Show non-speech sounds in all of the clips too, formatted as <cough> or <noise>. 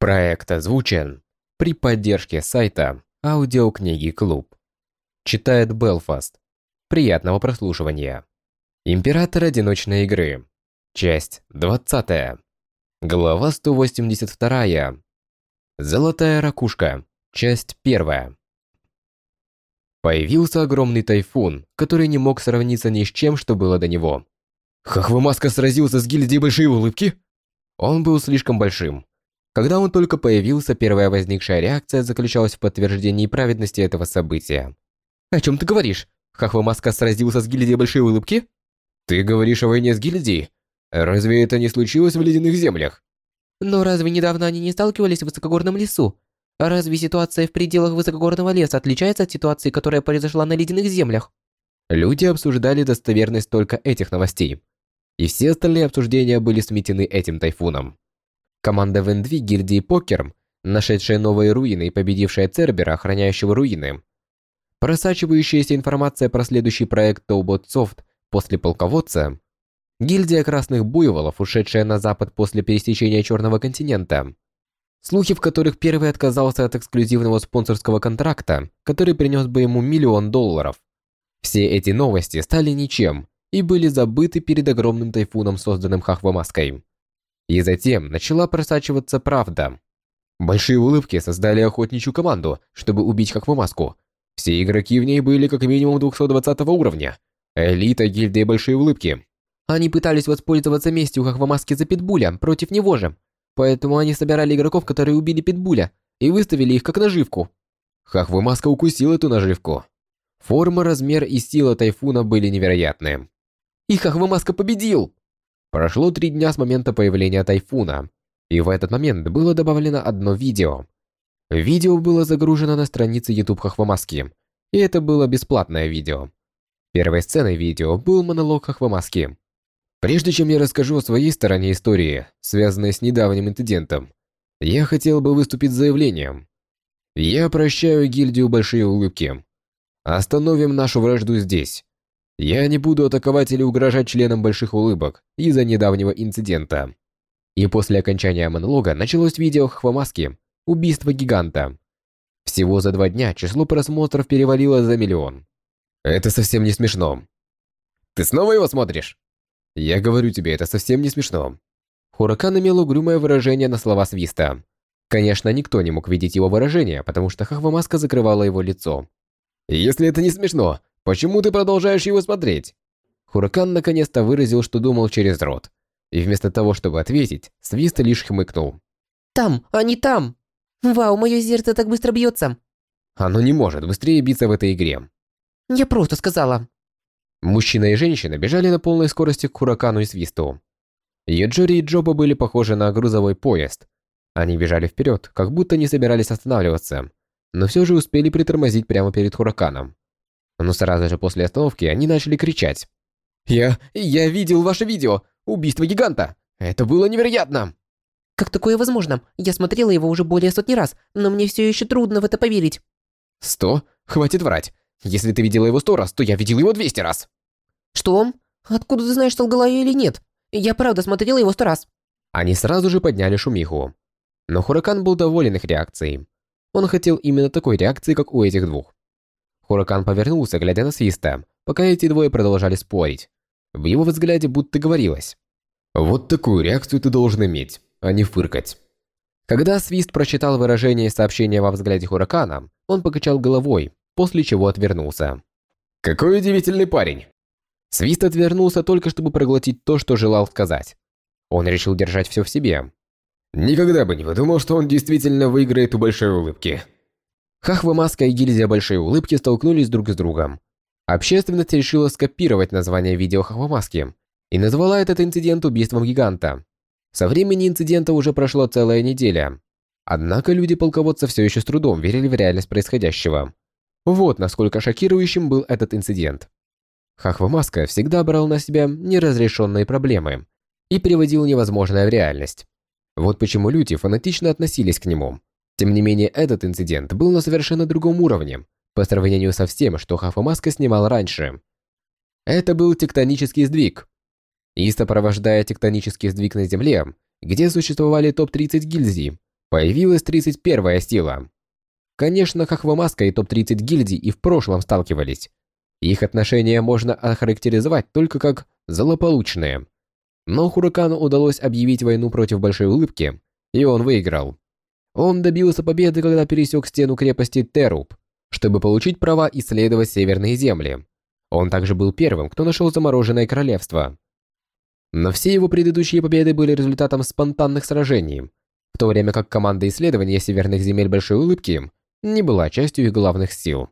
Проект озвучен при поддержке сайта Аудиокниги Клуб. Читает Белфаст. Приятного прослушивания. Император одиночной игры. Часть 20. Глава 182. Золотая ракушка. Часть 1. Появился огромный тайфун, который не мог сравниться ни с чем, что было до него. Хахвамаска сразился с гильдией Большой Улыбки? Он был слишком большим, когда он только появился, первая возникшая реакция заключалась в подтверждении праведности этого события. «О чем ты говоришь? Хахвамаска сразился с гильдией Большой Улыбки?» «Ты говоришь о войне с гильдией? Разве это не случилось в Ледяных Землях?» «Но разве недавно они не сталкивались в высокогорном лесу? Разве ситуация в пределах высокогорного леса отличается от ситуации, которая произошла на Ледяных Землях?» Люди обсуждали достоверность только этих новостей. И все остальные обсуждения были сметены этим тайфуном. Команда Вендви гильдии Покер, нашедшая новые руины и победившая Цербера, охраняющего руины. Просачивающаяся информация про следующий проект Тоубот Софт после полководца. Гильдия Красных Буйволов, ушедшая на запад после пересечения Черного континента. Слухи, в которых первый отказался от эксклюзивного спонсорского контракта, который принес бы ему миллион долларов. Все эти новости стали ничем и были забыты перед огромным тайфуном, созданным Хахвамаской. И затем начала просачиваться правда. Большие улыбки создали охотничью команду, чтобы убить Хаквамаску. Все игроки в ней были как минимум 220 уровня. Элита гильдии Большие Улыбки. Они пытались воспользоваться местью Хахвамаски за Питбуля против него же. Поэтому они собирали игроков, которые убили Питбуля, и выставили их как наживку. Хахвамаска укусил эту наживку. Форма, размер и сила тайфуна были невероятны. И Хахвамаска победил! Прошло три дня с момента появления тайфуна, и в этот момент было добавлено одно видео. Видео было загружено на странице YouTube Хахвамаски, и это было бесплатное видео. Первой сценой видео был монолог Хахвамаски. Прежде чем я расскажу о своей стороне истории, связанной с недавним инцидентом, я хотел бы выступить с заявлением. Я прощаю гильдию Большие Улыбки. Остановим нашу вражду здесь. Я не буду атаковать или угрожать членам Больших Улыбок из-за недавнего инцидента. И после окончания монолога началось видео Хвамаски «Убийство гиганта». Всего за два дня число просмотров перевалило за миллион. Это совсем не смешно. Ты снова его смотришь? Я говорю тебе, это совсем не смешно. Хуракан имел угрюмое выражение на слова свиста. Конечно, никто не мог видеть его выражение, потому что Хахвамаска закрывала его лицо. Если это не смешно, Почему ты продолжаешь его смотреть?» Хуракан наконец-то выразил, что думал через рот. И вместо того, чтобы ответить, Свист лишь хмыкнул. «Там, они там! Вау, мое сердце так быстро бьется!» «Оно не может быстрее биться в этой игре!» «Я просто сказала!» Мужчина и женщина бежали на полной скорости к Хуракану и Свисту. Юджори и Джоба были похожи на грузовой поезд. Они бежали вперед, как будто не собирались останавливаться, но все же успели притормозить прямо перед Хураканом. Но сразу же после остановки они начали кричать. «Я... я видел ваше видео! Убийство гиганта! Это было невероятно!» «Как такое возможно? Я смотрела его уже более сотни раз, но мне все еще трудно в это поверить». «Сто? Хватит врать! Если ты видела его сто раз, то я видел его двести раз!» «Что? Откуда ты знаешь, солгала я или нет? Я правда смотрела его сто раз». Они сразу же подняли шумиху. Но Хуракан был доволен их реакцией. Он хотел именно такой реакции, как у этих двух. Хуракан повернулся, глядя на Свиста, пока эти двое продолжали спорить. В его взгляде будто говорилось. «Вот такую реакцию ты должен иметь, а не фыркать». Когда Свист прочитал выражение сообщения во взгляде Хуракана, он покачал головой, после чего отвернулся. «Какой удивительный парень!» Свист отвернулся только, чтобы проглотить то, что желал сказать. Он решил держать все в себе. «Никогда бы не подумал, что он действительно выиграет у большой улыбки». Хахва Маска и гильдия Большой Улыбки столкнулись друг с другом. Общественность решила скопировать название видео Хахва Маски и назвала этот инцидент убийством гиганта. Со времени инцидента уже прошло целая неделя. Однако люди полководца все еще с трудом верили в реальность происходящего. Вот насколько шокирующим был этот инцидент. Хахва Маска всегда брал на себя неразрешенные проблемы и приводил невозможное в реальность. Вот почему люди фанатично относились к нему. Тем не менее, этот инцидент был на совершенно другом уровне, по сравнению со всем, что Хафамаска снимал раньше. Это был тектонический сдвиг. И сопровождая тектонический сдвиг на Земле, где существовали топ-30 гильдий, Появилась 31-я сила. Конечно, Хахвамаска и топ-30 гильдий и в прошлом сталкивались. Их отношения можно охарактеризовать только как злополучные. Но Хуракану удалось объявить войну против Большой Улыбки, и он выиграл. Он добился победы, когда пересек стену крепости Теруб, чтобы получить права исследовать северные земли. Он также был первым, кто нашел замороженное королевство. Но все его предыдущие победы были результатом спонтанных сражений, в то время как команда исследования северных земель Большой Улыбки не была частью их главных сил.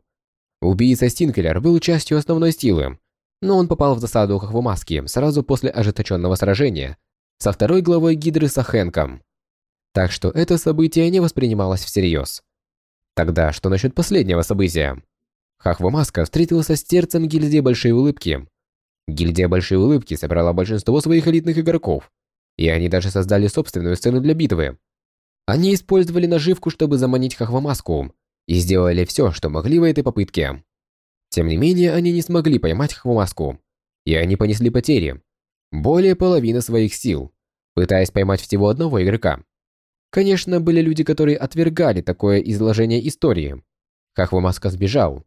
Убийца Стинкелер был частью основной силы, но он попал в засаду Хахвамаски сразу после ожесточенного сражения со второй главой Гидры Сахенком. Так что это событие не воспринималось всерьез. Тогда что насчет последнего события? Хахвамаска встретился с терцем гильдии Большой Улыбки. Гильдия Большой Улыбки собрала большинство своих элитных игроков, и они даже создали собственную сцену для битвы. Они использовали наживку, чтобы заманить Хахвамаску, и сделали все, что могли в этой попытке. Тем не менее, они не смогли поймать Хвамаску, и они понесли потери. Более половины своих сил, пытаясь поймать всего одного игрока. Конечно, были люди, которые отвергали такое изложение истории. Хахвамаска сбежал.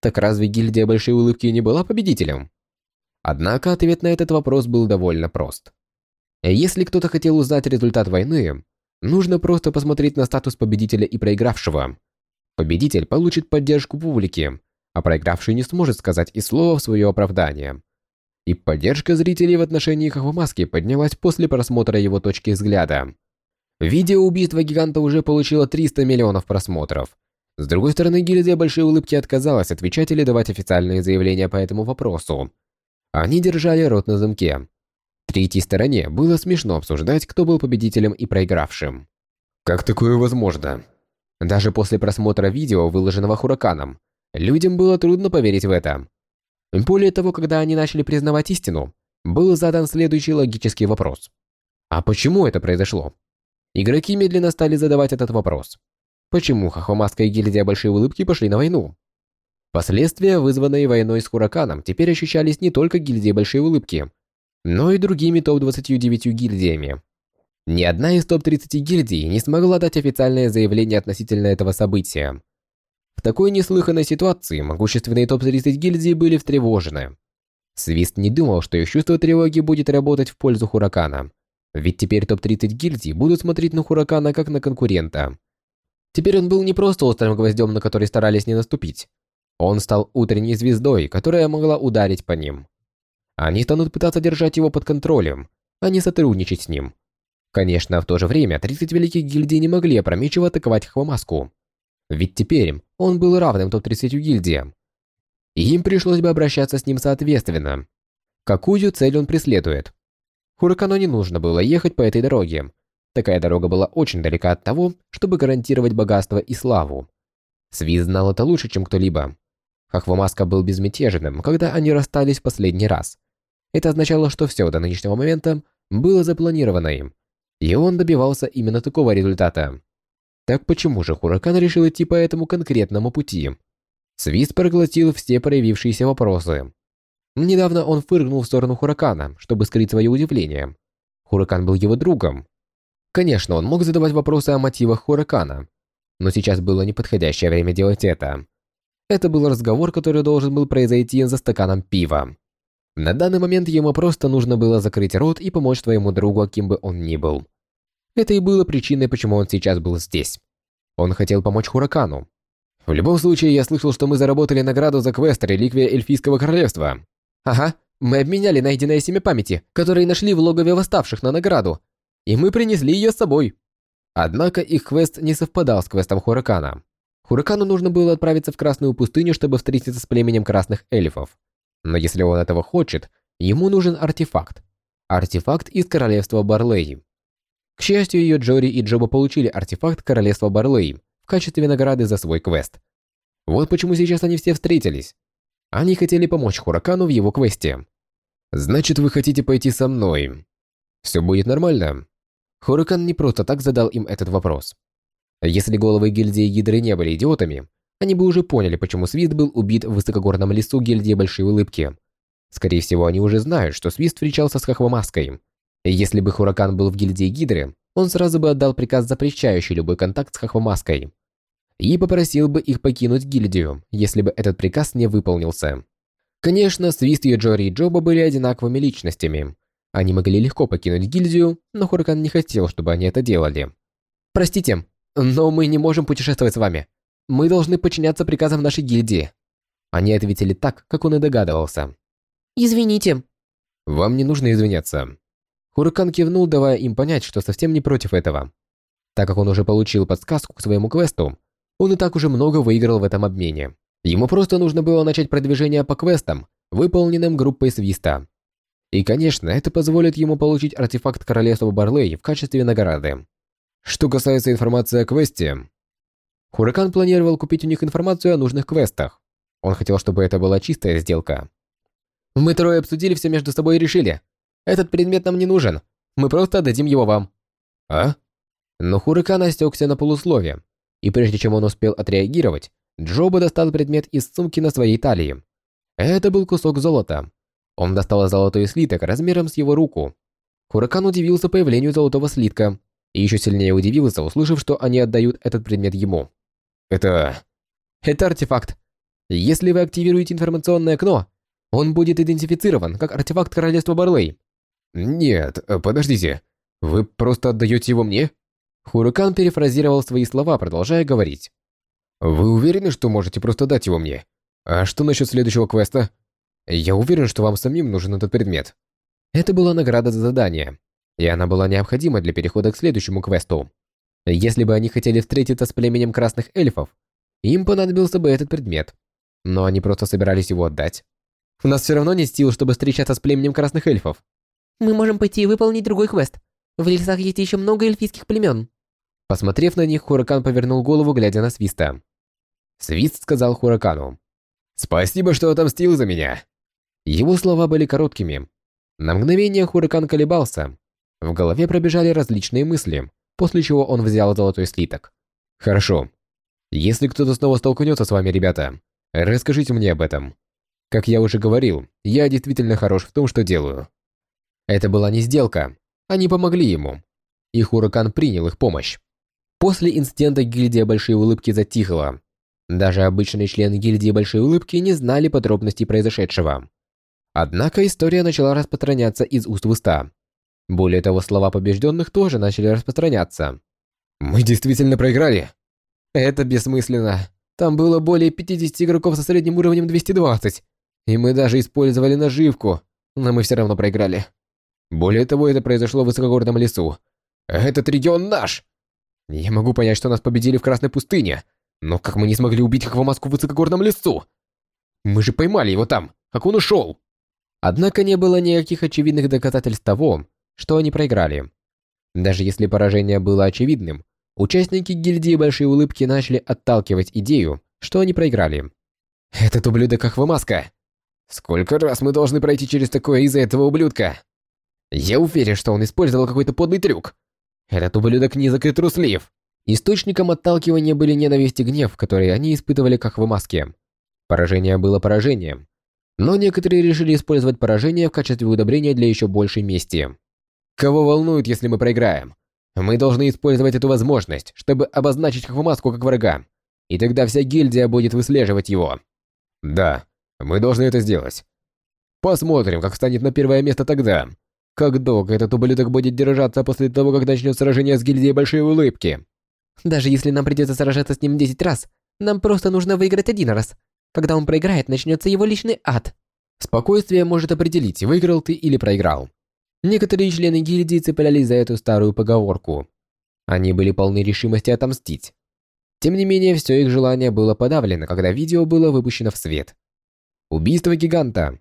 Так разве гильдия Большой Улыбки не была победителем? Однако ответ на этот вопрос был довольно прост. Если кто-то хотел узнать результат войны, нужно просто посмотреть на статус победителя и проигравшего – Победитель получит поддержку публики, а проигравший не сможет сказать и слова в свое оправдание. И поддержка зрителей в отношении Хахвамаски поднялась после просмотра его точки взгляда. Видео убийства гиганта уже получило 300 миллионов просмотров. С другой стороны, гильдия Большой Улыбки отказалась отвечать или давать официальные заявления по этому вопросу. Они держали рот на замке. Третьей стороне было смешно обсуждать, кто был победителем и проигравшим. Как такое возможно? Даже после просмотра видео, выложенного Хураканом, людям было трудно поверить в это. Более того, когда они начали признавать истину, был задан следующий логический вопрос. А почему это произошло? Игроки медленно стали задавать этот вопрос. Почему Хахомаска и гильдия Большой Улыбки пошли на войну? Последствия, вызванные войной с Хураканом, теперь ощущались не только гильдией Большой Улыбки, но и другими топ-29 гильдиями. Ни одна из топ-30 гильдий не смогла дать официальное заявление относительно этого события. В такой неслыханной ситуации могущественные топ-30 гильдии были встревожены. Свист не думал, что их чувство тревоги будет работать в пользу Хуракана. Ведь теперь топ-30 гильдий будут смотреть на Хуракана как на конкурента. Теперь он был не просто острым гвоздем, на который старались не наступить. Он стал утренней звездой, которая могла ударить по ним. Они станут пытаться держать его под контролем, а не сотрудничать с ним. Конечно, в то же время 30 великих гильдий не могли опрометчиво атаковать Хвамаску. Ведь теперь он был равным топ-30 гильдиям. И им пришлось бы обращаться с ним соответственно. Какую цель он преследует? Хуракану не нужно было ехать по этой дороге. Такая дорога была очень далека от того, чтобы гарантировать богатство и славу. Свиз знал это лучше, чем кто-либо. Хахвамаска был безмятежным, когда они расстались в последний раз. Это означало, что все до нынешнего момента было запланировано им. И он добивался именно такого результата. Так почему же Хуракан решил идти по этому конкретному пути? Свист проглотил все проявившиеся вопросы. Недавно он фыркнул в сторону Хуракана, чтобы скрыть свое удивление. Хуракан был его другом. Конечно, он мог задавать вопросы о мотивах Хуракана, но сейчас было неподходящее время делать это. Это был разговор, который должен был произойти за стаканом пива. На данный момент ему просто нужно было закрыть рот и помочь своему другу, кем бы он ни был. Это и было причиной, почему он сейчас был здесь. Он хотел помочь Хуракану. В любом случае, я слышал, что мы заработали награду за квест «Реликвия Эльфийского Королевства». Ага, мы обменяли найденное семя памяти, которое нашли в логове восставших на награду. И мы принесли ее с собой. Однако их квест не совпадал с квестом Хуракана. Хуракану нужно было отправиться в Красную пустыню, чтобы встретиться с племенем Красных Эльфов. Но если он этого хочет, ему нужен артефакт. Артефакт из королевства Барлей. К счастью, ее Джори и Джоба получили артефакт королевства Барлей в качестве награды за свой квест. Вот почему сейчас они все встретились. Они хотели помочь Хуракану в его квесте. «Значит, вы хотите пойти со мной? Все будет нормально?» Хуракан не просто так задал им этот вопрос. Если головы гильдии Гидры не были идиотами, они бы уже поняли, почему Свист был убит в высокогорном лесу гильдии Большой Улыбки. Скорее всего, они уже знают, что Свист встречался с Хахвамаской. Если бы Хуракан был в гильдии Гидры, он сразу бы отдал приказ, запрещающий любой контакт с Хахвамаской. И попросил бы их покинуть гильдию, если бы этот приказ не выполнился. Конечно, Свист и Джори и Джоба были одинаковыми личностями. Они могли легко покинуть гильдию, но Хуракан не хотел, чтобы они это делали. «Простите, но мы не можем путешествовать с вами. Мы должны подчиняться приказам нашей гильдии». Они ответили так, как он и догадывался. «Извините». «Вам не нужно извиняться». Хуракан кивнул, давая им понять, что совсем не против этого. Так как он уже получил подсказку к своему квесту, он и так уже много выиграл в этом обмене. Ему просто нужно было начать продвижение по квестам, выполненным группой Свиста. И, конечно, это позволит ему получить артефакт Королевства Барлей в качестве награды. Что касается информации о квесте, Хуракан планировал купить у них информацию о нужных квестах. Он хотел, чтобы это была чистая сделка. Мы трое обсудили все между собой и решили. Этот предмет нам не нужен. Мы просто отдадим его вам. А? Но Хуракан остекся на полусловие. И прежде чем он успел отреагировать, Джоба достал предмет из сумки на своей талии. Это был кусок золота. Он достал золотой слиток размером с его руку. Хуракан удивился появлению золотого слитка и еще сильнее удивился, услышав, что они отдают этот предмет ему. Это... Это артефакт. Если вы активируете информационное окно, он будет идентифицирован как артефакт Королевства Барлей. Нет, подождите. Вы просто отдаете его мне? Хуракан перефразировал свои слова, продолжая говорить. Вы уверены, что можете просто дать его мне? А что насчет следующего квеста? Я уверен, что вам самим нужен этот предмет. Это была награда за задание, и она была необходима для перехода к следующему квесту. Если бы они хотели встретиться с племенем красных эльфов, им понадобился бы этот предмет. Но они просто собирались его отдать. У нас все равно нет сил, чтобы встречаться с племенем красных эльфов. Мы можем пойти и выполнить другой квест. В лесах есть еще много эльфийских племен. Посмотрев на них, Хуракан повернул голову, глядя на Свиста. Свист сказал Хуракану. «Спасибо, что отомстил за меня». Его слова были короткими. На мгновение Хуракан колебался. В голове пробежали различные мысли, после чего он взял золотой слиток. «Хорошо. Если кто-то снова столкнется с вами, ребята, расскажите мне об этом. Как я уже говорил, я действительно хорош в том, что делаю». Это была не сделка. Они помогли ему. И Хуракан принял их помощь. После инцидента гильдия Большой Улыбки затихла. Даже обычные члены гильдии Большой Улыбки не знали подробностей произошедшего. Однако история начала распространяться из уст в уста. Более того, слова побежденных тоже начали распространяться. «Мы действительно проиграли?» «Это бессмысленно. Там было более 50 игроков со средним уровнем 220. И мы даже использовали наживку, но мы все равно проиграли. Более того, это произошло в высокогорном лесу. Этот регион наш! Я могу понять, что нас победили в Красной пустыне, но как мы не смогли убить Хвамаску в высокогорном лесу? Мы же поймали его там, как он ушел. Однако не было никаких очевидных доказательств того, что они проиграли. Даже если поражение было очевидным, участники гильдии Большой Улыбки начали отталкивать идею, что они проиграли. «Этот ублюдок Ахвамаска! Сколько раз мы должны пройти через такое из-за этого ублюдка? Я уверен, что он использовал какой-то подлый трюк. Этот ублюдок низок и труслив. Источником отталкивания были ненависть и гнев, которые они испытывали как в маске. Поражение было поражением. Но некоторые решили использовать поражение в качестве удобрения для еще большей мести. Кого волнует, если мы проиграем? Мы должны использовать эту возможность, чтобы обозначить Хахвамаску как врага. И тогда вся гильдия будет выслеживать его. Да, мы должны это сделать. Посмотрим, как станет на первое место тогда. Как долго этот ублюдок будет держаться после того, как начнет сражение с гильдией Большой Улыбки. Даже если нам придется сражаться с ним 10 раз, нам просто нужно выиграть один раз. Когда он проиграет, начнется его личный ад. Спокойствие может определить, выиграл ты или проиграл. Некоторые члены гильдии цеплялись за эту старую поговорку. Они были полны решимости отомстить. Тем не менее, все их желание было подавлено, когда видео было выпущено в свет. Убийство гиганта.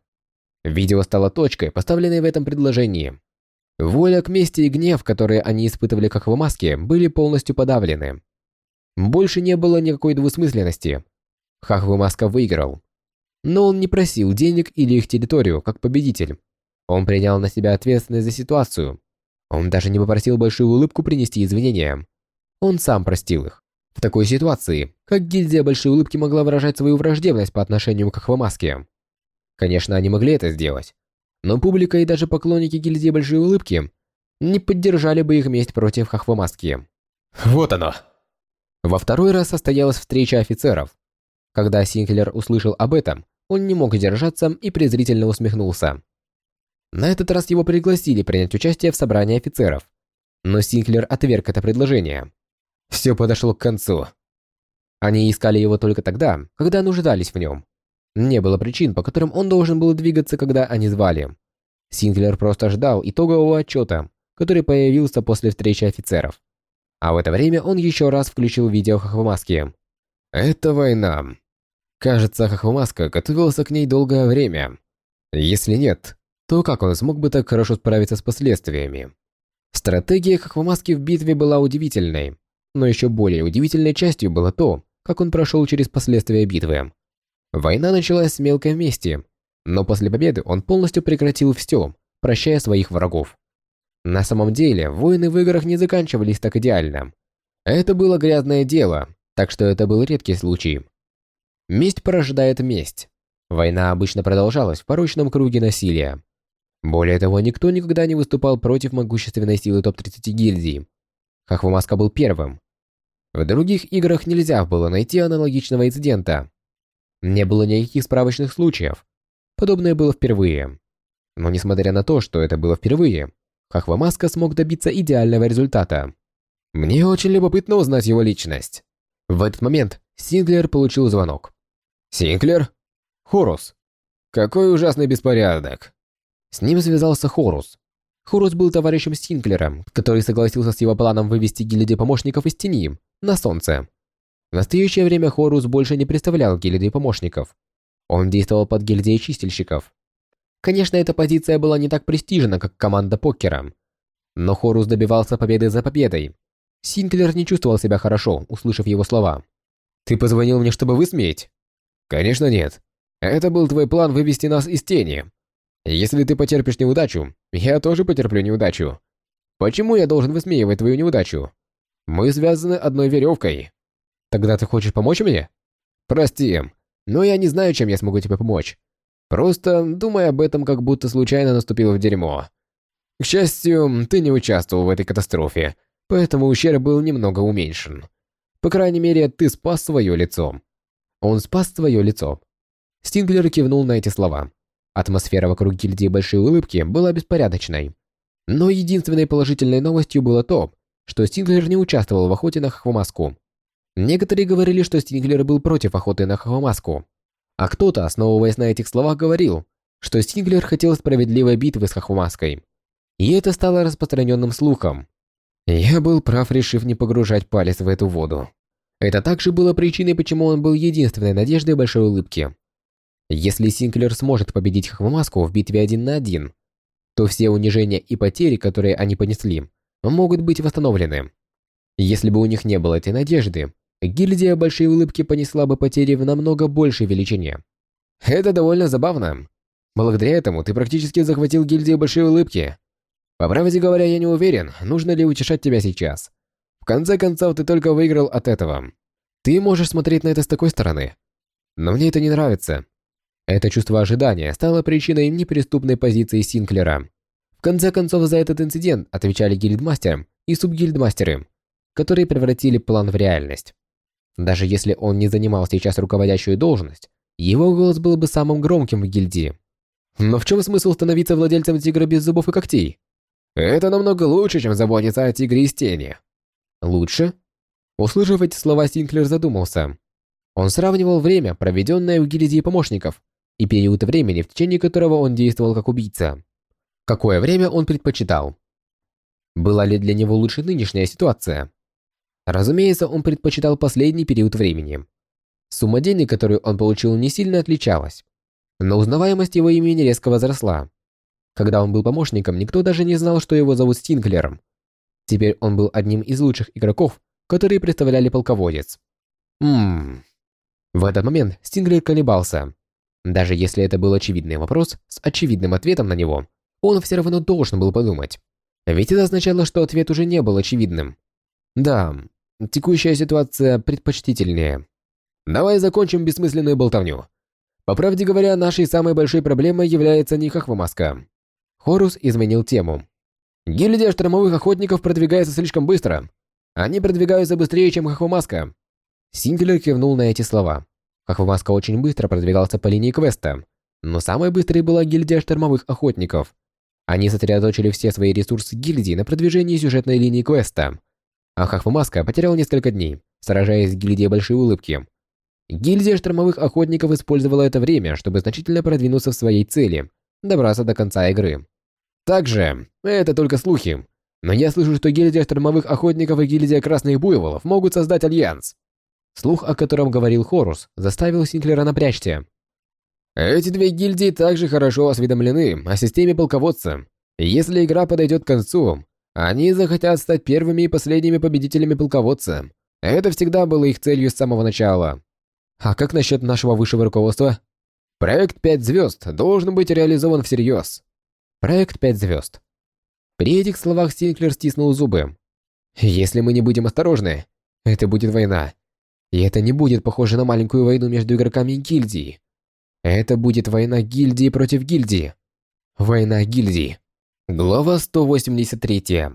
Видео стало точкой, поставленной в этом предложении. Воля к мести и гнев, которые они испытывали как в маске, были полностью подавлены. Больше не было никакой двусмысленности. Хахвы Маска выиграл. Но он не просил денег или их территорию, как победитель. Он принял на себя ответственность за ситуацию. Он даже не попросил большую улыбку принести извинения. Он сам простил их. В такой ситуации, как гильдия Большой Улыбки могла выражать свою враждебность по отношению к Ахвамаске? Конечно, они могли это сделать. Но публика и даже поклонники гильдии Большой Улыбки не поддержали бы их месть против Хахвамаски. Вот оно. Во второй раз состоялась встреча офицеров. Когда Синклер услышал об этом, он не мог держаться и презрительно усмехнулся. На этот раз его пригласили принять участие в собрании офицеров, но Синклер отверг это предложение. Все подошло к концу. Они искали его только тогда, когда нуждались в нем. Не было причин, по которым он должен был двигаться, когда они звали. Синклер просто ждал итогового отчета, который появился после встречи офицеров. А в это время он еще раз включил видео Хохвамаски. Это война. Кажется, Хохвамаска готовился к ней долгое время. Если нет, то как он смог бы так хорошо справиться с последствиями? Стратегия Хохвамаски в битве была удивительной, но еще более удивительной частью было то, как он прошел через последствия битвы. Война началась с мелкой мести, но после победы он полностью прекратил все, прощая своих врагов. На самом деле, войны в играх не заканчивались так идеально. Это было грязное дело, так что это был редкий случай. Месть порождает месть. Война обычно продолжалась в порочном круге насилия. Более того, никто никогда не выступал против могущественной силы топ-30 гильдий. Хахвамаска был первым. В других играх нельзя было найти аналогичного инцидента. Не было никаких справочных случаев. Подобное было впервые. Но несмотря на то, что это было впервые, Хахвамаска смог добиться идеального результата. Мне очень любопытно узнать его личность. В этот момент Синклер получил звонок. «Синклер? Хорус. Какой ужасный беспорядок!» С ним связался Хорус. Хорус был товарищем Синклера, который согласился с его планом вывести гильдию помощников из тени на солнце. В настоящее время Хорус больше не представлял гильдии помощников. Он действовал под гильдией чистильщиков. Конечно, эта позиция была не так престижна, как команда покера. Но Хорус добивался победы за победой. Синклер не чувствовал себя хорошо, услышав его слова. «Ты позвонил мне, чтобы высмеять?» «Конечно нет. Это был твой план вывести нас из тени. Если ты потерпишь неудачу, я тоже потерплю неудачу. Почему я должен высмеивать твою неудачу? Мы связаны одной веревкой. Тогда ты хочешь помочь мне? Прости, но я не знаю, чем я смогу тебе помочь. Просто думай об этом, как будто случайно наступил в дерьмо. К счастью, ты не участвовал в этой катастрофе, поэтому ущерб был немного уменьшен. По крайней мере, ты спас свое лицо. Он спас свое лицо. Стинглер кивнул на эти слова. Атмосфера вокруг гильдии Большой Улыбки была беспорядочной. Но единственной положительной новостью было то, что Стинглер не участвовал в охоте на Хохвамаску. Некоторые говорили, что Стинглер был против охоты на Хохвамаску, а кто-то, основываясь на этих словах, говорил, что Стинглер хотел справедливой битвы с Хахумаской. И это стало распространенным слухом. Я был прав, решив не погружать палец в эту воду. Это также было причиной, почему он был единственной надеждой большой улыбки. Если Синклер сможет победить Хахмамаску в битве один на один, то все унижения и потери, которые они понесли, могут быть восстановлены. Если бы у них не было этой надежды, гильдия Большой Улыбки понесла бы потери в намного большей величине. Это довольно забавно. Благодаря этому ты практически захватил гильдию Большой Улыбки. По правде говоря, я не уверен, нужно ли утешать тебя сейчас. В конце концов, ты только выиграл от этого. Ты можешь смотреть на это с такой стороны. Но мне это не нравится. Это чувство ожидания стало причиной неприступной позиции Синклера. В конце концов, за этот инцидент отвечали гильдмастер и субгильдмастеры, которые превратили план в реальность. Даже если он не занимал сейчас руководящую должность, его голос был бы самым громким в гильдии. Но в чем смысл становиться владельцем тигра без зубов и когтей? Это намного лучше, чем заботиться о тигре из тени. Лучше? Услышав эти слова, Синклер задумался. Он сравнивал время, проведенное в гильдии помощников, и период времени, в течение которого он действовал как убийца. Какое время он предпочитал? Была ли для него лучше нынешняя ситуация? Разумеется, он предпочитал последний период времени. Сумма денег, которую он получил, не сильно отличалась. Но узнаваемость его имени резко возросла. Когда он был помощником, никто даже не знал, что его зовут Стинклером. Теперь он был одним из лучших игроков, которые представляли полководец. Ммм. В этот момент Стинглер колебался. Даже если это был очевидный вопрос с очевидным ответом на него, он все равно должен был подумать. Ведь это означало, что ответ уже не был очевидным. Да, Текущая ситуация предпочтительнее. Давай закончим бессмысленную болтовню. По правде говоря, нашей самой большой проблемой является не Хахвамаска. Хорус изменил тему. Гильдия штормовых охотников продвигается слишком быстро. Они продвигаются быстрее, чем Хохвамаска. Синклер кивнул на эти слова. Хохвамаска очень быстро продвигался по линии квеста, но самой быстрой была гильдия штормовых охотников. Они сосредоточили все свои ресурсы гильдии на продвижении сюжетной линии квеста. А Хохвамаска потерял несколько дней, сражаясь с гильдией Большой Улыбки. Гильдия штормовых охотников использовала это время, чтобы значительно продвинуться в своей цели – добраться до конца игры. Также, это только слухи, но я слышу, что гильдия штормовых охотников и гильдия красных буйволов могут создать альянс. Слух, о котором говорил Хорус, заставил Синклера напрячься. Эти две гильдии также хорошо осведомлены о системе полководца. Если игра подойдет к концу, они захотят стать первыми и последними победителями полководца. Это всегда было их целью с самого начала. А как насчет нашего высшего руководства? Проект «Пять звезд» должен быть реализован всерьез. Проект «Пять звезд». При этих словах Синклер стиснул зубы. Если мы не будем осторожны, это будет война. И это не будет похоже на маленькую войну между игроками гильдии. Это будет война гильдии против гильдии. Война гильдии. Глава 183.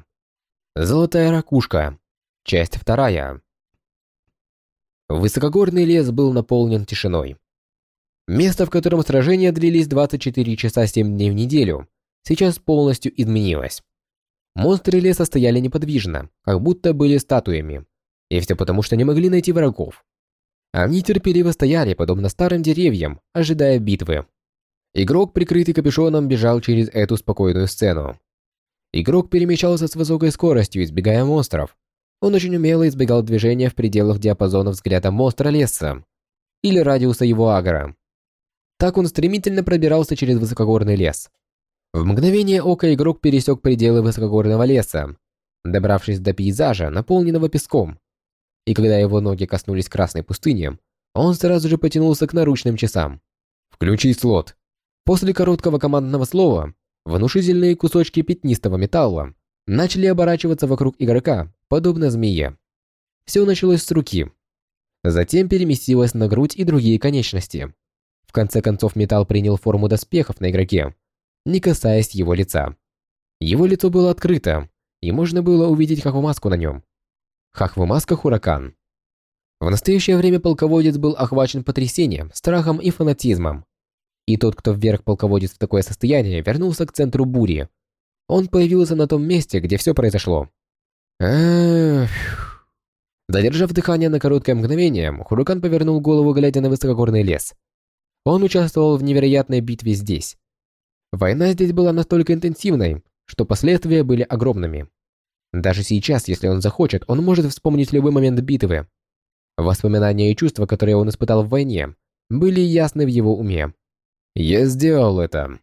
Золотая ракушка. Часть вторая. Высокогорный лес был наполнен тишиной. Место, в котором сражения длились 24 часа 7 дней в неделю, сейчас полностью изменилось. Монстры леса стояли неподвижно, как будто были статуями. И все потому, что не могли найти врагов. Они терпеливо стояли, подобно старым деревьям, ожидая битвы. Игрок, прикрытый капюшоном, бежал через эту спокойную сцену. Игрок перемещался с высокой скоростью, избегая монстров, он очень умело избегал движения в пределах диапазона взгляда монстра леса или радиуса его агро. Так он стремительно пробирался через высокогорный лес. В мгновение ока игрок пересек пределы высокогорного леса, добравшись до пейзажа, наполненного песком. И когда его ноги коснулись красной пустыни, он сразу же потянулся к наручным часам. «Включи слот». После короткого командного слова, внушительные кусочки пятнистого металла начали оборачиваться вокруг игрока, подобно змее. Все началось с руки. Затем переместилось на грудь и другие конечности. В конце концов металл принял форму доспехов на игроке, не касаясь его лица. Его лицо было открыто, и можно было увидеть хахвамаску на нем. Хахвамаска Хуракан. В настоящее время полководец был охвачен потрясением, страхом и фанатизмом. И тот, кто вверх полководец в такое состояние, вернулся к центру бури. Он появился на том месте, где все произошло. Задержав дыхание на короткое мгновение, Хуракан повернул голову, глядя на высокогорный лес. Он участвовал в невероятной битве здесь. Война здесь была настолько интенсивной, что последствия были огромными. Даже сейчас, если он захочет, он может вспомнить любой момент битвы. Воспоминания и чувства, которые он испытал в войне, были ясны в его уме. «Я сделал это».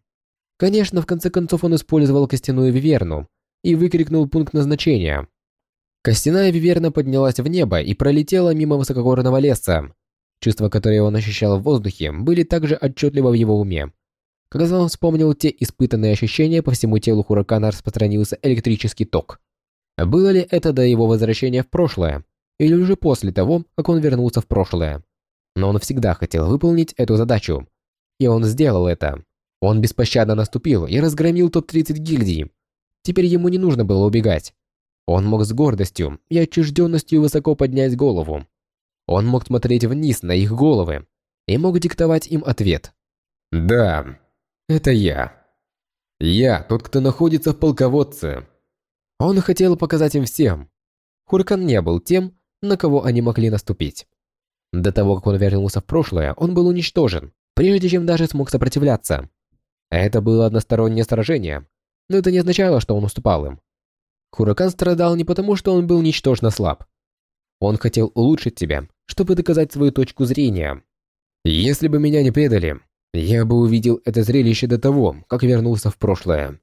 Конечно, в конце концов он использовал костяную виверну и выкрикнул пункт назначения. Костяная виверна поднялась в небо и пролетела мимо высокогорного леса. Чувства, которые он ощущал в воздухе, были также отчетливо в его уме. Когда он вспомнил те испытанные ощущения, по всему телу Хуракана распространился электрический ток. Было ли это до его возвращения в прошлое, или уже после того, как он вернулся в прошлое? Но он всегда хотел выполнить эту задачу. И он сделал это. Он беспощадно наступил и разгромил топ-30 гильдий. Теперь ему не нужно было убегать. Он мог с гордостью и отчужденностью высоко поднять голову. Он мог смотреть вниз на их головы и мог диктовать им ответ. «Да, это я. Я тот, кто находится в полководце». Он хотел показать им всем. Хуркан не был тем, на кого они могли наступить. До того, как он вернулся в прошлое, он был уничтожен, прежде чем даже смог сопротивляться. Это было одностороннее сражение, но это не означало, что он уступал им. Хуракан страдал не потому, что он был ничтожно слаб. Он хотел улучшить себя, чтобы доказать свою точку зрения. Если бы меня не предали, я бы увидел это зрелище до того, как вернулся в прошлое.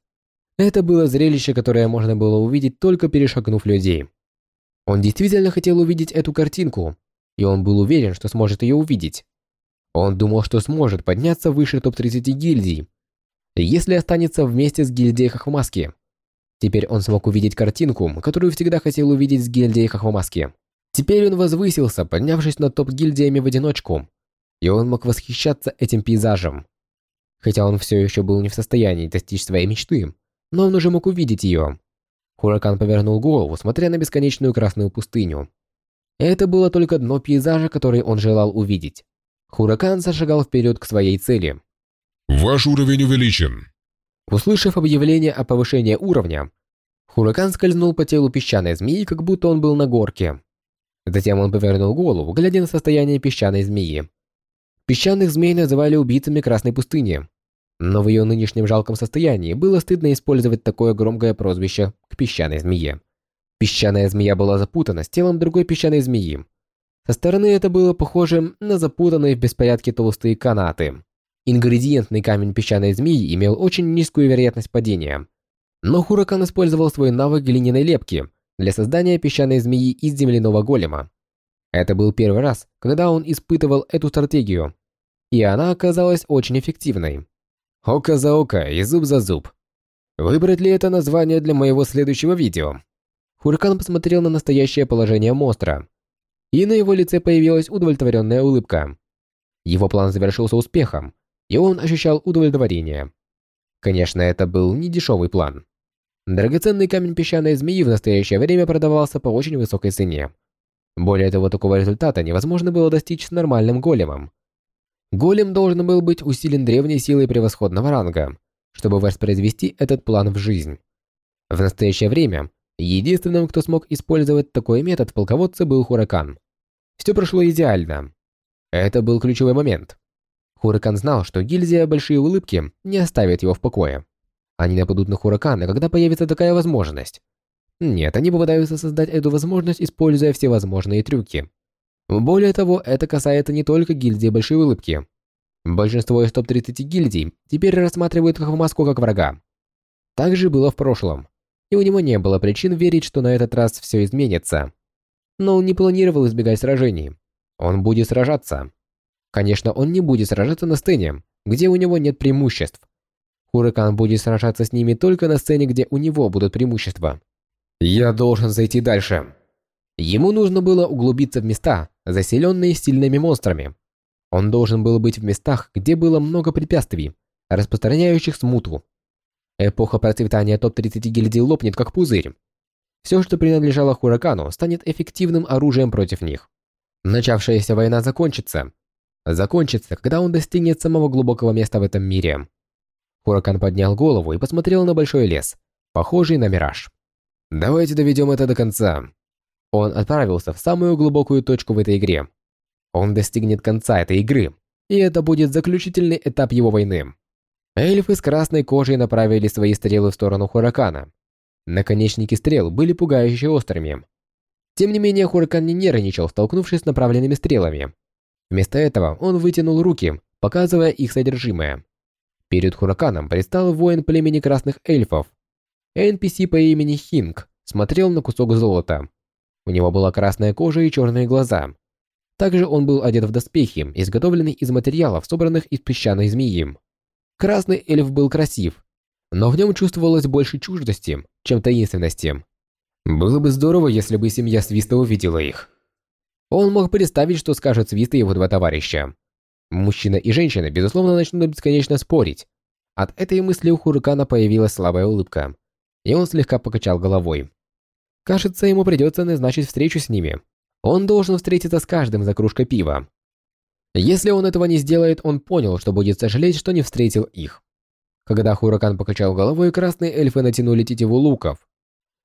Это было зрелище, которое можно было увидеть только перешагнув людей. Он действительно хотел увидеть эту картинку, и он был уверен, что сможет ее увидеть. Он думал, что сможет подняться выше топ-30 гильдий, если останется вместе с гильдией Хохвамаски. Теперь он смог увидеть картинку, которую всегда хотел увидеть с гильдией Хохвамаски. Теперь он возвысился, поднявшись над топ-гильдиями в одиночку, и он мог восхищаться этим пейзажем. Хотя он все еще был не в состоянии достичь своей мечты, но он уже мог увидеть ее. Хуракан повернул голову, смотря на бесконечную красную пустыню. Это было только дно пейзажа, который он желал увидеть. Хуракан зашагал вперед к своей цели. Ваш уровень увеличен. Услышав объявление о повышении уровня, Хуракан скользнул по телу песчаной змеи, как будто он был на горке. Затем он повернул голову, глядя на состояние песчаной змеи. Песчаных змей называли убийцами Красной пустыни. Но в ее нынешнем жалком состоянии было стыдно использовать такое громкое прозвище к песчаной змее. Песчаная змея была запутана с телом другой песчаной змеи. Со стороны это было похоже на запутанные в беспорядке толстые канаты. Ингредиентный камень песчаной змеи имел очень низкую вероятность падения. Но Хуракан использовал свой навык глиняной лепки для создания песчаной змеи из земляного голема. Это был первый раз, когда он испытывал эту стратегию, и она оказалась очень эффективной. Око за око и зуб за зуб. Выбрать ли это название для моего следующего видео? Хуракан посмотрел на настоящее положение монстра, и на его лице появилась удовлетворенная улыбка. Его план завершился успехом, и он ощущал удовлетворение. Конечно, это был не дешевый план. Драгоценный камень песчаной змеи в настоящее время продавался по очень высокой цене. Более того, такого результата невозможно было достичь с нормальным големом. Голем должен был быть усилен древней силой превосходного ранга, чтобы воспроизвести этот план в жизнь. В настоящее время, единственным, кто смог использовать такой метод в полководце, был Хуракан. Все прошло идеально. Это был ключевой момент. Хуракан знал, что гильдия Большие Улыбки не оставит его в покое. Они нападут на Хуракана, когда появится такая возможность. Нет, они попытаются создать эту возможность, используя все возможные трюки. Более того, это касается не только гильдии Большой Улыбки. Большинство из топ-30 гильдий теперь рассматривают Хохвамаску как врага. Так же было в прошлом, и у него не было причин верить, что на этот раз все изменится. Но он не планировал избегать сражений. Он будет сражаться. Конечно, он не будет сражаться на сцене, где у него нет преимуществ. Хуракан будет сражаться с ними только на сцене, где у него будут преимущества. Я должен зайти дальше. Ему нужно было углубиться в места, заселенные сильными монстрами. Он должен был быть в местах, где было много препятствий, распространяющих смуту. Эпоха процветания топ-30 гильдий лопнет как пузырь. Все, что принадлежало Хуракану, станет эффективным оружием против них. Начавшаяся война закончится. Закончится, когда он достигнет самого глубокого места в этом мире. Хуракан поднял голову и посмотрел на большой лес, похожий на мираж. «Давайте доведем это до конца. Он отправился в самую глубокую точку в этой игре. Он достигнет конца этой игры, и это будет заключительный этап его войны. Эльфы с красной кожей направили свои стрелы в сторону Хуракана. Наконечники стрел были пугающе острыми. Тем не менее, Хуракан не нервничал, столкнувшись с направленными стрелами. Вместо этого он вытянул руки, показывая их содержимое. Перед Хураканом предстал воин племени красных эльфов. NPC по имени Хинг смотрел на кусок золота. У него была красная кожа и черные глаза. Также он был одет в доспехи, изготовленные из материалов, собранных из песчаной змеи. Красный эльф был красив, но в нем чувствовалось больше чуждости, чем таинственности. Было бы здорово, если бы семья Свиста увидела их. Он мог представить, что скажет Свист и его два товарища. Мужчина и женщина, безусловно, начнут бесконечно спорить. От этой мысли у Хуракана появилась слабая улыбка, и он слегка покачал головой. Кажется, ему придется назначить встречу с ними. Он должен встретиться с каждым за кружкой пива. Если он этого не сделает, он понял, что будет сожалеть, что не встретил их. Когда Хуракан покачал головой, красные эльфы натянули тетиву луков.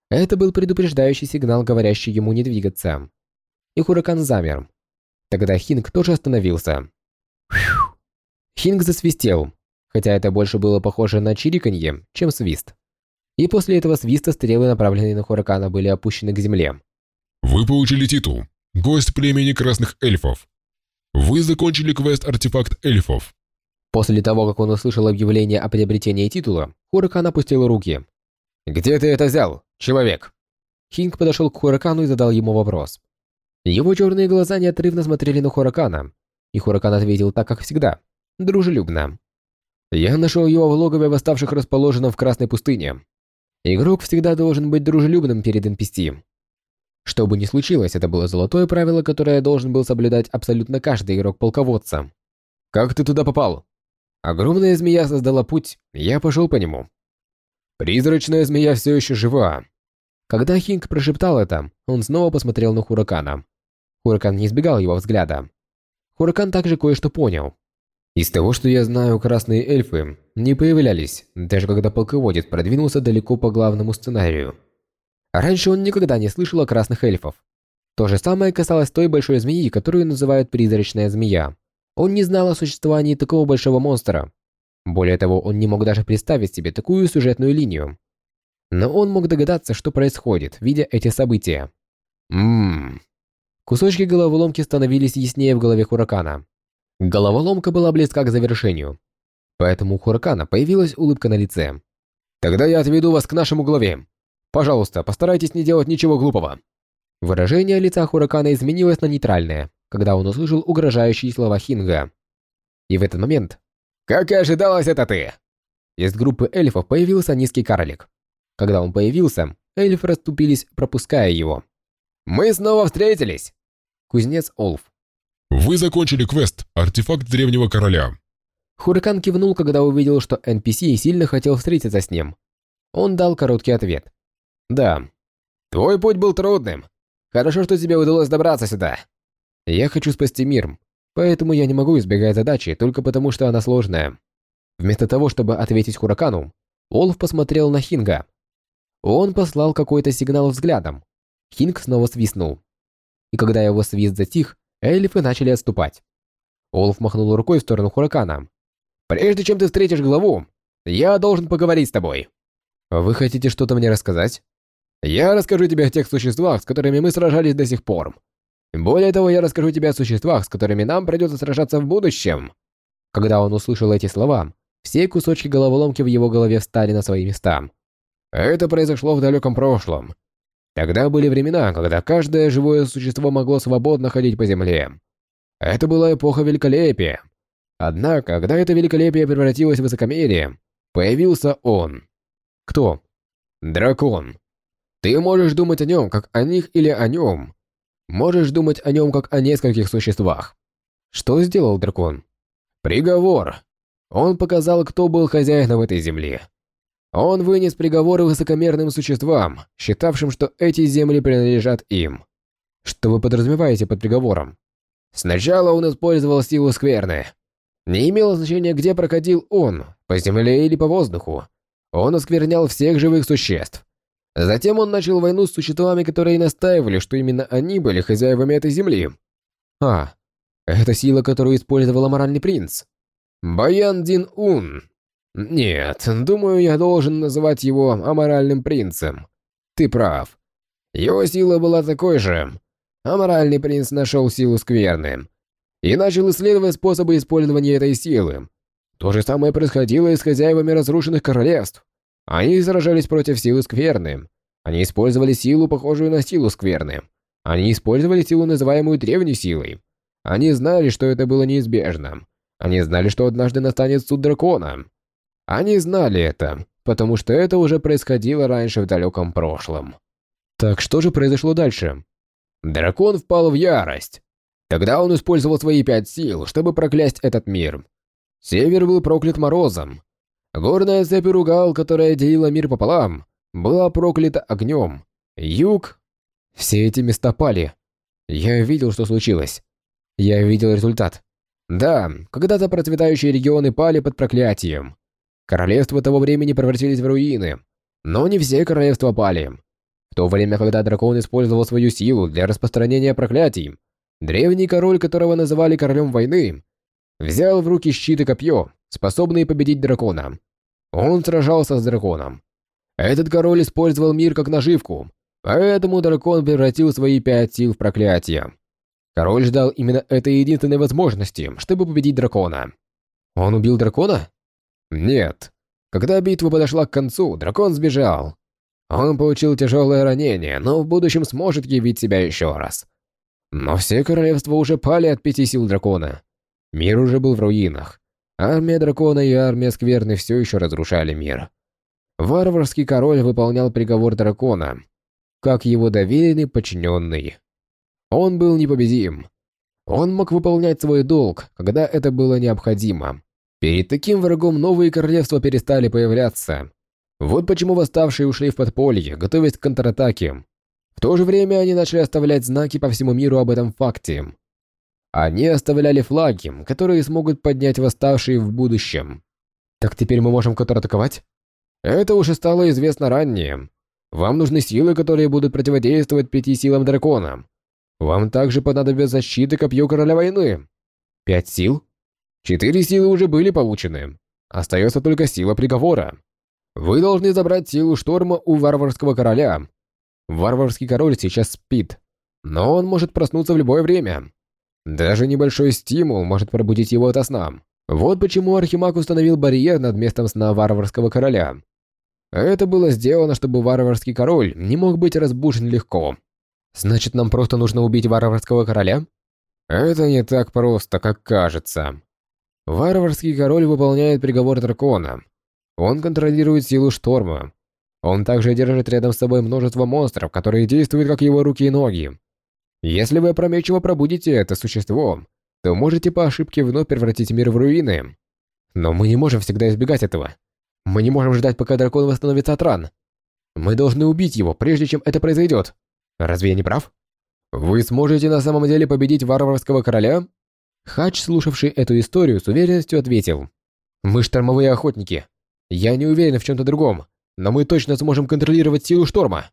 Это был предупреждающий сигнал, говорящий ему не двигаться. И Хуракан замер. Тогда Хинг тоже остановился. Хинг засвистел, хотя это больше было похоже на чириканье, чем свист. И после этого свиста стрелы, направленные на Хуракана, были опущены к земле. Вы получили титул «Гость племени красных эльфов». Вы закончили квест «Артефакт эльфов». После того, как он услышал объявление о приобретении титула, Хуракан опустил руки. «Где ты это взял, человек?» Хинг подошел к Хуракану и задал ему вопрос. Его черные глаза неотрывно смотрели на Хуракана, и Хуракан ответил так, как всегда, дружелюбно. «Я нашел его в логове восставших, расположенном в Красной пустыне. Игрок всегда должен быть дружелюбным перед NPC. Что бы ни случилось, это было золотое правило, которое должен был соблюдать абсолютно каждый игрок полководца. «Как ты туда попал?» Огромная змея создала путь, я пошел по нему. Призрачная змея все еще жива. Когда Хинг прошептал это, он снова посмотрел на Хуракана. Хуракан не избегал его взгляда. Хуракан также кое-что понял. Из того, что я знаю, красные эльфы не появлялись, даже когда полководец продвинулся далеко по главному сценарию. Раньше он никогда не слышал о красных эльфов. То же самое касалось той большой змеи, которую называют призрачная змея. Он не знал о существовании такого большого монстра. Более того, он не мог даже представить себе такую сюжетную линию. Но он мог догадаться, что происходит, видя эти события. Ммм. Кусочки головоломки становились яснее в голове Хуракана. Головоломка была близка к завершению. Поэтому у Хуракана появилась улыбка на лице. «Тогда я отведу вас к нашему главе. Пожалуйста, постарайтесь не делать ничего глупого». Выражение лица Хуракана изменилось на нейтральное, когда он услышал угрожающие слова Хинга. И в этот момент... «Как и ожидалось, это ты!» Из группы эльфов появился низкий карлик. Когда он появился, эльфы расступились, пропуская его. «Мы снова встретились!» Кузнец Олф. Вы закончили квест «Артефакт Древнего Короля». Хуракан кивнул, когда увидел, что NPC сильно хотел встретиться с ним. Он дал короткий ответ. «Да. Твой путь был трудным. Хорошо, что тебе удалось добраться сюда. Я хочу спасти мир, поэтому я не могу избегать задачи только потому, что она сложная». Вместо того, чтобы ответить Хуракану, Олф посмотрел на Хинга. Он послал какой-то сигнал взглядом. Хинг снова свистнул. И когда его свист затих, эльфы начали отступать. Олаф махнул рукой в сторону Хуракана. «Прежде чем ты встретишь главу, я должен поговорить с тобой». «Вы хотите что-то мне рассказать?» «Я расскажу тебе о тех существах, с которыми мы сражались до сих пор. Более того, я расскажу тебе о существах, с которыми нам придется сражаться в будущем». Когда он услышал эти слова, все кусочки головоломки в его голове встали на свои места. Это произошло в далеком прошлом. Тогда были времена, когда каждое живое существо могло свободно ходить по земле. Это была эпоха великолепия. Однако, когда это великолепие превратилось в высокомерие, появился он. Кто? Дракон. Ты можешь думать о нем, как о них или о нем. Можешь думать о нем, как о нескольких существах. Что сделал дракон? Приговор. Он показал, кто был хозяином этой земли. Он вынес приговоры высокомерным существам, считавшим, что эти земли принадлежат им. Что вы подразумеваете под приговором? Сначала он использовал силу скверны. Не имело значения, где проходил он, по земле или по воздуху. Он осквернял всех живых существ. Затем он начал войну с существами, которые настаивали, что именно они были хозяевами этой земли. А, это сила, которую использовал аморальный принц. Баян Дин Ун, нет, думаю, я должен называть его аморальным принцем. Ты прав. Его сила была такой же. Аморальный принц нашел силу скверны и начал исследовать способы использования этой силы. То же самое происходило и с хозяевами разрушенных королевств. Они сражались против силы скверны. Они использовали силу, похожую на силу скверны. Они использовали силу, называемую древней силой. Они знали, что это было неизбежно. Они знали, что однажды настанет суд дракона. Они знали это, потому что это уже происходило раньше в далеком прошлом. Так что же произошло дальше? Дракон впал в ярость. Тогда он использовал свои пять сил, чтобы проклясть этот мир. Север был проклят морозом. Горная цепь Ругал, которая делила мир пополам, была проклята огнем. Юг... Все эти места пали. Я видел, что случилось. Я видел результат. Да, когда-то процветающие регионы пали под проклятием. Королевства того времени превратились в руины. Но не все королевства пали. В то время, когда дракон использовал свою силу для распространения проклятий, древний король, которого называли королем войны, взял в руки щит и копье, способные победить дракона. Он сражался с драконом. Этот король использовал мир как наживку, поэтому дракон превратил свои пять сил в проклятие. Король ждал именно этой единственной возможности, чтобы победить дракона. Он убил дракона? Нет. Когда битва подошла к концу, дракон сбежал. Он получил тяжелое ранение, но в будущем сможет явить себя еще раз. Но все королевства уже пали от пяти сил дракона. Мир уже был в руинах. Армия дракона и армия скверны все еще разрушали мир. Варварский король выполнял приговор дракона, как его доверенный подчиненный. Он был непобедим. Он мог выполнять свой долг, когда это было необходимо. Перед таким врагом новые королевства перестали появляться. Вот почему восставшие ушли в подполье, готовясь к контратаке. В то же время они начали оставлять знаки по всему миру об этом факте. Они оставляли флаги, которые смогут поднять восставшие в будущем. Так теперь мы можем контратаковать? Это уже стало известно ранее. Вам нужны силы, которые будут противодействовать пяти силам дракона. Вам также понадобится защита копье короля войны. Пять сил? Четыре силы уже были получены. Остается только сила приговора. Вы должны забрать силу шторма у варварского короля. Варварский король сейчас спит, но он может проснуться в любое время. Даже небольшой стимул может пробудить его ото сна. Вот почему Архимаг установил барьер над местом сна варварского короля. Это было сделано, чтобы варварский король не мог быть разбужен легко. Значит, нам просто нужно убить варварского короля? Это не так просто, как кажется. Варварский король выполняет приговор дракона. Он контролирует силу шторма. Он также держит рядом с собой множество монстров, которые действуют как его руки и ноги. Если вы опрометчиво пробудите это существо, то можете по ошибке вновь превратить мир в руины. Но мы не можем всегда избегать этого. Мы не можем ждать, пока дракон восстановится от ран. Мы должны убить его, прежде чем это произойдет. Разве я не прав? Вы сможете на самом деле победить варварского короля? Хач, слушавший эту историю, с уверенностью ответил. Мы штормовые охотники. Я не уверен в чем-то другом, но мы точно сможем контролировать силу шторма.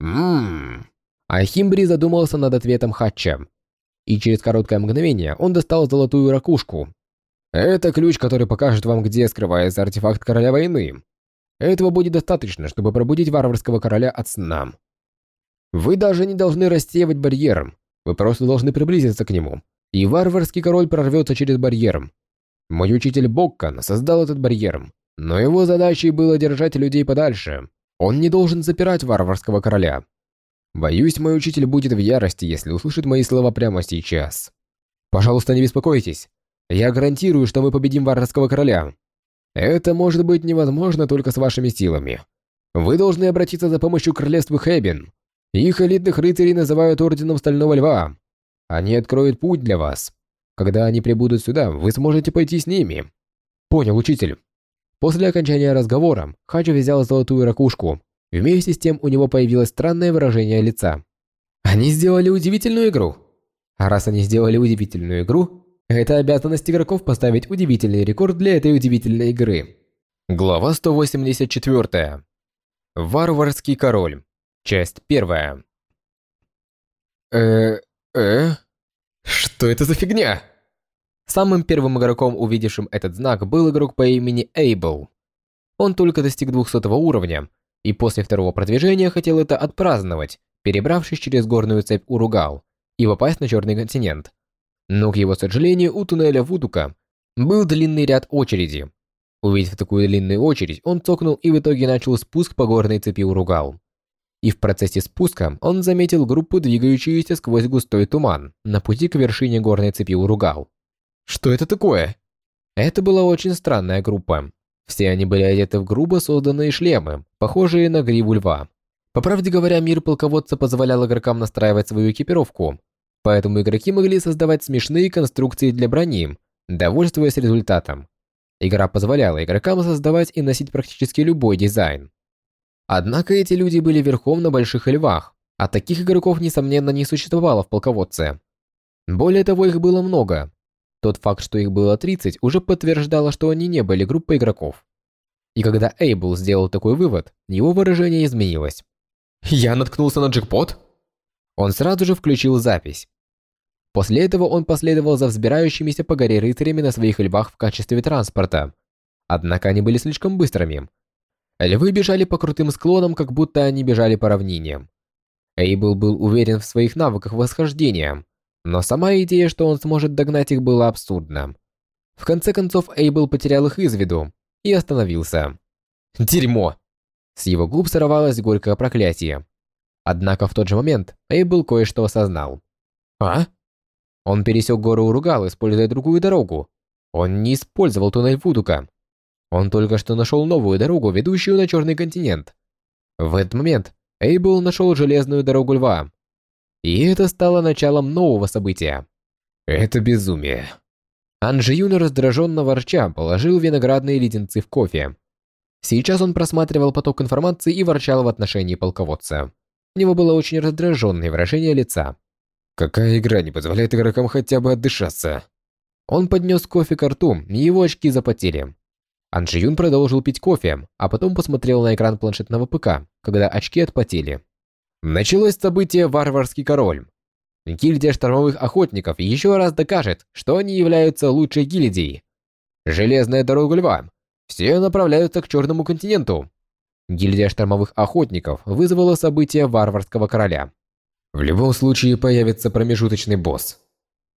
Ммм. Ахимбри задумался над ответом Хатча. И через короткое мгновение он достал золотую ракушку. Это ключ, который покажет вам, где скрывается артефакт короля войны. Этого будет достаточно, чтобы пробудить варварского короля от сна. Вы даже не должны рассеивать барьером. Вы просто должны приблизиться к нему. И варварский король прорвется через барьер. Мой учитель Боккан создал этот барьер. Но его задачей было держать людей подальше. Он не должен запирать варварского короля. Боюсь, мой учитель будет в ярости, если услышит мои слова прямо сейчас. Пожалуйста, не беспокойтесь. Я гарантирую, что мы победим варварского короля. Это может быть невозможно только с вашими силами. Вы должны обратиться за помощью к королевству Хэбин. Их элитных рыцарей называют Орденом Стального Льва. Они откроют путь для вас. Когда они прибудут сюда, вы сможете пойти с ними. Понял, учитель. После окончания разговора Хаджи взял золотую ракушку. Вместе с тем у него появилось странное выражение лица. Они сделали удивительную игру. А раз они сделали удивительную игру, это обязанность игроков поставить удивительный рекорд для этой удивительной игры. Глава 184. Варварский король. Часть первая. Э, э? Что это за фигня? Самым первым игроком, увидевшим этот знак, был игрок по имени Эйбл. Он только достиг 200 уровня, и после второго продвижения хотел это отпраздновать, перебравшись через горную цепь Уругал и попасть на Черный континент. Но, к его сожалению, у туннеля Вудука был длинный ряд очереди. Увидев такую длинную очередь, он цокнул и в итоге начал спуск по горной цепи Уругал. И в процессе спуска он заметил группу, двигающуюся сквозь густой туман на пути к вершине горной цепи Уругал. Что это такое? Это была очень странная группа. Все они были одеты в грубо созданные шлемы, похожие на гриву льва. По правде говоря, мир полководца позволял игрокам настраивать свою экипировку, поэтому игроки могли создавать смешные конструкции для брони, довольствуясь результатом. Игра позволяла игрокам создавать и носить практически любой дизайн. Однако эти люди были верхом на больших львах, а таких игроков, несомненно, не существовало в полководце. Более того, их было много, тот факт, что их было 30, уже подтверждало, что они не были группой игроков. И когда Эйбл сделал такой вывод, его выражение изменилось. «Я наткнулся на джекпот?» Он сразу же включил запись. После этого он последовал за взбирающимися по горе рыцарями на своих львах в качестве транспорта. Однако они были слишком быстрыми. Львы бежали по крутым склонам, как будто они бежали по равнине. Эйбл был уверен в своих навыках восхождения, но сама идея, что он сможет догнать их, была абсурдна. В конце концов, Эйбл потерял их из виду и остановился. «Дерьмо!» С его губ сорвалось горькое проклятие. Однако в тот же момент Эйбл кое-что осознал. «А?» Он пересек гору Уругал, используя другую дорогу. Он не использовал туннель Вудука. Он только что нашел новую дорогу, ведущую на Черный континент. В этот момент Эйбл нашел железную дорогу Льва, и это стало началом нового события. Это безумие. Анжи Юна раздраженно ворча положил виноградные леденцы в кофе. Сейчас он просматривал поток информации и ворчал в отношении полководца. У него было очень раздраженное выражение лица. Какая игра не позволяет игрокам хотя бы отдышаться? Он поднес кофе к рту, и его очки запотели. Анжи Юн продолжил пить кофе, а потом посмотрел на экран планшетного ПК, когда очки отпотели. Началось событие «Варварский король». Гильдия штормовых охотников еще раз докажет, что они являются лучшей гильдией. Железная дорога льва. Все направляются к Черному континенту. Гильдия штормовых охотников вызвала событие варварского короля. В любом случае появится промежуточный босс.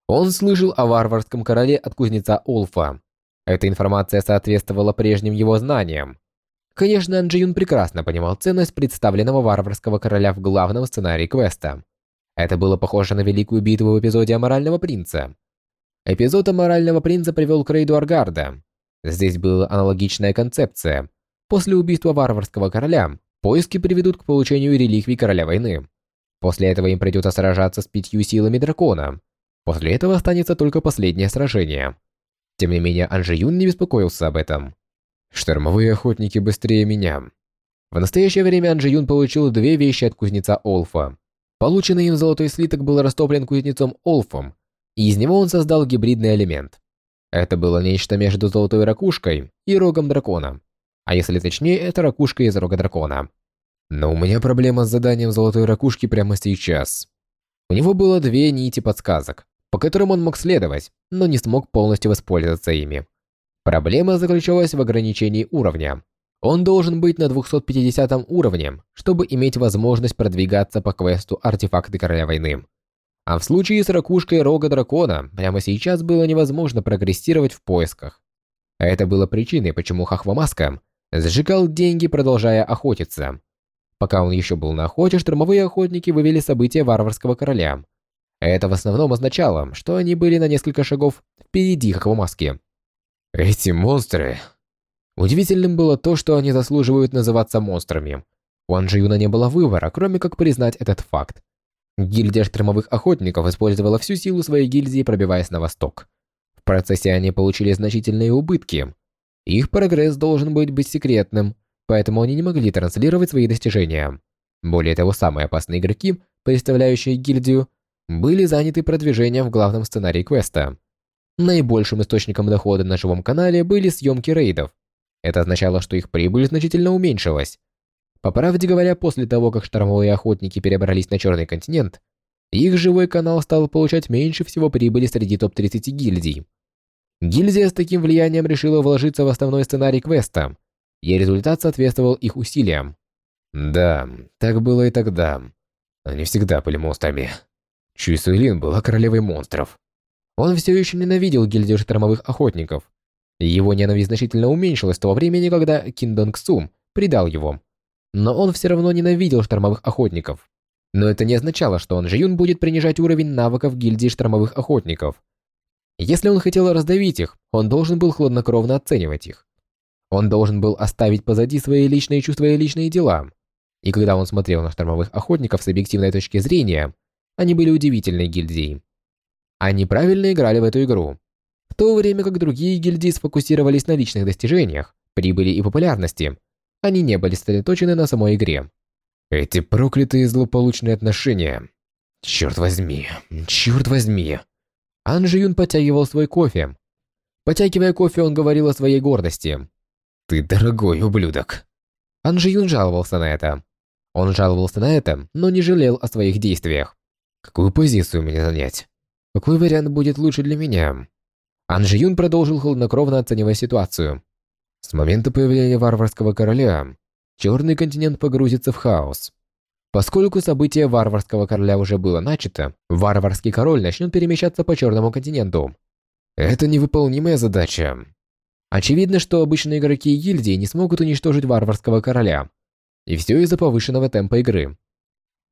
Он слышал о варварском короле от кузнеца Олфа. Эта информация соответствовала прежним его знаниям. Конечно, Анджиюн прекрасно понимал ценность представленного варварского короля в главном сценарии квеста. Это было похоже на великую битву в эпизоде Аморального принца. Эпизод Аморального принца привел к рейду Аргарда. Здесь была аналогичная концепция. После убийства варварского короля, поиски приведут к получению реликвий короля войны. После этого им придется сражаться с пятью силами дракона. После этого останется только последнее сражение. Тем не менее, Анжи не беспокоился об этом. Штормовые охотники быстрее меня. В настоящее время Анжи получил две вещи от кузнеца Олфа. Полученный им золотой слиток был растоплен кузнецом Олфом, и из него он создал гибридный элемент. Это было нечто между золотой ракушкой и рогом дракона. А если точнее, это ракушка из рога дракона. Но у меня проблема с заданием золотой ракушки прямо сейчас. У него было две нити подсказок, по которым он мог следовать, но не смог полностью воспользоваться ими. Проблема заключалась в ограничении уровня. Он должен быть на 250 уровне, чтобы иметь возможность продвигаться по квесту «Артефакты Короля Войны». А в случае с ракушкой Рога Дракона, прямо сейчас было невозможно прогрессировать в поисках. Это было причиной, почему Хахвамаска сжигал деньги, продолжая охотиться. Пока он еще был на охоте, штурмовые охотники вывели события Варварского Короля. Это в основном означало, что они были на несколько шагов впереди Хахвамаски. Эти монстры Удивительным было то, что они заслуживают называться монстрами. У Анжиюна не было выбора, кроме как признать этот факт. Гильдия штормовых охотников использовала всю силу своей гильдии, пробиваясь на восток. В процессе они получили значительные убытки. Их прогресс должен быть быть секретным, поэтому они не могли транслировать свои достижения. Более того, самые опасные игроки, представляющие гильдию, были заняты продвижением в главном сценарии квеста. Наибольшим источником дохода на живом канале были съемки рейдов, это означало, что их прибыль значительно уменьшилась. По правде говоря, после того, как штормовые охотники перебрались на Черный континент, их живой канал стал получать меньше всего прибыли среди топ-30 гильдий. Гильдия с таким влиянием решила вложиться в основной сценарий квеста, и результат соответствовал их усилиям. Да, так было и тогда. Они всегда были монстрами. Чуй была королевой монстров. Он все еще ненавидел гильдию штормовых охотников, его ненависть значительно уменьшилась с того времени, когда Киндонг Сум предал его. Но он все равно ненавидел штормовых охотников. Но это не означало, что он Жиюн будет принижать уровень навыков гильдии штормовых охотников. Если он хотел раздавить их, он должен был хладнокровно оценивать их. Он должен был оставить позади свои личные чувства и личные дела. И когда он смотрел на штормовых охотников с объективной точки зрения, они были удивительной гильдией. Они правильно играли в эту игру. В то время как другие гильдии сфокусировались на личных достижениях, прибыли и популярности, они не были сосредоточены на самой игре. Эти проклятые злополучные отношения. Черт возьми, черт возьми. Ан Жи Юн подтягивал свой кофе. Потягивая кофе, он говорил о своей гордости. «Ты дорогой ублюдок». Ан Жи Юн жаловался на это. Он жаловался на это, но не жалел о своих действиях. Какую позицию мне занять? Какой вариант будет лучше для меня? Ан Жи Юн продолжил хладнокровно оценивая ситуацию. С момента появления варварского короля, Черный континент погрузится в хаос. Поскольку событие варварского короля уже было начато, варварский король начнет перемещаться по Черному континенту. Это невыполнимая задача. Очевидно, что обычные игроки гильдии не смогут уничтожить варварского короля. И все из-за повышенного темпа игры.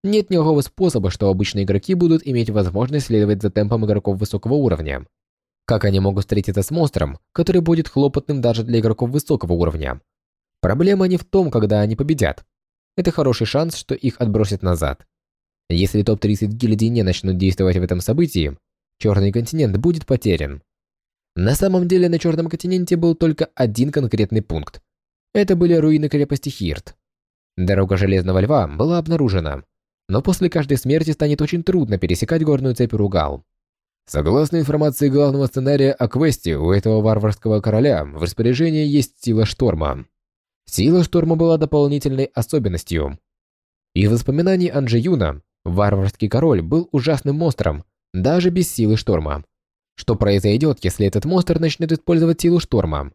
Нет никакого способа, что обычные игроки будут иметь возможность следовать за темпом игроков высокого уровня. Как они могут встретиться с монстром, который будет хлопотным даже для игроков высокого уровня? Проблема не в том, когда они победят. Это хороший шанс, что их отбросят назад. Если топ-30 гильдий не начнут действовать в этом событии, Черный континент будет потерян. На самом деле на Черном континенте был только один конкретный пункт. Это были руины крепости Хирт. Дорога Железного Льва была обнаружена, но после каждой смерти станет очень трудно пересекать горную цепь Ругал. Согласно информации главного сценария о квесте, у этого варварского короля в распоряжении есть сила шторма. Сила шторма была дополнительной особенностью. Из воспоминаний Анджи Юна, варварский король был ужасным монстром, даже без силы шторма. Что произойдет, если этот монстр начнет использовать силу шторма?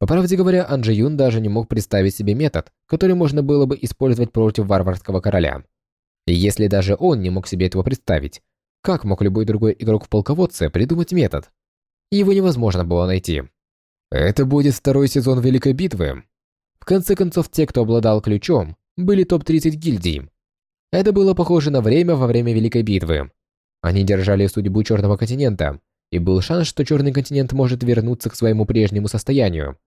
По правде говоря, Анджи Юн даже не мог представить себе метод, который можно было бы использовать против варварского короля. Если даже он не мог себе этого представить, как мог любой другой игрок в полководце придумать метод? Его невозможно было найти. Это будет второй сезон Великой Битвы. В конце концов, те, кто обладал ключом, были топ-30 гильдий. Это было похоже на время во время Великой Битвы. Они держали судьбу Черного континента, и был шанс, что Черный континент может вернуться к своему прежнему состоянию.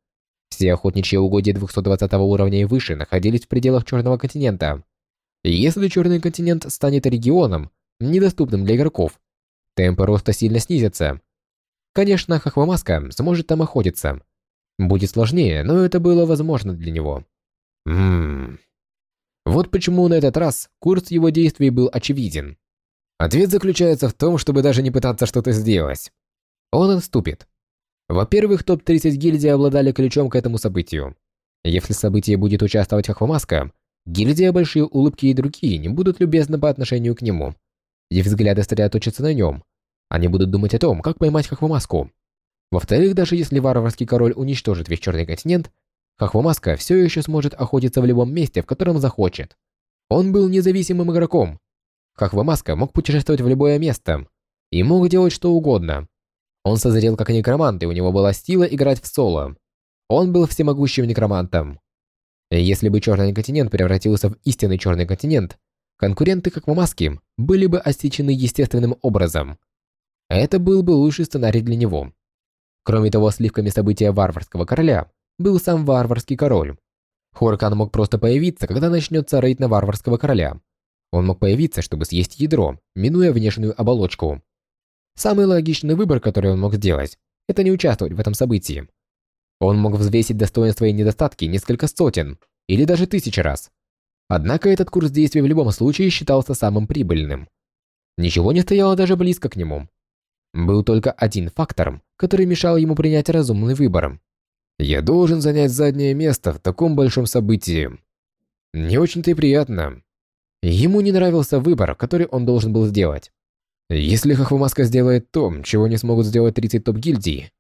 Все охотничьи угодья 220 уровня и выше находились в пределах Черного континента. Если Черный континент станет регионом, недоступным для игроков, темпы роста сильно снизятся. Конечно, Хахвамаска сможет там охотиться. Будет сложнее, но это было возможно для него. Ммм. Вот почему на этот раз курс его действий был очевиден. Ответ заключается в том, чтобы даже не пытаться что-то сделать. Он отступит. Во-первых, топ-30 гильдий обладали ключом к этому событию. Если в событии будет участвовать Хахвамаска, гильдия Большие Улыбки и другие не будут любезны по отношению к нему. Их взгляды сосредоточатся на нем. Они будут думать о том, как поймать Хахвамаску. Во-вторых, даже если варварский король уничтожит весь Черный континент, Хахвамаска все еще сможет охотиться в любом месте, в котором захочет. Он был независимым игроком. Хахвамаска мог путешествовать в любое место и мог делать что угодно, он созрел как некромант, и у него была сила играть в соло. Он был всемогущим некромантом. Если бы Черный континент превратился в истинный Черный континент, конкуренты как Мамаски были бы осечены естественным образом. Это был бы лучший сценарий для него. Кроме того, сливками события варварского короля был сам варварский король. Хоркан мог просто появиться, когда начнется рейд на варварского короля. Он мог появиться, чтобы съесть ядро, минуя внешнюю оболочку. Самый логичный выбор, который он мог сделать, это не участвовать в этом событии. Он мог взвесить достоинства и недостатки несколько сотен или даже тысяч раз. Однако этот курс действий в любом случае считался самым прибыльным. Ничего не стояло даже близко к нему. Был только один фактор, который мешал ему принять разумный выбор. «Я должен занять заднее место в таком большом событии». Не очень-то и приятно. Ему не нравился выбор, который он должен был сделать. Если Хохвамаска сделает то, чего не смогут сделать 30 топ-гильдий,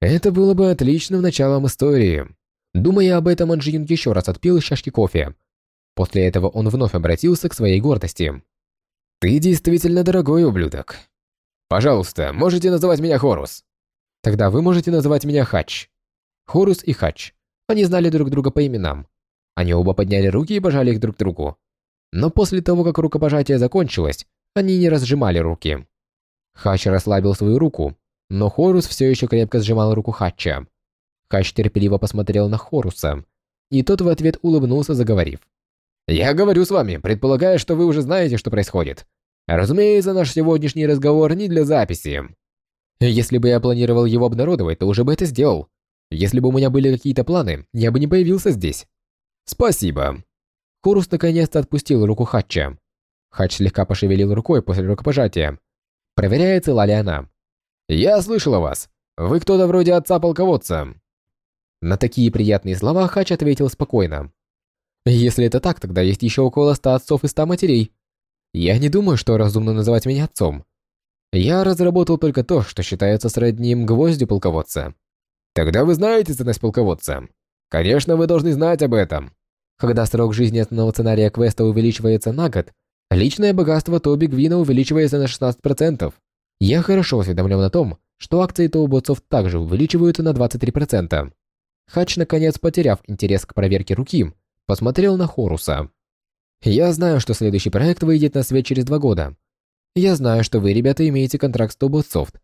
это было бы отличным началом истории. Думая об этом, Анджин еще раз отпил из чашки кофе. После этого он вновь обратился к своей гордости. «Ты действительно дорогой ублюдок. Пожалуйста, можете называть меня Хорус. Тогда вы можете называть меня Хач. Хорус и Хач. Они знали друг друга по именам. Они оба подняли руки и пожали их друг другу. Но после того, как рукопожатие закончилось, они не разжимали руки. Хач расслабил свою руку, но Хорус все еще крепко сжимал руку Хача. Хач терпеливо посмотрел на Хоруса, и тот в ответ улыбнулся, заговорив. «Я говорю с вами, предполагая, что вы уже знаете, что происходит. Разумеется, наш сегодняшний разговор не для записи. Если бы я планировал его обнародовать, то уже бы это сделал. Если бы у меня были какие-то планы, я бы не появился здесь. Спасибо. Хорус наконец-то отпустил руку Хатча. Хач слегка пошевелил рукой после рукопожатия, проверяя, цела ли она. «Я слышал о вас. Вы кто-то вроде отца-полководца». На такие приятные слова Хач ответил спокойно. «Если это так, тогда есть еще около ста отцов и ста матерей. Я не думаю, что разумно называть меня отцом. Я разработал только то, что считается сродним гвоздю полководца». «Тогда вы знаете ценность полководца. Конечно, вы должны знать об этом». Когда срок жизни основного сценария квеста увеличивается на год, Личное богатство Тоби Гвина увеличивается на 16%. Я хорошо осведомлен о том, что акции Тоуботсов также увеличиваются на 23%. Хач, наконец потеряв интерес к проверке руки, посмотрел на Хоруса. «Я знаю, что следующий проект выйдет на свет через два года. Я знаю, что вы, ребята, имеете контракт с Тоботсофт,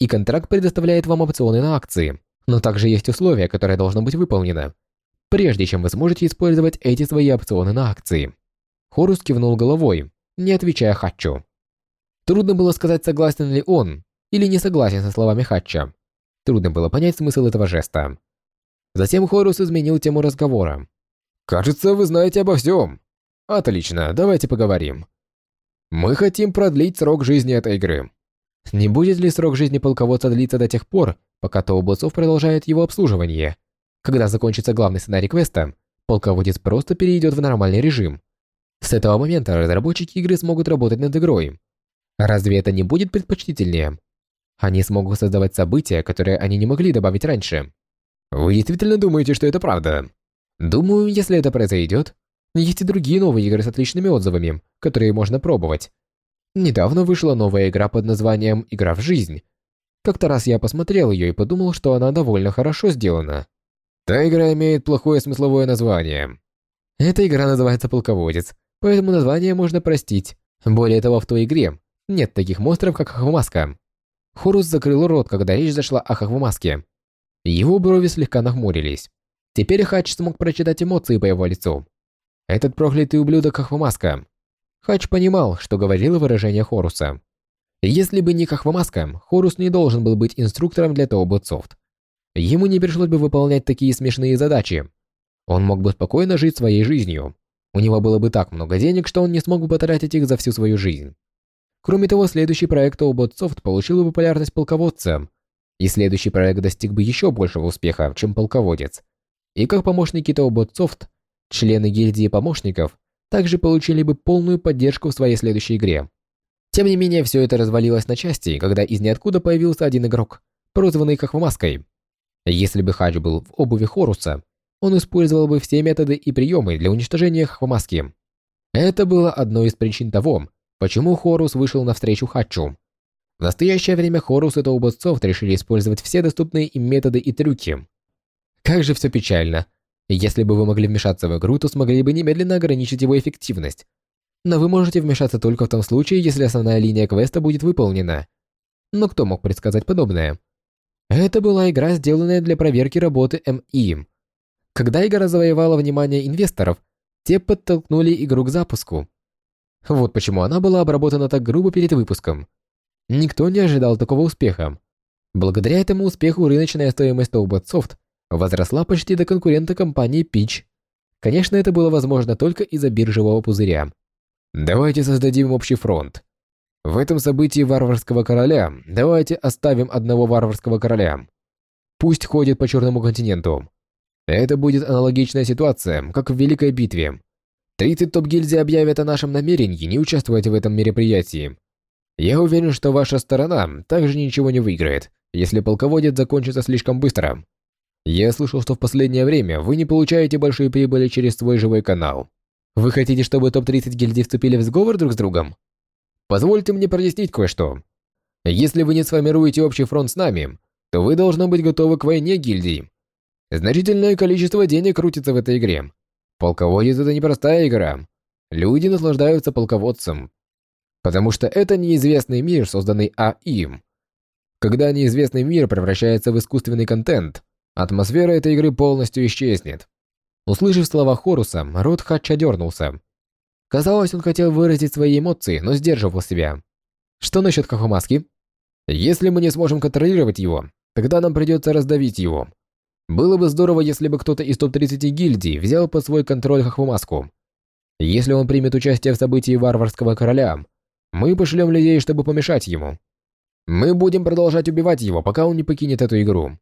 и контракт предоставляет вам опционы на акции, но также есть условия, которые должны быть выполнены, прежде чем вы сможете использовать эти свои опционы на акции. Хорус кивнул головой, не отвечая Хатчу. Трудно было сказать, согласен ли он или не согласен со словами Хатча. Трудно было понять смысл этого жеста. Затем Хорус изменил тему разговора. «Кажется, вы знаете обо всем. Отлично, давайте поговорим. Мы хотим продлить срок жизни этой игры. Не будет ли срок жизни полководца длиться до тех пор, пока Тоубоцов продолжает его обслуживание? Когда закончится главный сценарий квеста, полководец просто перейдет в нормальный режим. С этого момента разработчики игры смогут работать над игрой. Разве это не будет предпочтительнее? Они смогут создавать события, которые они не могли добавить раньше. Вы действительно думаете, что это правда? Думаю, если это произойдет, есть и другие новые игры с отличными отзывами, которые можно пробовать. Недавно вышла новая игра под названием «Игра в жизнь». Как-то раз я посмотрел ее и подумал, что она довольно хорошо сделана. Та игра имеет плохое смысловое название. Эта игра называется «Полководец», поэтому название можно простить. Более того, в той игре нет таких монстров, как Хахвамаска. Хорус закрыл рот, когда речь зашла о Хахвамаске. Его брови слегка нахмурились. Теперь Хач смог прочитать эмоции по его лицу. Этот проклятый ублюдок Хахвамаска. Хач понимал, что говорило выражение Хоруса. Если бы не Хахвамаска, Хорус не должен был быть инструктором для Тоуботсофт. Ему не пришлось бы выполнять такие смешные задачи. Он мог бы спокойно жить своей жизнью. У него было бы так много денег, что он не смог бы потратить их за всю свою жизнь. Кроме того, следующий проект Тоуботсофт получил бы популярность полководца, и следующий проект достиг бы еще большего успеха, чем полководец. И как помощники Тоуботсофт, Члены гильдии помощников также получили бы полную поддержку в своей следующей игре. Тем не менее, все это развалилось на части, когда из ниоткуда появился один игрок, прозванный Хахвамаской. Если бы Хадж был в обуви Хоруса, он использовал бы все методы и приемы для уничтожения Хахвамаски. Это было одной из причин того, почему Хорус вышел навстречу Хачу. В настоящее время Хорус и Тоуботсофт решили использовать все доступные им методы и трюки. Как же все печально. Если бы вы могли вмешаться в игру, то смогли бы немедленно ограничить его эффективность. Но вы можете вмешаться только в том случае, если основная линия квеста будет выполнена. Но кто мог предсказать подобное? Это была игра, сделанная для проверки работы МИ. Когда игра завоевала внимание инвесторов, те подтолкнули игру к запуску. Вот почему она была обработана так грубо перед выпуском. Никто не ожидал такого успеха. Благодаря этому успеху рыночная стоимость Toadbot Soft возросла почти до конкурента компании Peach. Конечно, это было возможно только из-за биржевого пузыря. Давайте создадим общий фронт. В этом событии варварского короля давайте оставим одного варварского короля. Пусть ходит по Черному континенту. Это будет аналогичная ситуация, как в Великой битве. 30 топ-гильдий объявят о нашем намерении не участвовать в этом мероприятии. Я уверен, что ваша сторона также ничего не выиграет, если полководец закончится слишком быстро. Я слышал, что в последнее время вы не получаете большие прибыли через свой живой канал. Вы хотите, чтобы топ-30 гильдий вступили в сговор друг с другом? Позвольте мне прояснить кое-что. Если вы не сформируете общий фронт с нами, то вы должны быть готовы к войне гильдий. Значительное количество денег крутится в этой игре. Полководец – это непростая игра. Люди наслаждаются полководцем. Потому что это неизвестный мир, созданный АИ. Когда неизвестный мир превращается в искусственный контент, Атмосфера этой игры полностью исчезнет. Услышав слова Хоруса, рот Хатча дернулся. Казалось, он хотел выразить свои эмоции, но сдерживал себя. Что насчет Хахумаски? Если мы не сможем контролировать его, тогда нам придется раздавить его. Было бы здорово, если бы кто-то из топ-30 гильдий взял под свой контроль Хахумаску. Если он примет участие в событии Варварского Короля, мы пошлем людей, чтобы помешать ему. Мы будем продолжать убивать его, пока он не покинет эту игру.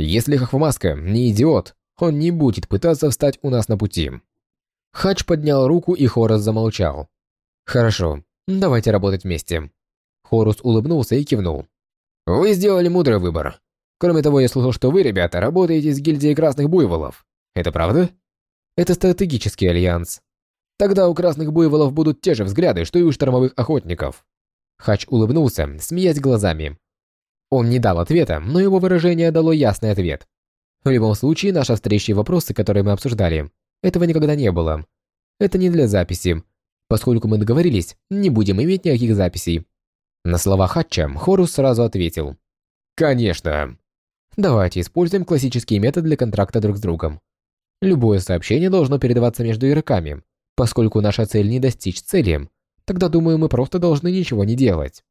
Если Хохвамаска не идиот, он не будет пытаться встать у нас на пути. Хач поднял руку, и Хорус замолчал. Хорошо, давайте работать вместе. Хорус улыбнулся и кивнул. Вы сделали мудрый выбор. Кроме того, я слышал, что вы, ребята, работаете с гильдией Красных Буйволов. Это правда? Это стратегический альянс. Тогда у Красных Буйволов будут те же взгляды, что и у штормовых охотников. Хач улыбнулся, смеясь глазами. Он не дал ответа, но его выражение дало ясный ответ. В любом случае, наша встреча и вопросы, которые мы обсуждали, этого никогда не было. Это не для записи. Поскольку мы договорились, не будем иметь никаких записей. На слова Хатча Хорус сразу ответил. Конечно. Давайте используем классический метод для контракта друг с другом. Любое сообщение должно передаваться между игроками. Поскольку наша цель не достичь цели, тогда, думаю, мы просто должны ничего не делать.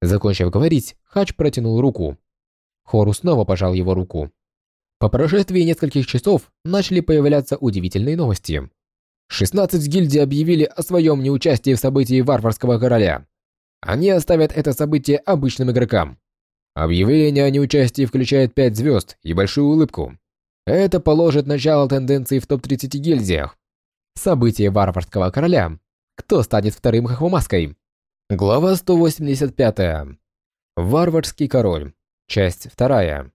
Закончив говорить, Хач протянул руку. Хору снова пожал его руку. По прошествии нескольких часов начали появляться удивительные новости. 16 гильдий объявили о своем неучастии в событии Варварского Короля. Они оставят это событие обычным игрокам. Объявление о неучастии включает 5 звезд и большую улыбку. Это положит начало тенденции в топ-30 гильдиях. Событие Варварского Короля. Кто станет вторым Хохвамаской? Глава 185. Варварский Король. Часть 2.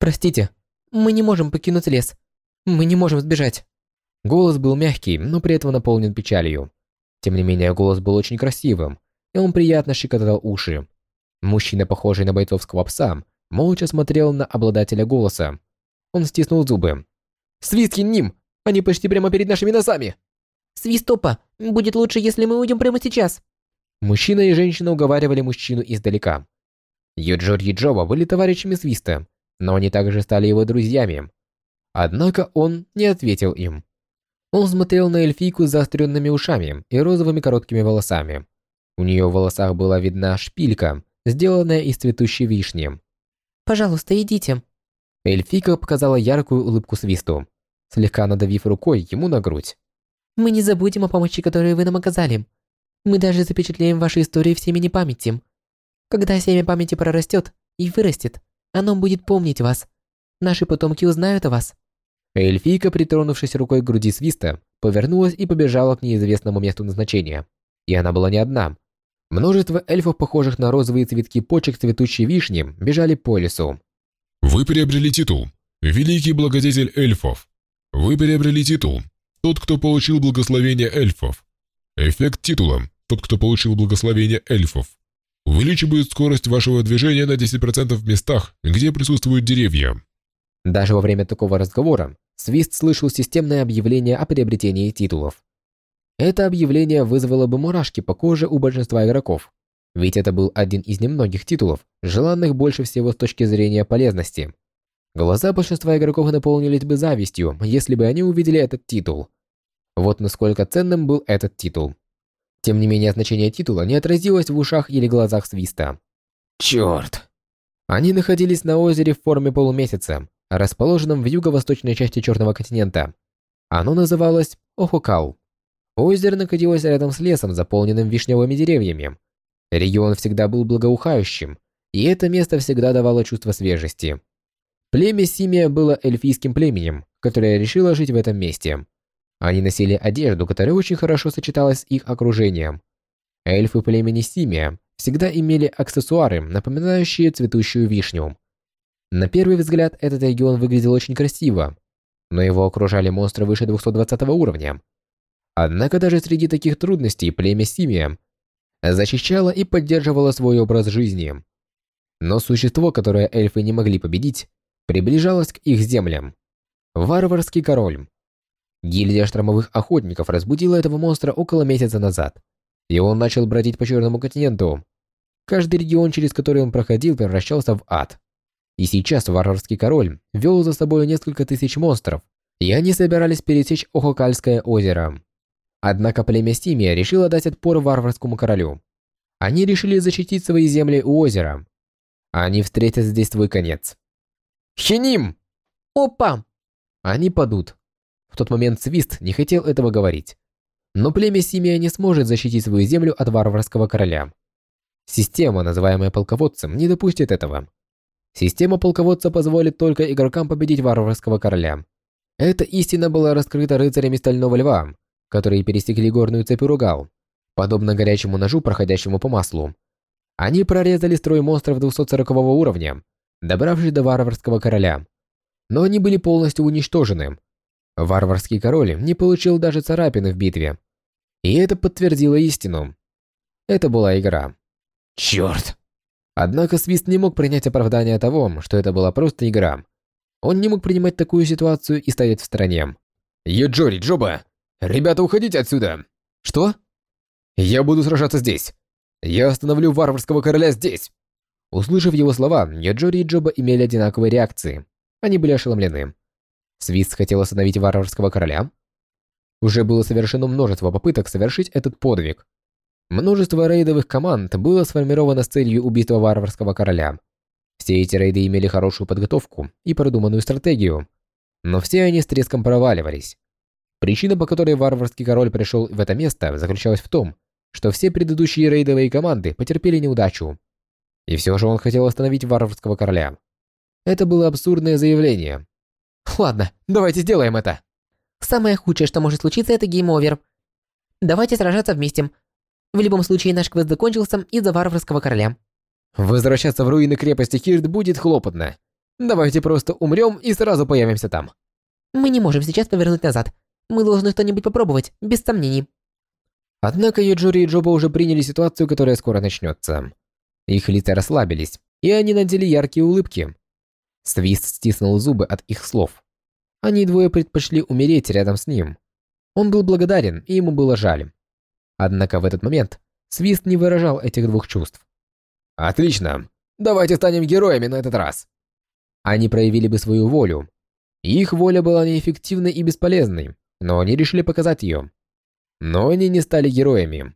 Простите, мы не можем покинуть лес. Мы не можем сбежать. Голос был мягкий, но при этом наполнен печалью. Тем не менее, голос был очень красивым, и он приятно щекотал уши. Мужчина, похожий на бойцовского пса, молча смотрел на обладателя голоса. Он стиснул зубы. «Свисткин ним! Они почти прямо перед нашими носами!» «Свистопа! Будет лучше, если мы уйдем прямо сейчас!» Мужчина и женщина уговаривали мужчину издалека. Юджор и Джоба были товарищами Свиста, но они также стали его друзьями. Однако он не ответил им. Он смотрел на эльфийку с заостренными ушами и розовыми короткими волосами. У нее в волосах была видна шпилька, сделанная из цветущей вишни. «Пожалуйста, идите». Эльфийка показала яркую улыбку Свисту, слегка надавив рукой ему на грудь. «Мы не забудем о помощи, которую вы нам оказали. Мы даже запечатлеем ваши истории в семени памяти. Когда семя памяти прорастет и вырастет, оно будет помнить вас. Наши потомки узнают о вас». Эльфийка, притронувшись рукой к груди Свиста, повернулась и побежала к неизвестному месту назначения. И она была не одна. Множество эльфов, похожих на розовые цветки почек цветущей вишни, бежали по лесу. Вы приобрели титул «Великий благодетель эльфов». Вы приобрели титул «Тот, кто получил благословение эльфов». Эффект титула «Тот, кто получил благословение эльфов». Увеличивает скорость вашего движения на 10% в местах, где присутствуют деревья. Даже во время такого разговора Свист слышал системное объявление о приобретении титулов. Это объявление вызвало бы мурашки по коже у большинства игроков, ведь это был один из немногих титулов, желанных больше всего с точки зрения полезности. Глаза большинства игроков наполнились бы завистью, если бы они увидели этот титул. Вот насколько ценным был этот титул. Тем не менее, значение титула не отразилось в ушах или глазах Свиста. Черт! Они находились на озере в форме полумесяца, расположенном в юго-восточной части Черного континента. Оно называлось Охукал. Озеро находилось рядом с лесом, заполненным вишневыми деревьями. Регион всегда был благоухающим, и это место всегда давало чувство свежести. Племя Симия было эльфийским племенем, которое решило жить в этом месте. Они носили одежду, которая очень хорошо сочеталась с их окружением. Эльфы племени Симия всегда имели аксессуары, напоминающие цветущую вишню. На первый взгляд этот регион выглядел очень красиво, но его окружали монстры выше 220 уровня. Однако даже среди таких трудностей племя Симия защищало и поддерживало свой образ жизни. Но существо, которое эльфы не могли победить, приближалось к их землям. Варварский король. Гильдия штормовых охотников разбудила этого монстра около месяца назад, и он начал бродить по Черному континенту. Каждый регион, через который он проходил, превращался в ад. И сейчас варварский король вел за собой несколько тысяч монстров, и они собирались пересечь Охокальское озеро. Однако племя Стимия решило дать отпор варварскому королю. Они решили защитить свои земли у озера. Они встретят здесь свой конец. Хиним! Опа! Они падут. В тот момент Свист не хотел этого говорить. Но племя Симия не сможет защитить свою землю от варварского короля. Система, называемая полководцем, не допустит этого. Система полководца позволит только игрокам победить варварского короля. Эта истина была раскрыта рыцарями Стального Льва, которые пересекли горную цепь Ругал, подобно горячему ножу, проходящему по маслу. Они прорезали строй монстров 240 уровня, добравшись до варварского короля. Но они были полностью уничтожены. Варварский король не получил даже царапины в битве. И это подтвердило истину. Это была игра. Черт! Однако Свист не мог принять оправдание того, что это была просто игра. Он не мог принимать такую ситуацию и стоять в стороне. «Юджори, Джоба! Ребята, уходите отсюда!» «Что?» «Я буду сражаться здесь! Я остановлю варварского короля здесь!» Услышав его слова, Юджори и Джоба имели одинаковые реакции. Они были ошеломлены. Свист хотел остановить варварского короля? Уже было совершено множество попыток совершить этот подвиг, Множество рейдовых команд было сформировано с целью убийства варварского короля. Все эти рейды имели хорошую подготовку и продуманную стратегию, но все они с треском проваливались. Причина, по которой варварский король пришел в это место, заключалась в том, что все предыдущие рейдовые команды потерпели неудачу. И все же он хотел остановить варварского короля. Это было абсурдное заявление. Ладно, давайте сделаем это. Самое худшее, что может случиться, это гейм-овер. Давайте сражаться вместе. В любом случае, наш квест закончился из-за варварского короля. Возвращаться в руины крепости Хирт будет хлопотно. Давайте просто умрем и сразу появимся там. Мы не можем сейчас повернуть назад. Мы должны что-нибудь попробовать, без сомнений. Однако Юджури и Джоба уже приняли ситуацию, которая скоро начнется. Их лица расслабились, и они надели яркие улыбки. Свист стиснул зубы от их слов. Они двое предпочли умереть рядом с ним. Он был благодарен, и ему было жаль. Однако в этот момент Свист не выражал этих двух чувств. «Отлично! Давайте станем героями на этот раз!» Они проявили бы свою волю. Их воля была неэффективной и бесполезной, но они решили показать ее. Но они не стали героями.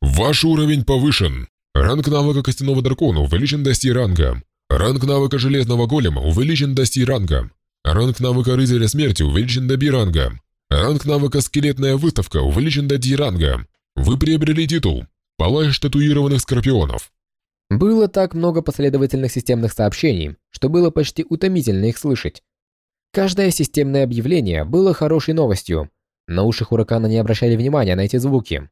Ваш уровень повышен. Ранг навыка Костяного Дракона увеличен до Си-ранга. Ранг навыка Железного Голема увеличен до Си-ранга. Ранг навыка Рыцаря Смерти увеличен до Би-ранга. Ранг навыка Скелетная Выставка увеличен до Ди-ранга. Вы приобрели титул «Палач татуированных скорпионов». Было так много последовательных системных сообщений, что было почти утомительно их слышать. Каждое системное объявление было хорошей новостью, но уши Хуракана не обращали внимания на эти звуки.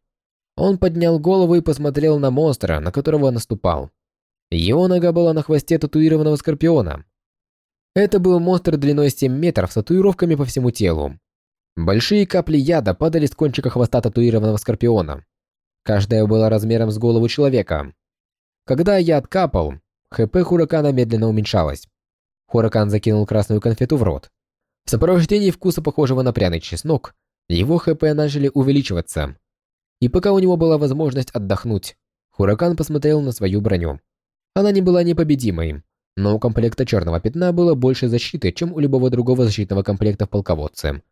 Он поднял голову и посмотрел на монстра, на которого наступал. Его нога была на хвосте татуированного скорпиона. Это был монстр длиной 7 метров с татуировками по всему телу. Большие капли яда падали с кончика хвоста татуированного скорпиона. Каждая была размером с голову человека. Когда яд капал, ХП Хуракана медленно уменьшалось. Хуракан закинул красную конфету в рот. В сопровождении вкуса, похожего на пряный чеснок, его ХП начали увеличиваться. И пока у него была возможность отдохнуть, Хуракан посмотрел на свою броню. Она не была непобедимой, но у комплекта черного пятна было больше защиты, чем у любого другого защитного комплекта в полководце.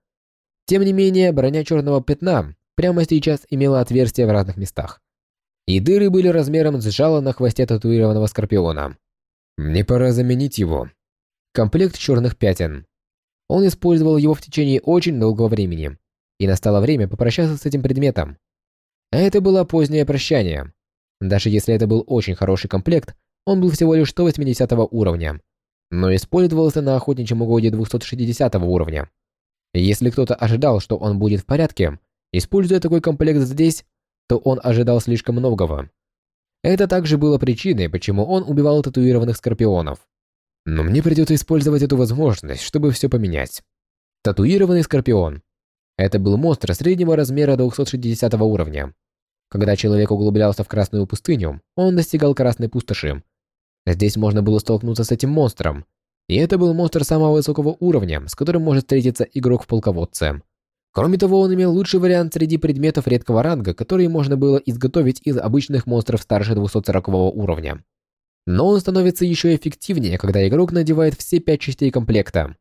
Тем не менее, броня черного пятна прямо сейчас имела отверстия в разных местах и дыры были размером с жало на хвосте татуированного скорпиона. Мне пора заменить его. Комплект черных пятен. Он использовал его в течение очень долгого времени, и настало время попрощаться с этим предметом. А это было позднее прощание. Даже если это был очень хороший комплект, он был всего лишь 180 уровня, но использовался на охотничьем угоде 260 уровня. Если кто-то ожидал, что он будет в порядке, используя такой комплект здесь, то он ожидал слишком многого. Это также было причиной, почему он убивал татуированных скорпионов. Но мне придется использовать эту возможность, чтобы все поменять. Татуированный скорпион. Это был монстр среднего размера 260 уровня. Когда человек углублялся в Красную пустыню, он достигал Красной пустоши. Здесь можно было столкнуться с этим монстром. И это был монстр самого высокого уровня, с которым может встретиться игрок в полководце. Кроме того, он имел лучший вариант среди предметов редкого ранга, которые можно было изготовить из обычных монстров старше 240 уровня. Но он становится еще эффективнее, когда игрок надевает все пять частей комплекта.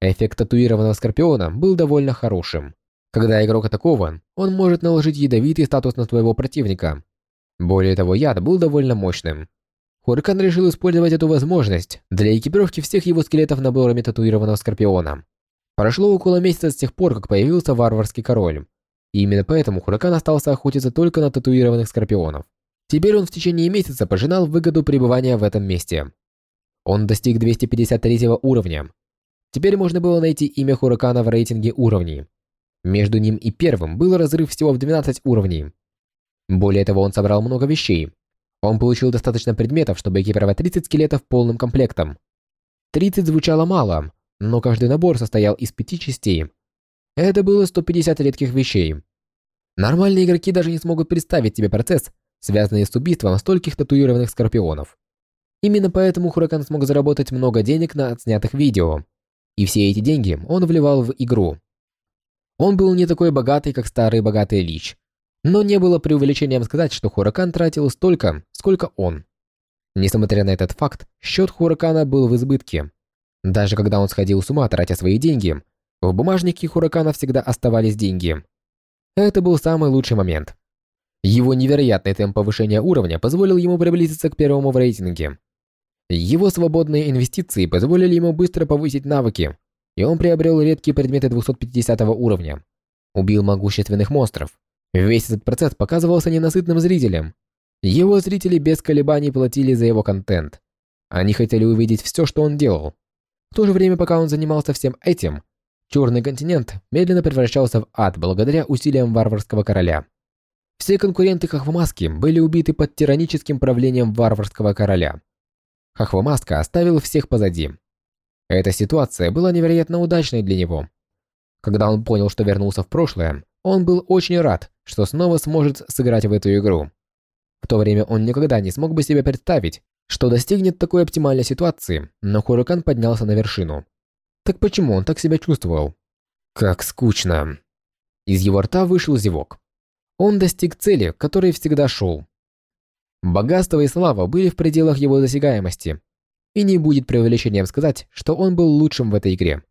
Эффект татуированного скорпиона был довольно хорошим. Когда игрок атакован, он может наложить ядовитый статус на своего противника. Более того, яд был довольно мощным. Хурикан решил использовать эту возможность для экипировки всех его скелетов наборами татуированного скорпиона. Прошло около месяца с тех пор, как появился варварский король. И именно поэтому Хуракан остался охотиться только на татуированных скорпионов. Теперь он в течение месяца пожинал выгоду пребывания в этом месте. Он достиг 253 уровня. Теперь можно было найти имя Хуракана в рейтинге уровней. Между ним и первым был разрыв всего в 12 уровней. Более того, он собрал много вещей. Он получил достаточно предметов, чтобы экипировать 30 скелетов полным комплектом. 30 звучало мало, но каждый набор состоял из пяти частей. Это было 150 редких вещей. Нормальные игроки даже не смогут представить себе процесс, связанный с убийством стольких татуированных скорпионов. Именно поэтому Хуракан смог заработать много денег на отснятых видео. И все эти деньги он вливал в игру. Он был не такой богатый, как старый богатый Лич. Но не было преувеличением сказать, что Хуракан тратил столько, сколько он. Несмотря на этот факт, счет Хуракана был в избытке. Даже когда он сходил с ума, тратя свои деньги, в бумажнике Хуракана всегда оставались деньги. Это был самый лучший момент. Его невероятный темп повышения уровня позволил ему приблизиться к первому в рейтинге. Его свободные инвестиции позволили ему быстро повысить навыки, и он приобрел редкие предметы 250 уровня. Убил могущественных монстров. Весь этот процесс показывался ненасытным зрителям. Его зрители без колебаний платили за его контент. Они хотели увидеть все, что он делал. В то же время, пока он занимался всем этим, Черный континент медленно превращался в ад благодаря усилиям варварского короля. Все конкуренты Хахвамаски были убиты под тираническим правлением варварского короля. Хахвамаска оставил всех позади. Эта ситуация была невероятно удачной для него. Когда он понял, что вернулся в прошлое, он был очень рад, что снова сможет сыграть в эту игру. В то время он никогда не смог бы себе представить, что достигнет такой оптимальной ситуации, но Хуракан поднялся на вершину. Так почему он так себя чувствовал? Как скучно. Из его рта вышел зевок. Он достиг цели, к которой всегда шел. Богатство и слава были в пределах его досягаемости, и не будет преувеличением сказать, что он был лучшим в этой игре.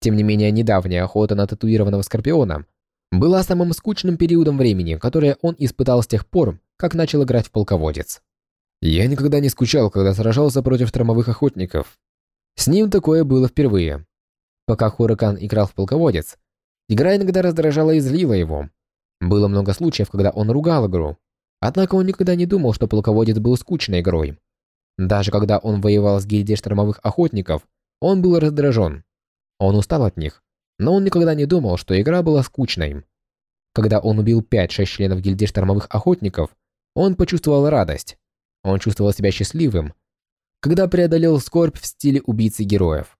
Тем не менее, недавняя охота на татуированного скорпиона была самым скучным периодом времени, которое он испытал с тех пор, как начал играть в полководец. Я никогда не скучал, когда сражался против тромовых охотников. С ним такое было впервые. Пока Хуракан играл в полководец, игра иногда раздражала и злила его. Было много случаев, когда он ругал игру. Однако он никогда не думал, что полководец был скучной игрой. Даже когда он воевал с гильдией штормовых охотников, он был раздражен. Он устал от них, но он никогда не думал, что игра была скучной. Когда он убил 5-6 членов гильдии штормовых охотников, он почувствовал радость. Он чувствовал себя счастливым, когда преодолел скорбь в стиле убийцы героев.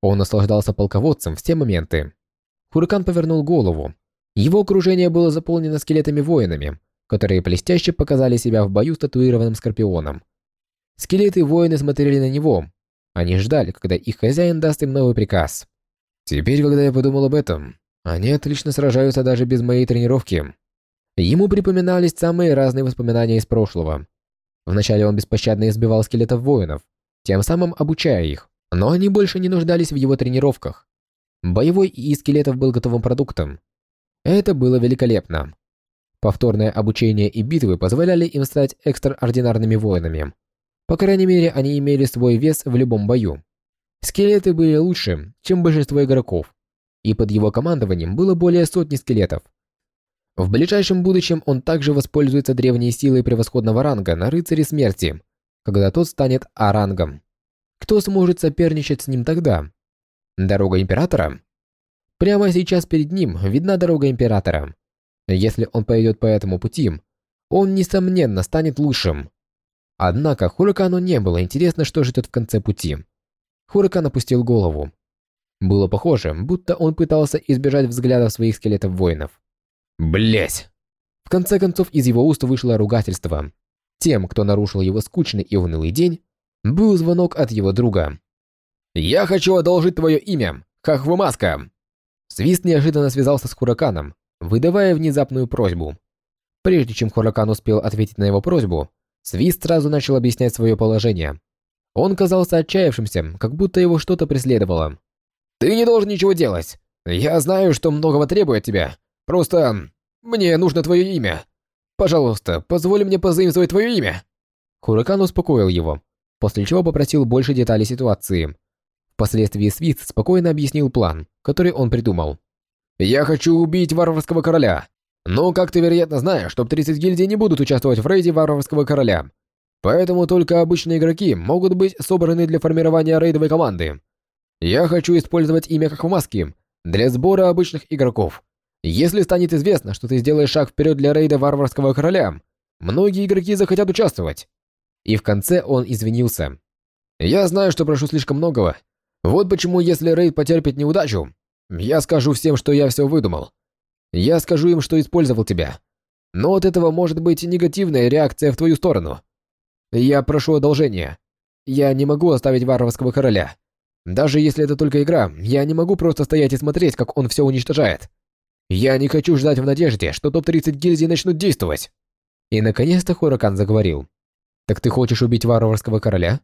Он наслаждался полководцем в те моменты. Хуракан повернул голову. Его окружение было заполнено скелетами-воинами, которые блестяще показали себя в бою с татуированным скорпионом. Скелеты-воины смотрели на него. Они ждали, когда их хозяин даст им новый приказ. Теперь, когда я подумал об этом, они отлично сражаются даже без моей тренировки. Ему припоминались самые разные воспоминания из прошлого. Вначале он беспощадно избивал скелетов воинов, тем самым обучая их, но они больше не нуждались в его тренировках. Боевой и скелетов был готовым продуктом. Это было великолепно. Повторное обучение и битвы позволяли им стать экстраординарными воинами. По крайней мере, они имели свой вес в любом бою. Скелеты были лучше, чем большинство игроков, и под его командованием было более сотни скелетов. В ближайшем будущем он также воспользуется древней силой превосходного ранга на рыцаре смерти, когда тот станет А-рангом. Кто сможет соперничать с ним тогда? Дорога Императора? Прямо сейчас перед ним видна дорога Императора. Если он пойдет по этому пути, он, несомненно, станет лучшим. Однако Хуракану не было интересно, что ждет в конце пути. Хуракан опустил голову. Было похоже, будто он пытался избежать взглядов своих скелетов-воинов. Блять! В конце концов, из его уст вышло ругательство. Тем, кто нарушил его скучный и унылый день, был звонок от его друга. «Я хочу одолжить твое имя, Хахвамаска!» Свист неожиданно связался с Хураканом, выдавая внезапную просьбу. Прежде чем Хуракан успел ответить на его просьбу, Свист сразу начал объяснять свое положение. Он казался отчаявшимся, как будто его что-то преследовало. «Ты не должен ничего делать. Я знаю, что многого требует тебя, Просто мне нужно твое имя. Пожалуйста, позволь мне позаимствовать твое имя». Хуракан успокоил его, после чего попросил больше деталей ситуации. Впоследствии Свист спокойно объяснил план, который он придумал. «Я хочу убить варварского короля. Но, как ты вероятно знаешь, топ-30 гильдий не будут участвовать в рейде варварского короля. Поэтому только обычные игроки могут быть собраны для формирования рейдовой команды. Я хочу использовать имя как в маске для сбора обычных игроков. Если станет известно, что ты сделаешь шаг вперед для рейда варварского короля, многие игроки захотят участвовать. И в конце он извинился. Я знаю, что прошу слишком многого. Вот почему, если рейд потерпит неудачу, я скажу всем, что я все выдумал. Я скажу им, что использовал тебя. Но от этого может быть негативная реакция в твою сторону. Я прошу одолжения. Я не могу оставить варварского короля. Даже если это только игра, я не могу просто стоять и смотреть, как он все уничтожает. Я не хочу ждать в надежде, что топ-30 гильдий начнут действовать. И наконец-то Хуракан заговорил. Так ты хочешь убить варварского короля?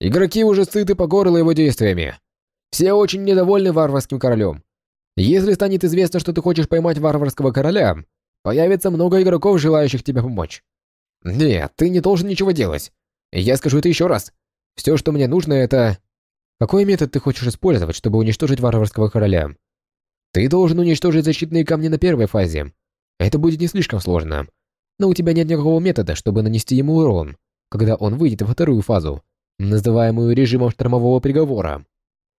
Игроки уже сыты по горло его действиями. Все очень недовольны варварским королем. Если станет известно, что ты хочешь поймать варварского короля, появится много игроков, желающих тебе помочь. Нет, ты не должен ничего делать. Я скажу это еще раз. Все, что мне нужно, это... Какой метод ты хочешь использовать, чтобы уничтожить варварского короля? Ты должен уничтожить защитные камни на первой фазе. Это будет не слишком сложно. Но у тебя нет никакого метода, чтобы нанести ему урон, когда он выйдет во вторую фазу, называемую режимом штормового приговора.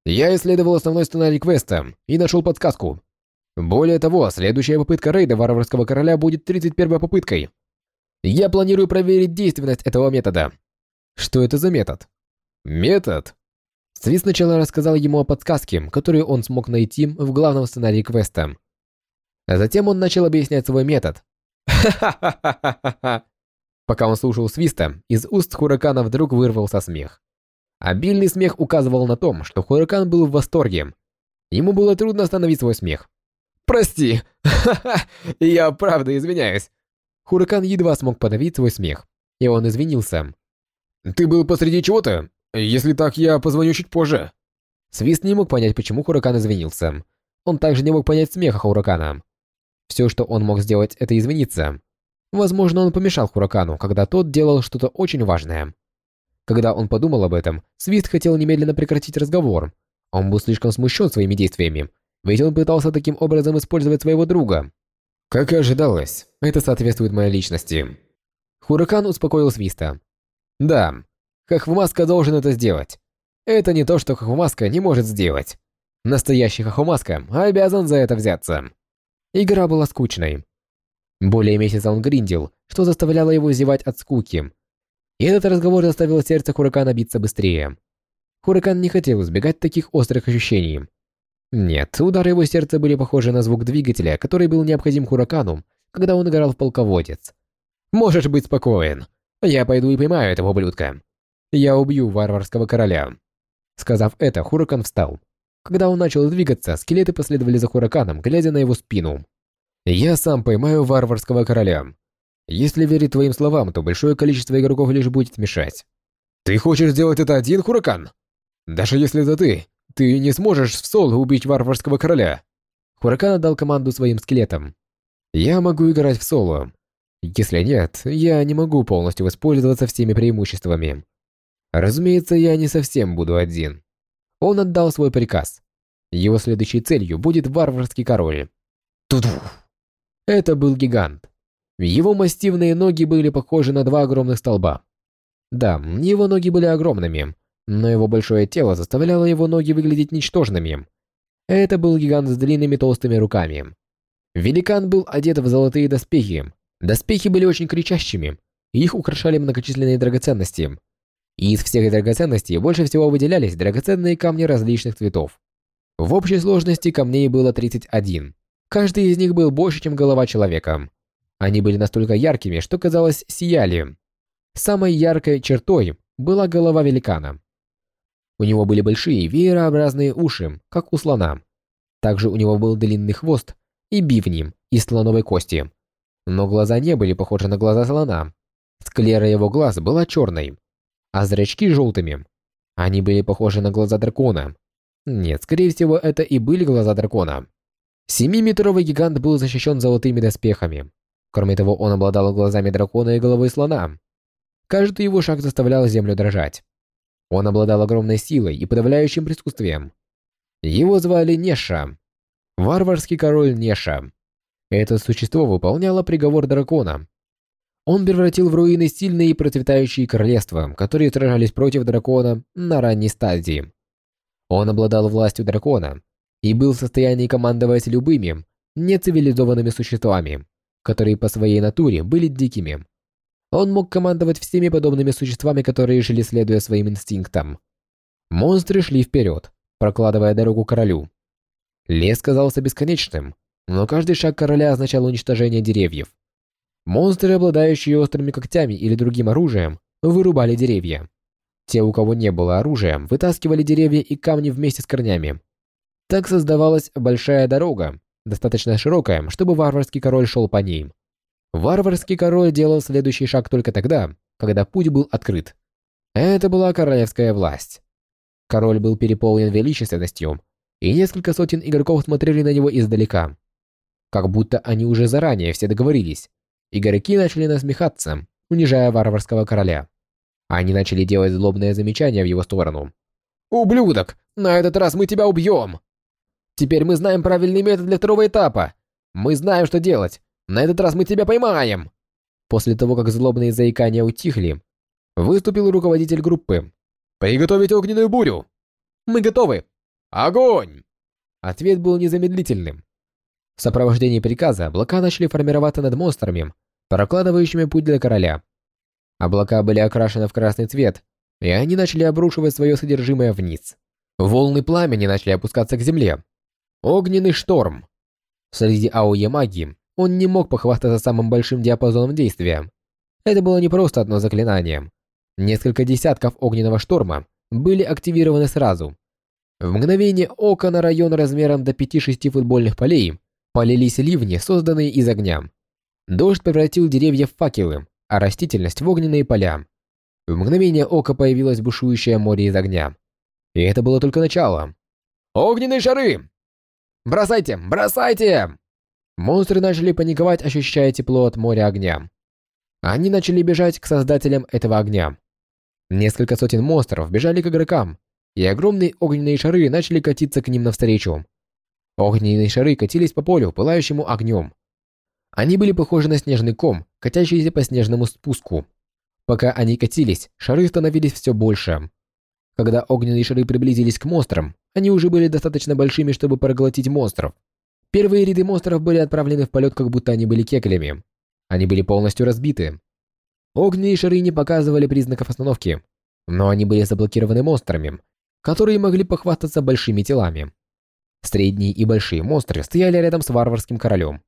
Я исследовал основной сценарий квеста и нашел подсказку. Более того, следующая попытка рейда варварского короля будет 31-й попыткой. Я планирую проверить действенность этого метода. Что это за метод? Метод? Свит сначала рассказал ему о подсказке, которую он смог найти в главном сценарии квеста. А затем он начал объяснять свой метод. Ха-ха-ха-ха-ха. Пока он слушал свиста, из уст Хуракана вдруг вырвался смех. Обильный смех указывал на том, что Хуракан был в восторге. Ему было трудно остановить свой смех. «Прости! <laughs> Я правда извиняюсь!» Хуракан едва смог подавить свой смех, и он извинился. «Ты был посреди чего-то? Если так, я позвоню чуть позже». Свист не мог понять, почему Хуракан извинился. Он также не мог понять смеха Хуракана. Все, что он мог сделать, это извиниться. Возможно, он помешал Хуракану, когда тот делал что-то очень важное. Когда он подумал об этом, Свист хотел немедленно прекратить разговор. Он был слишком смущен своими действиями, ведь он пытался таким образом использовать своего друга. Как и ожидалось, это соответствует моей личности. Хуракан успокоил Свиста. Да, Хахвмаска должен это сделать. Это не то, что Хахвмаска не может сделать. Настоящий Хахвмаска обязан за это взяться. Игра была скучной. Более месяца он гриндил, что заставляло его зевать от скуки. И этот разговор заставил сердце Хуракана биться быстрее. Хуракан не хотел избегать таких острых ощущений. Нет, удары его сердца были похожи на звук двигателя, который был необходим Хуракану, когда он играл в полководец. «Можешь быть спокоен. Я пойду и поймаю этого ублюдка. Я убью варварского короля». Сказав это, Хуракан встал. Когда он начал двигаться, скелеты последовали за Хураканом, глядя на его спину. «Я сам поймаю варварского короля. Если верить твоим словам, то большое количество игроков лишь будет мешать». «Ты хочешь сделать это один, Хуракан? Даже если это ты, ты не сможешь в соло убить варварского короля». Хуракан отдал команду своим скелетам. «Я могу играть в соло. Если нет, я не могу полностью воспользоваться всеми преимуществами. Разумеется, я не совсем буду один». Он отдал свой приказ. Его следующей целью будет варварский король. Туду. Это был гигант. Его массивные ноги были похожи на два огромных столба. Да, его ноги были огромными, но его большое тело заставляло его ноги выглядеть ничтожными. Это был гигант с древними толстыми руками. Великан был одет в золотые доспехи. Доспехи были очень кричащими, их украшали многочисленные драгоценности. И из всех драгоценностей больше всего выделялись драгоценные камни различных цветов. В общей сложности камней было 31. Каждый из них был больше, чем голова человека. Они были настолько яркими, что казалось сияли. Самой яркой чертой была голова великана. У него были большие веерообразные уши, как у слона. Также у него был длинный хвост и бивни из слоновой кости. Но глаза не были похожи на глаза слона. Склера его глаз была черной, а зрачки желтыми. Они были похожи на глаза дракона. Нет, скорее всего, это и были глаза дракона. Семиметровый гигант был защищен золотыми доспехами. Кроме того, он обладал глазами дракона и головой слона. Каждый его шаг заставлял землю дрожать. Он обладал огромной силой и подавляющим присутствием. Его звали Неша. Варварский король Неша. Это существо выполняло приговор дракона. Он превратил в руины сильные и процветающие королевства, которые сражались против дракона на ранней стадии. Он обладал властью дракона и был в состоянии командовать любыми нецивилизованными существами, которые по своей натуре были дикими. Он мог командовать всеми подобными существами, которые жили следуя своим инстинктам. Монстры шли вперед, прокладывая дорогу королю. Лес казался бесконечным, но каждый шаг короля означал уничтожение деревьев. Монстры, обладающие острыми когтями или другим оружием, вырубали деревья. Те, у кого не было оружия, вытаскивали деревья и камни вместе с корнями. Так создавалась большая дорога, достаточно широкая, чтобы варварский король шел по ней. Варварский король делал следующий шаг только тогда, когда путь был открыт. Это была королевская власть. Король был переполнен величественностью, и несколько сотен игроков смотрели на него издалека. Как будто они уже заранее все договорились. Игроки начали насмехаться, унижая варварского короля. Они начали делать злобные замечания в его сторону. «Ублюдок! На этот раз мы тебя убьем!» «Теперь мы знаем правильный метод для второго этапа! Мы знаем, что делать! На этот раз мы тебя поймаем!» После того, как злобные заикания утихли, выступил руководитель группы. «Приготовить огненную бурю!» «Мы готовы!» «Огонь!» Ответ был незамедлительным. В сопровождении приказа облака начали формироваться над монстрами, прокладывающими путь для короля. Облака были окрашены в красный цвет, и они начали обрушивать свое содержимое вниз. Волны пламени начали опускаться к земле. Огненный шторм. Среди АОЕ магии он не мог похвастаться самым большим диапазоном действия. Это было не просто одно заклинание. Несколько десятков огненного шторма были активированы сразу. В мгновение ока на район размером до 5-6 футбольных полей полились ливни, созданные из огня. Дождь превратил деревья в факелы, а растительность в огненные поля. В мгновение ока появилось бушующее море из огня. И это было только начало. «Огненные шары! Бросайте! Бросайте!» Монстры начали паниковать, ощущая тепло от моря огня. Они начали бежать к создателям этого огня. Несколько сотен монстров бежали к игрокам, и огромные огненные шары начали катиться к ним навстречу. Огненные шары катились по полю, пылающему огнем. Они были похожи на снежный ком, катящийся по снежному спуску. Пока они катились, шары становились все больше. Когда огненные шары приблизились к монстрам, они уже были достаточно большими, чтобы проглотить монстров. Первые ряды монстров были отправлены в полет, как будто они были кеклями. Они были полностью разбиты. Огненные шары не показывали признаков остановки, но они были заблокированы монстрами, которые могли похвастаться большими телами. Средние и большие монстры стояли рядом с варварским королем.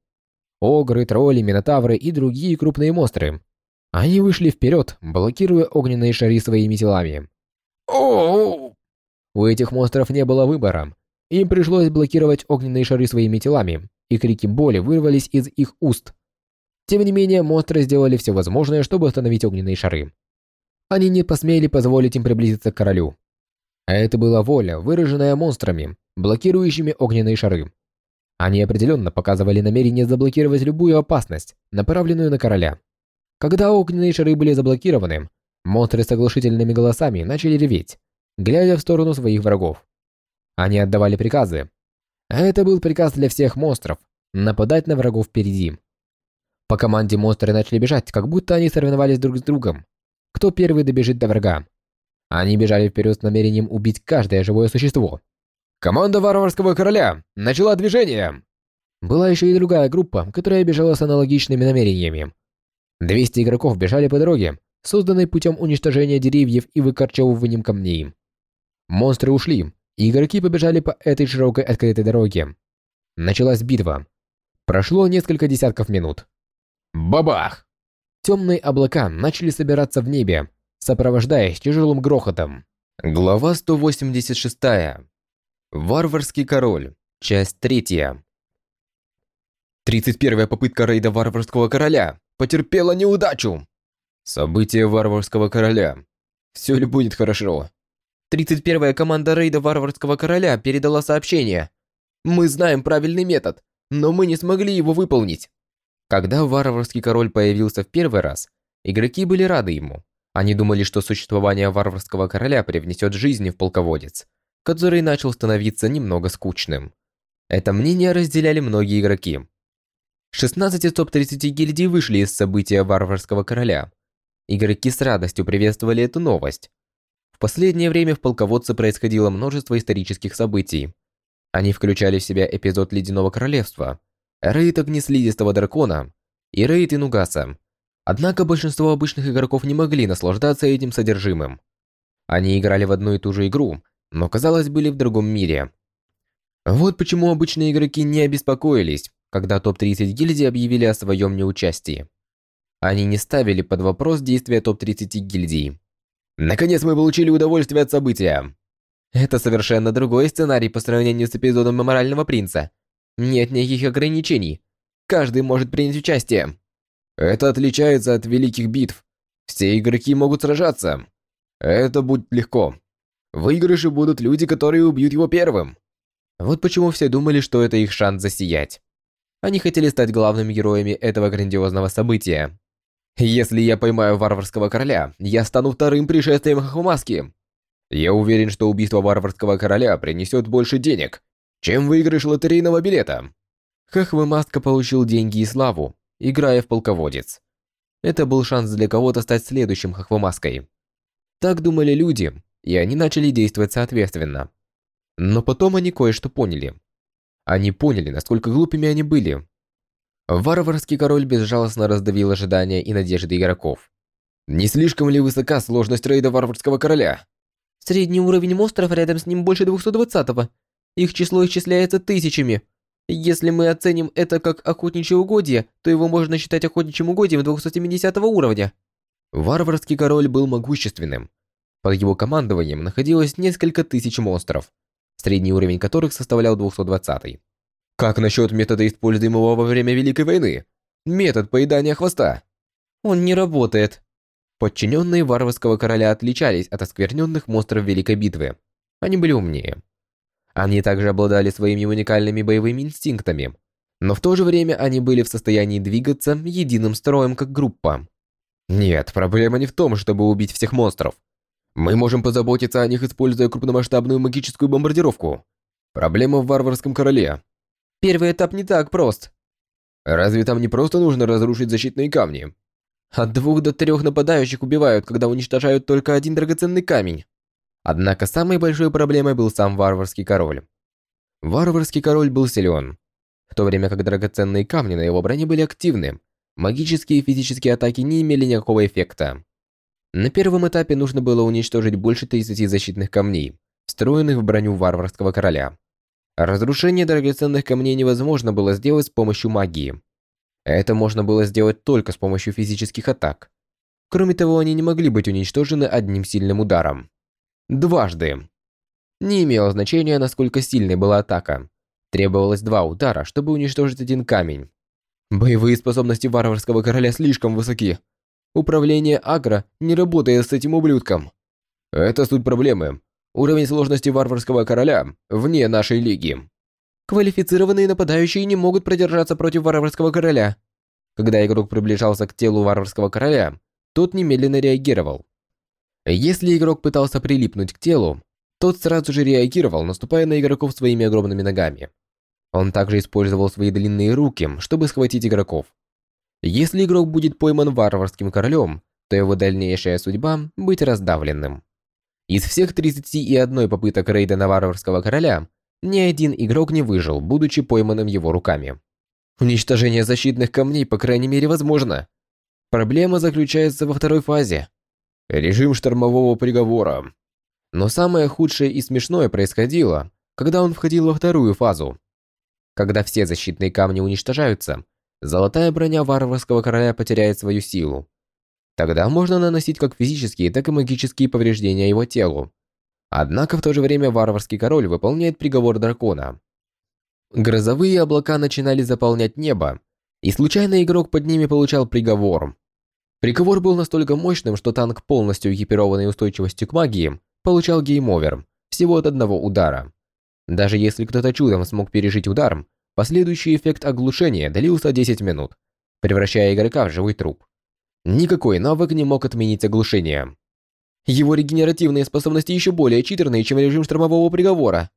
Огры, тролли, минотавры и другие крупные монстры. Они вышли вперед, блокируя огненные шары своими телами. О! У этих монстров не было выбора, им пришлось блокировать огненные шары своими телами, и крики боли вырвались из их уст. Тем не менее, монстры сделали все возможное, чтобы остановить огненные шары. Они не посмели позволить им приблизиться к королю. А это была воля, выраженная монстрами, блокирующими огненные шары. Они определенно показывали намерение заблокировать любую опасность, направленную на короля. Когда огненные шары были заблокированы, монстры с оглушительными голосами начали реветь, глядя в сторону своих врагов. Они отдавали приказы. Это был приказ для всех монстров – нападать на врагов впереди. По команде монстры начали бежать, как будто они соревновались друг с другом. Кто первый добежит до врага? Они бежали вперед с намерением убить каждое живое существо. Команда Варварского Короля начала движение! Была еще и другая группа, которая бежала с аналогичными намерениями. 200 игроков бежали по дороге, созданной путем уничтожения деревьев и выкорчевыванием камней. Монстры ушли, и игроки побежали по этой широкой открытой дороге. Началась битва. Прошло несколько десятков минут. Бабах! Темные облака начали собираться в небе, сопровождаясь тяжелым грохотом. Глава 186. Варварский король. Часть 3. 31-я попытка рейда Варварского короля потерпела неудачу. События Варварского короля. Все ли будет хорошо? 31-я команда рейда Варварского Короля передала сообщение. «Мы знаем правильный метод, но мы не смогли его выполнить». Когда Варварский Король появился в первый раз, игроки были рады ему. Они думали, что существование Варварского Короля привнесет жизнь в полководец, который начал становиться немного скучным. Это мнение разделяли многие игроки. 16 из топ-30 гильдий вышли из события Варварского Короля. Игроки с радостью приветствовали эту новость, в последнее время в полководце происходило множество исторических событий. Они включали в себя эпизод Ледяного Королевства, рейд Огнеслизистого Дракона и рейд Инугаса. Однако большинство обычных игроков не могли наслаждаться этим содержимым. Они играли в одну и ту же игру, но, казалось, были в другом мире. Вот почему обычные игроки не обеспокоились, когда топ-30 гильдий объявили о своем неучастии. Они не ставили под вопрос действия топ-30 гильдий. Наконец мы получили удовольствие от события. Это совершенно другой сценарий по сравнению с эпизодом Меморального принца. Нет никаких ограничений. Каждый может принять участие. Это отличается от великих битв. Все игроки могут сражаться. Это будет легко. Выигрыши будут люди, которые убьют его первым. Вот почему все думали, что это их шанс засиять. Они хотели стать главными героями этого грандиозного события. Если я поймаю варварского короля, я стану вторым пришествием Хахумаски. Я уверен, что убийство варварского короля принесет больше денег, чем выигрыш лотерейного билета. Хахвы получил деньги и славу, играя в полководец. Это был шанс для кого-то стать следующим Хахвамаской. Так думали люди, и они начали действовать соответственно. Но потом они кое-что поняли. Они поняли, насколько глупыми они были. Варварский король безжалостно раздавил ожидания и надежды игроков. Не слишком ли высока сложность рейда варварского короля? Средний уровень монстров рядом с ним больше 220-го. Их число исчисляется тысячами. Если мы оценим это как охотничье угодье, то его можно считать охотничьим угодьем 270 уровня. Варварский король был могущественным. Под его командованием находилось несколько тысяч монстров, средний уровень которых составлял 220 -й. Как насчет метода, используемого во время Великой войны? Метод поедания хвоста. Он не работает. Подчиненные варварского короля отличались от оскверненных монстров Великой битвы. Они были умнее. Они также обладали своими уникальными боевыми инстинктами, но в то же время они были в состоянии двигаться единым строем как группа. Нет, проблема не в том, чтобы убить всех монстров. Мы можем позаботиться о них, используя крупномасштабную магическую бомбардировку. Проблема в варварском короле. Первый этап не так прост. Разве там не просто нужно разрушить защитные камни? От двух до трех нападающих убивают, когда уничтожают только один драгоценный камень. Однако самой большой проблемой был сам варварский король. Варварский король был силен. В то время как драгоценные камни на его броне были активны, магические и физические атаки не имели никакого эффекта. На первом этапе нужно было уничтожить больше 30 защитных камней, встроенных в броню варварского короля. Разрушение драгоценных камней невозможно было сделать с помощью магии. Это можно было сделать только с помощью физических атак. Кроме того, они не могли быть уничтожены одним сильным ударом. Дважды. Не имело значения, насколько сильной была атака. Требовалось два удара, чтобы уничтожить один камень. Боевые способности варварского короля слишком высоки. Управление агро не работает с этим ублюдком. Это суть проблемы. Уровень сложности варварского короля вне нашей лиги. Квалифицированные нападающие не могут продержаться против варварского короля. Когда игрок приближался к телу варварского короля, тот немедленно реагировал. Если игрок пытался прилипнуть к телу, тот сразу же реагировал, наступая на игроков своими огромными ногами. Он также использовал свои длинные руки, чтобы схватить игроков. Если игрок будет пойман варварским королем, то его дальнейшая судьба – быть раздавленным. Из всех 31 попыток рейда на варварского короля, ни один игрок не выжил, будучи пойманным его руками. Уничтожение защитных камней, по крайней мере, возможно. Проблема заключается во второй фазе – Режим штормового приговора. Но самое худшее и смешное происходило, когда он входил во вторую фазу. Когда все защитные камни уничтожаются, золотая броня варварского короля потеряет свою силу. Тогда можно наносить как физические, так и магические повреждения его телу. Однако в то же время варварский король выполняет приговор дракона. Грозовые облака начинали заполнять небо, и случайно игрок под ними получал приговор. Приговор был настолько мощным, что танк, полностью экипированный устойчивостью к магии, получал гейм-овер всего от одного удара. Даже если кто-то чудом смог пережить удар, последующий эффект оглушения длился 10 минут, превращая игрока в живой труп. Никакой навык не мог отменить оглушение. Его регенеративные способности еще более читерные, чем режим штормового приговора.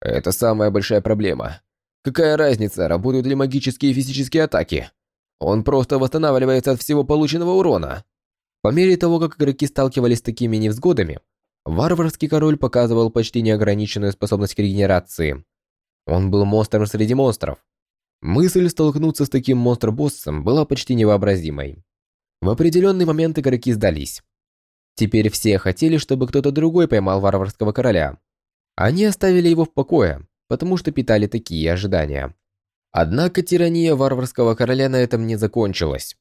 Это самая большая проблема. Какая разница, работают ли магические и физические атаки? Он просто восстанавливается от всего полученного урона. По мере того, как игроки сталкивались с такими невзгодами, варварский король показывал почти неограниченную способность к регенерации. Он был монстром среди монстров. Мысль столкнуться с таким монстр-боссом была почти невообразимой. В определенный момент игроки сдались. Теперь все хотели, чтобы кто-то другой поймал варварского короля. Они оставили его в покое, потому что питали такие ожидания. Однако тирания варварского короля на этом не закончилась.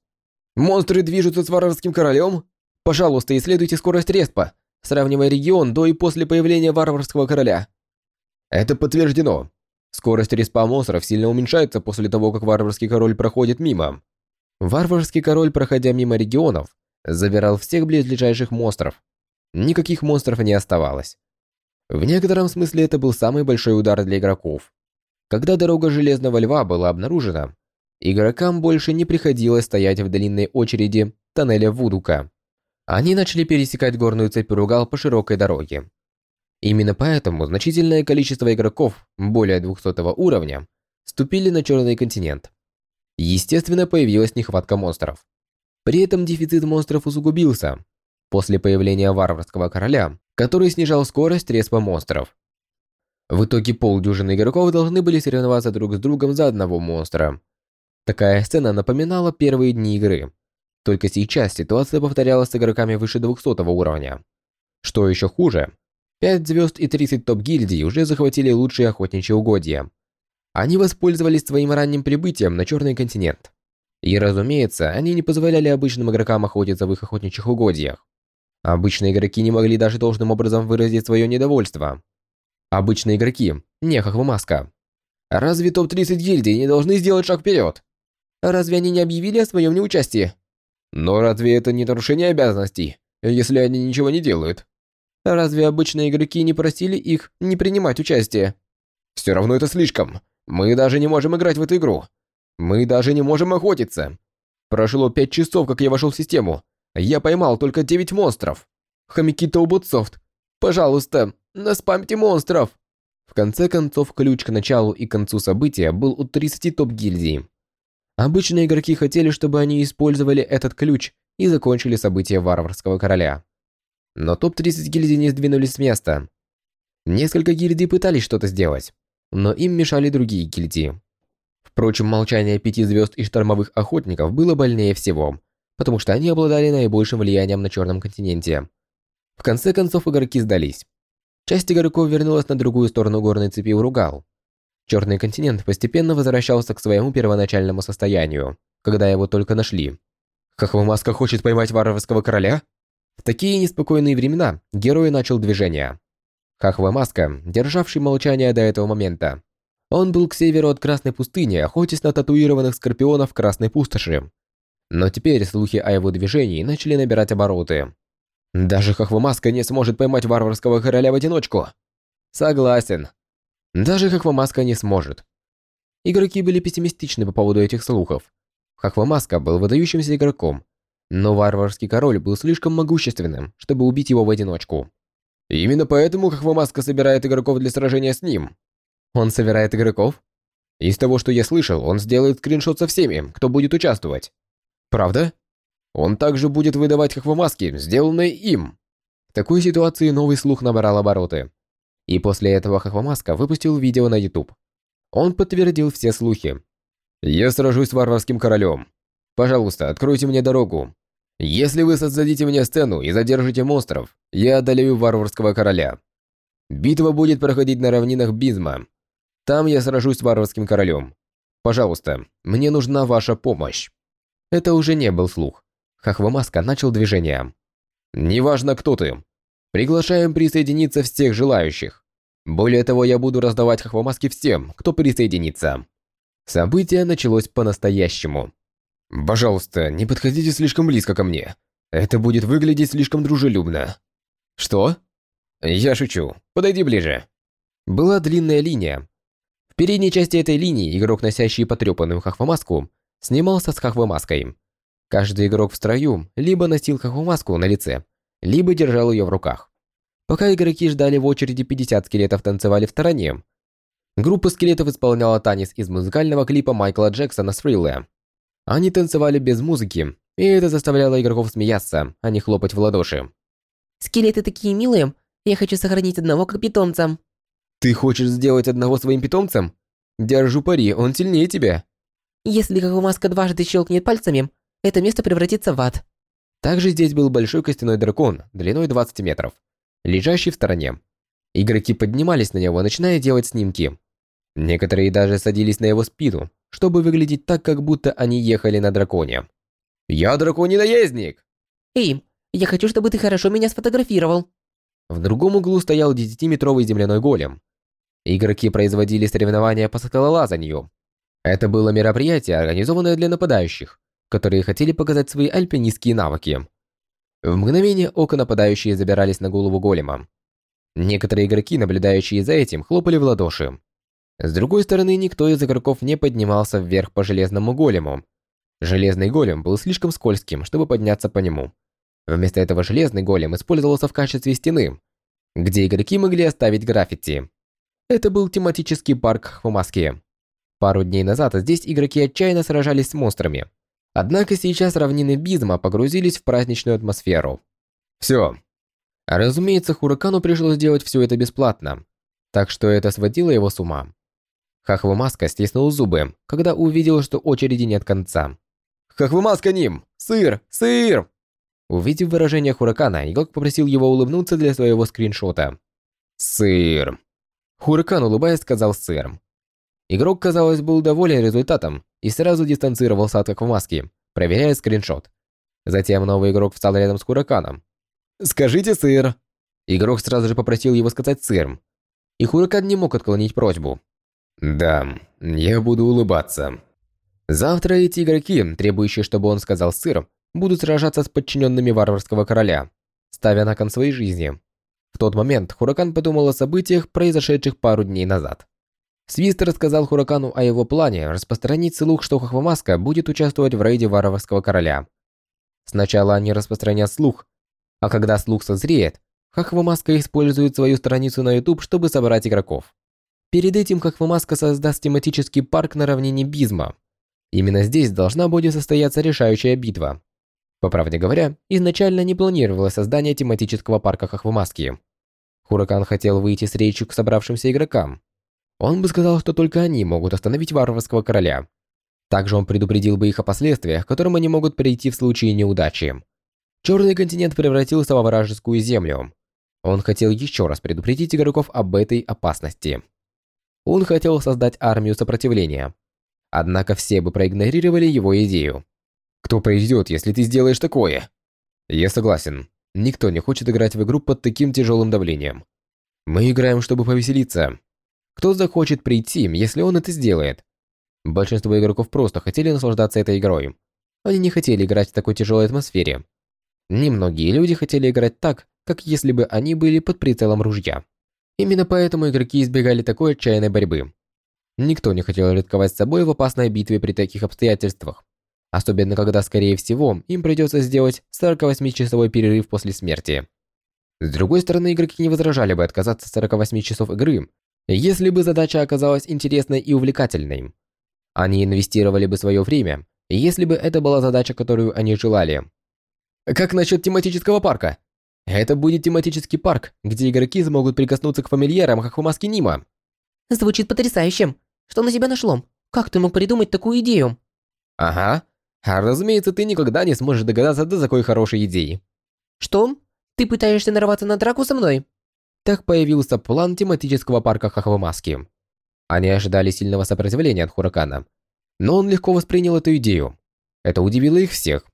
Монстры движутся с варварским королем? Пожалуйста, исследуйте скорость респа, сравнивая регион до и после появления варварского короля. Это подтверждено. Скорость респа монстров сильно уменьшается после того, как варварский король проходит мимо. Варварский король, проходя мимо регионов, забирал всех близлежащих монстров. Никаких монстров не оставалось. В некотором смысле это был самый большой удар для игроков. Когда дорога Железного Льва была обнаружена, игрокам больше не приходилось стоять в длинной очереди тоннеля Вудука. Они начали пересекать горную цепь Ругал по широкой дороге. Именно поэтому значительное количество игроков более 200 уровня ступили на Черный континент. Естественно, появилась нехватка монстров. При этом дефицит монстров усугубился после появления варварского короля, который снижал скорость респа монстров. В итоге полдюжины игроков должны были соревноваться друг с другом за одного монстра. Такая сцена напоминала первые дни игры. Только сейчас ситуация повторялась с игроками выше 200 уровня. Что еще хуже, 5 звезд и 30 топ-гильдий уже захватили лучшие охотничьи угодья. Они воспользовались своим ранним прибытием на Черный континент. И, разумеется, они не позволяли обычным игрокам охотиться в их охотничьих угодьях. Обычные игроки не могли даже должным образом выразить свое недовольство. Обычные игроки, не Хохвамаска. Разве топ-30 гильдий не должны сделать шаг вперед? Разве они не объявили о своем неучастии? Но разве это не нарушение обязанностей, если они ничего не делают? Разве обычные игроки не просили их не принимать участие? Все равно это слишком. Мы даже не можем играть в эту игру. Мы даже не можем охотиться. Прошло пять часов, как я вошел в систему. Я поймал только девять монстров. Хомяки Тоубутсофт, пожалуйста, наспамьте монстров. В конце концов, ключ к началу и концу события был у 30 топ-гильдий. Обычные игроки хотели, чтобы они использовали этот ключ и закончили события Варварского Короля. Но топ-30 гильдий не сдвинулись с места. Несколько гильдий пытались что-то сделать, но им мешали другие гильдии. Впрочем, молчание пяти звезд и штормовых охотников было больнее всего, потому что они обладали наибольшим влиянием на Черном континенте. В конце концов, игроки сдались. Часть игроков вернулась на другую сторону горной цепи Уругал. Черный континент постепенно возвращался к своему первоначальному состоянию, когда его только нашли. Хохвамаска хочет поймать варварского короля? В такие неспокойные времена герой начал движение. Хахвамаска, державший молчание до этого момента, он был к северу от Красной пустыни, охотясь на татуированных скорпионов Красной пустоши. Но теперь слухи о его движении начали набирать обороты. Даже Хохвамаска не сможет поймать варварского короля в одиночку. Согласен. Даже Хохвамаска не сможет. Игроки были пессимистичны по поводу этих слухов. Хохвамаска был выдающимся игроком, но варварский король был слишком могущественным, чтобы убить его в одиночку. Именно поэтому Хохвамаска собирает игроков для сражения с ним. Он собирает игроков? Из того, что я слышал, он сделает скриншот со всеми, кто будет участвовать. Правда? Он также будет выдавать хохвамаски, сделанные им. В такой ситуации новый слух набрал обороты. И после этого Хохвамаска выпустил видео на YouTube. Он подтвердил все слухи. «Я сражусь с варварским королем. Пожалуйста, откройте мне дорогу. Если вы создадите мне сцену и задержите монстров, я одолею варварского короля. Битва будет проходить на равнинах Бизма. Там я сражусь с варварским королем. Пожалуйста, мне нужна ваша помощь». Это уже не был слух. Хахвамаска начал движение. «Неважно, кто ты. Приглашаем присоединиться всех желающих. Более того, я буду раздавать хахвамаски всем, кто присоединится». Событие началось по-настоящему. «Пожалуйста, не подходите слишком близко ко мне. Это будет выглядеть слишком дружелюбно». «Что?» «Я шучу. Подойди ближе». Была длинная линия. В передней части этой линии игрок, носящий потрепанную хахвамаску, снимался с хахвамаской. Каждый игрок в строю либо носил хахвамаску на лице, либо держал ее в руках. Пока игроки ждали в очереди 50 скелетов танцевали в стороне. Группа скелетов исполняла танец из музыкального клипа Майкла Джексона Фрилле. Они танцевали без музыки, и это заставляло игроков смеяться, а не хлопать в ладоши. «Скелеты такие милые, я хочу сохранить одного как питомца». «Ты хочешь сделать одного своим питомцем? Держу пари, он сильнее тебя». Если как маска дважды щелкнет пальцами, это место превратится в ад. Также здесь был большой костяной дракон, длиной 20 метров, лежащий в стороне. Игроки поднимались на него, начиная делать снимки. Некоторые даже садились на его спину, чтобы выглядеть так, как будто они ехали на драконе. «Я драконий наездник!» «Эй, я хочу, чтобы ты хорошо меня сфотографировал!» В другом углу стоял 10-метровый земляной голем. Игроки производили соревнования по скалолазанию, это было мероприятие, организованное для нападающих, которые хотели показать свои альпинистские навыки. В мгновение ока нападающие забирались на голову голема. Некоторые игроки, наблюдающие за этим, хлопали в ладоши. С другой стороны, никто из игроков не поднимался вверх по железному голему. Железный голем был слишком скользким, чтобы подняться по нему. Вместо этого железный голем использовался в качестве стены, где игроки могли оставить граффити. Это был тематический парк Москве. Пару дней назад здесь игроки отчаянно сражались с монстрами. Однако сейчас равнины Бизма погрузились в праздничную атмосферу. Все. Разумеется, Хуракану пришлось делать все это бесплатно, так что это сводило его с ума. Хахвамаска стиснул зубы, когда увидел, что очереди нет конца. «Хахвамаска ним! Сыр! Сыр!» Увидев выражение Хуракана, игрок попросил его улыбнуться для своего скриншота. «Сыр!» Хуракан, улыбаясь, сказал «сыр». Игрок, казалось, был доволен результатом и сразу дистанцировался от Хахвамаски, проверяя скриншот. Затем новый игрок встал рядом с Хураканом. «Скажите сыр!» Игрок сразу же попросил его сказать сыр. И Хуракан не мог отклонить просьбу. «Да, я буду улыбаться». Завтра эти игроки, требующие, чтобы он сказал сыр, будут сражаться с подчиненными варварского короля, ставя на кон своей жизни. В тот момент Хуракан подумал о событиях, произошедших пару дней назад. Свист рассказал Хуракану о его плане распространить слух, что Хахвамаска будет участвовать в рейде варварского короля. Сначала они распространят слух, а когда слух созреет, Хахвамаска использует свою страницу на YouTube, чтобы собрать игроков. Перед этим Хахвамаска создаст тематический парк на равнине Бизма. Именно здесь должна будет состояться решающая битва. По правде говоря, изначально не планировалось создание тематического парка Хахвамаски. Хуракан хотел выйти с речью к собравшимся игрокам. Он бы сказал, что только они могут остановить варварского короля. Также он предупредил бы их о последствиях, которым они могут прийти в случае неудачи. Черный континент превратился во вражескую землю. Он хотел еще раз предупредить игроков об этой опасности. Он хотел создать армию сопротивления. Однако все бы проигнорировали его идею. Кто пройдет, если ты сделаешь такое? Я согласен. Никто не хочет играть в игру под таким тяжелым давлением. Мы играем, чтобы повеселиться. Кто захочет прийти, если он это сделает? Большинство игроков просто хотели наслаждаться этой игрой. Они не хотели играть в такой тяжелой атмосфере. Немногие люди хотели играть так, как если бы они были под прицелом ружья. Именно поэтому игроки избегали такой отчаянной борьбы. Никто не хотел рисковать собой в опасной битве при таких обстоятельствах. Особенно когда, скорее всего, им придется сделать 48-часовой перерыв после смерти. С другой стороны, игроки не возражали бы отказаться от 48 часов игры, если бы задача оказалась интересной и увлекательной. Они инвестировали бы свое время, если бы это была задача, которую они желали. Как насчет тематического парка? Это будет тематический парк, где игроки смогут прикоснуться к фамильярам Хахумаски Нима. Звучит потрясающе. Что на тебя нашло? Как ты мог придумать такую идею? Ага. А разумеется, ты никогда не сможешь догадаться до такой хорошей идеи. Что? Ты пытаешься нарваться на драку со мной? Так появился план тематического парка Хахвамаски. Они ожидали сильного сопротивления от Хуракана, но он легко воспринял эту идею. Это удивило их всех.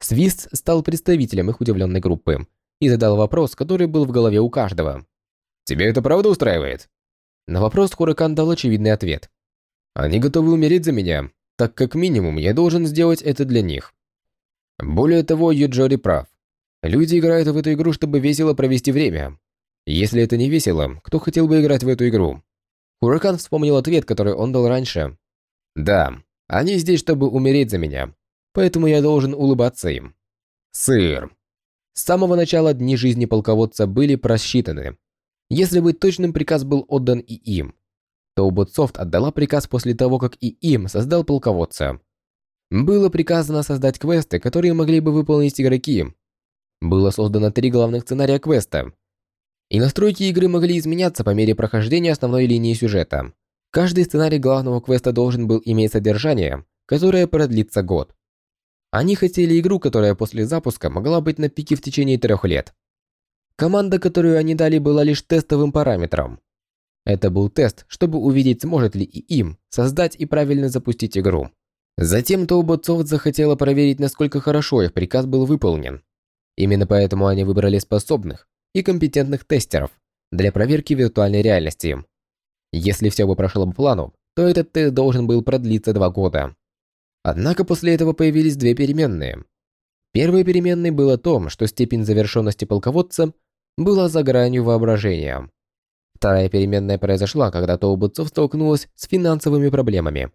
Свист стал представителем их удивленной группы и задал вопрос, который был в голове у каждого. «Тебе это правда устраивает?» На вопрос Хуракан дал очевидный ответ. «Они готовы умереть за меня, так как минимум я должен сделать это для них». Более того, Юджори прав. Люди играют в эту игру, чтобы весело провести время. Если это не весело, кто хотел бы играть в эту игру? Хуракан вспомнил ответ, который он дал раньше. «Да, они здесь, чтобы умереть за меня, поэтому я должен улыбаться им». Сыр. С самого начала дни жизни полководца были просчитаны. Если быть точным, приказ был отдан и им. то Ubisoft отдала приказ после того, как и им создал полководца. Было приказано создать квесты, которые могли бы выполнить игроки. Было создано три главных сценария квеста. И настройки игры могли изменяться по мере прохождения основной линии сюжета. Каждый сценарий главного квеста должен был иметь содержание, которое продлится год. Они хотели игру, которая после запуска могла быть на пике в течение трех лет. Команда, которую они дали, была лишь тестовым параметром. Это был тест, чтобы увидеть, сможет ли и им создать и правильно запустить игру. Затем Toobot Soft захотела проверить, насколько хорошо их приказ был выполнен. Именно поэтому они выбрали способных и компетентных тестеров для проверки виртуальной реальности. Если все бы прошло по плану, то этот тест должен был продлиться два года. Однако после этого появились две переменные. Первой переменной было то, что степень завершенности полководца была за гранью воображения. Вторая переменная произошла, когда Тоубутцов столкнулась с финансовыми проблемами.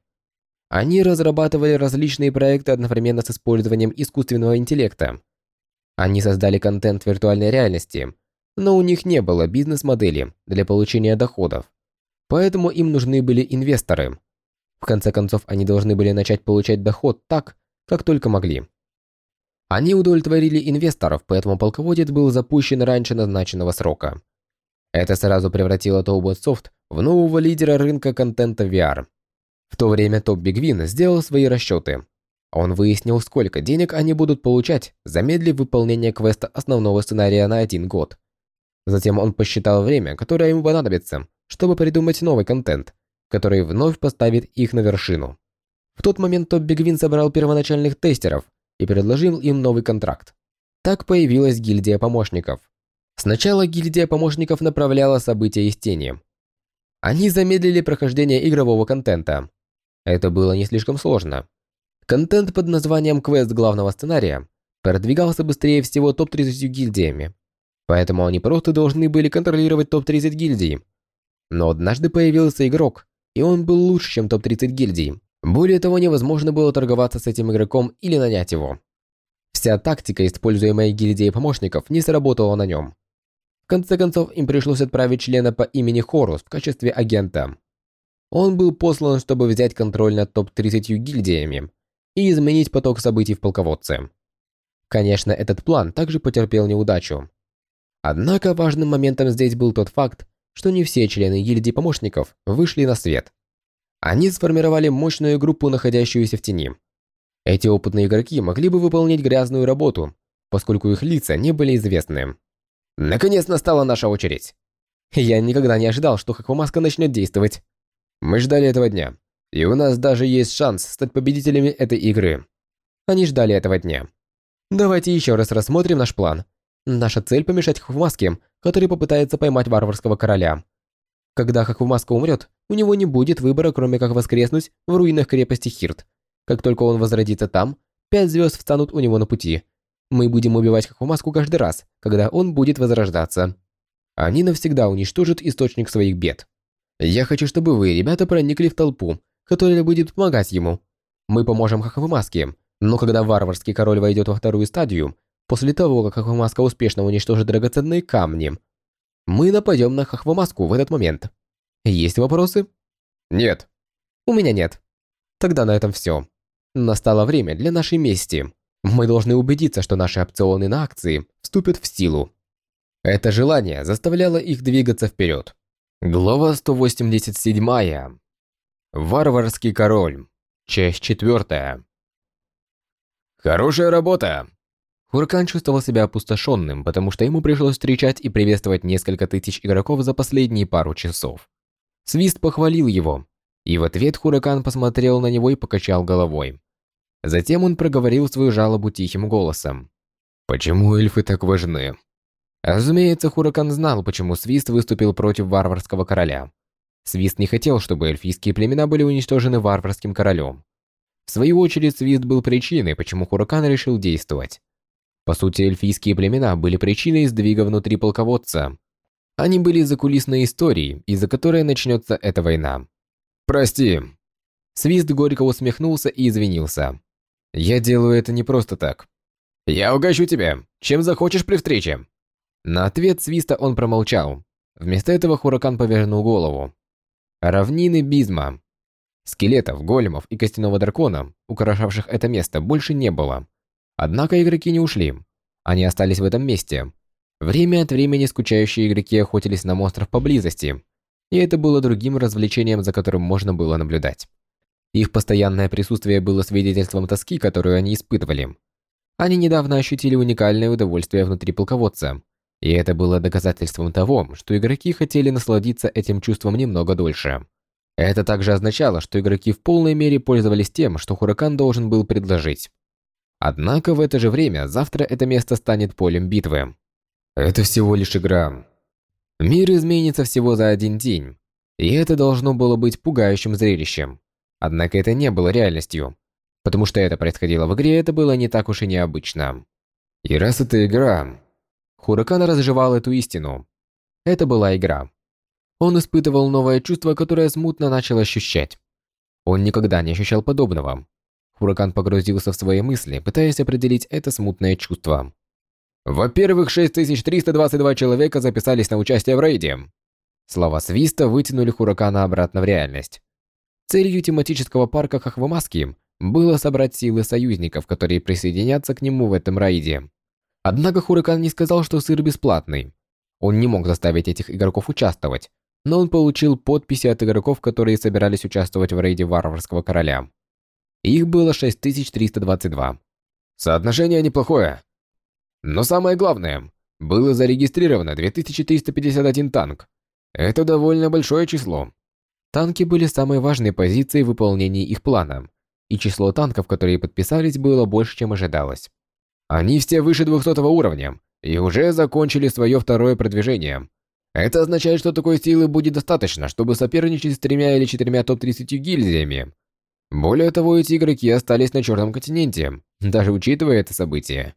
Они разрабатывали различные проекты одновременно с использованием искусственного интеллекта. Они создали контент виртуальной реальности, но у них не было бизнес-модели для получения доходов. Поэтому им нужны были инвесторы. В конце концов, они должны были начать получать доход так, как только могли. Они удовлетворили инвесторов, поэтому полководец был запущен раньше назначенного срока. Это сразу превратило Soft в нового лидера рынка контента VR. В то время Топ Бигвин сделал свои расчеты. Он выяснил, сколько денег они будут получать, замедлив выполнение квеста основного сценария на один год. Затем он посчитал время, которое ему понадобится, чтобы придумать новый контент, который вновь поставит их на вершину. В тот момент Топ Бигвин собрал первоначальных тестеров и предложил им новый контракт. Так появилась гильдия помощников. Сначала гильдия помощников направляла события из тени. Они замедлили прохождение игрового контента, это было не слишком сложно. Контент под названием «Квест главного сценария» продвигался быстрее всего топ-30 гильдиями, поэтому они просто должны были контролировать топ-30 гильдий. Но однажды появился игрок, и он был лучше, чем топ-30 гильдий. Более того, невозможно было торговаться с этим игроком или нанять его. Вся тактика, используемая гильдией помощников, не сработала на нем. В конце концов, им пришлось отправить члена по имени Хорус в качестве агента. Он был послан, чтобы взять контроль над топ-30 гильдиями и изменить поток событий в полководце. Конечно, этот план также потерпел неудачу. Однако важным моментом здесь был тот факт, что не все члены гильдии помощников вышли на свет. Они сформировали мощную группу, находящуюся в тени. Эти опытные игроки могли бы выполнять грязную работу, поскольку их лица не были известны. Наконец настала наша очередь. Я никогда не ожидал, что Хаквамаска начнет действовать. Мы ждали этого дня, и у нас даже есть шанс стать победителями этой игры. Они ждали этого дня. Давайте еще раз рассмотрим наш план. Наша цель помешать Хаквамаске, который попытается поймать варварского короля. Когда Хаквамаска умрет, у него не будет выбора, кроме как воскреснуть в руинах крепости Хирт. Как только он возродится там, пять звезд встанут у него на пути. Мы будем убивать Хаквамаску каждый раз, когда он будет возрождаться. Они навсегда уничтожат источник своих бед. Я хочу, чтобы вы, ребята, проникли в толпу, которая будет помогать ему. Мы поможем Хахвамаске, но когда варварский король войдет во вторую стадию, после того, как Хахвамаска успешно уничтожит драгоценные камни, мы нападем на Хахвамаску в этот момент. Есть вопросы? Нет. У меня нет. Тогда на этом все. Настало время для нашей мести. Мы должны убедиться, что наши опционы на акции вступят в силу. Это желание заставляло их двигаться вперед. Глава 187. Варварский король. Часть 4. Хорошая работа. Хуркан чувствовал себя опустошенным, потому что ему пришлось встречать и приветствовать несколько тысяч игроков за последние пару часов. Свист похвалил его, и в ответ Хуракан посмотрел на него и покачал головой. Затем он проговорил свою жалобу тихим голосом. «Почему эльфы так важны?» Разумеется, Хуракан знал, почему Свист выступил против варварского короля. Свист не хотел, чтобы эльфийские племена были уничтожены варварским королем. В свою очередь, Свист был причиной, почему Хуракан решил действовать. По сути, эльфийские племена были причиной сдвига внутри полководца. Они были закулисной историей, из-за которой начнется эта война. «Прости». Свист горько усмехнулся и извинился. «Я делаю это не просто так». «Я угощу тебе. Чем захочешь при встрече?» На ответ свиста он промолчал. Вместо этого Хуракан повернул голову. Равнины Бизма. Скелетов, големов и костяного дракона, украшавших это место, больше не было. Однако игроки не ушли. Они остались в этом месте. Время от времени скучающие игроки охотились на монстров поблизости, и это было другим развлечением, за которым можно было наблюдать. Их постоянное присутствие было свидетельством тоски, которую они испытывали. Они недавно ощутили уникальное удовольствие внутри полководца – и это было доказательством того, что игроки хотели насладиться этим чувством немного дольше. Это также означало, что игроки в полной мере пользовались тем, что Хуракан должен был предложить. Однако в это же время завтра это место станет полем битвы. Это всего лишь игра. Мир изменится всего за один день, и это должно было быть пугающим зрелищем. Однако это не было реальностью, потому что это происходило в игре, это было не так уж и необычно. И раз это игра, Хуракан разжевал эту истину. Это была игра. Он испытывал новое чувство, которое смутно начал ощущать. Он никогда не ощущал подобного. Хуракан погрузился в свои мысли, пытаясь определить это смутное чувство. Во-первых, 6322 человека записались на участие в рейде. Слова свиста вытянули Хуракана обратно в реальность. Целью тематического парка Хахвамаски было собрать силы союзников, которые присоединятся к нему в этом рейде. Однако Хуракан не сказал, что сыр бесплатный. Он не мог заставить этих игроков участвовать, но он получил подписи от игроков, которые собирались участвовать в рейде Варварского Короля. Их было 6322. Соотношение неплохое. Но самое главное, было зарегистрировано 2351 танк. Это довольно большое число. Танки были самой важной позицией в выполнении их плана, и число танков, которые подписались, было больше, чем ожидалось. Они все выше 200 уровня и уже закончили свое второе продвижение. Это означает, что такой силы будет достаточно, чтобы соперничать с тремя или четырьмя топ-30 гильдиями. Более того, эти игроки остались на Черном континенте, даже учитывая это событие.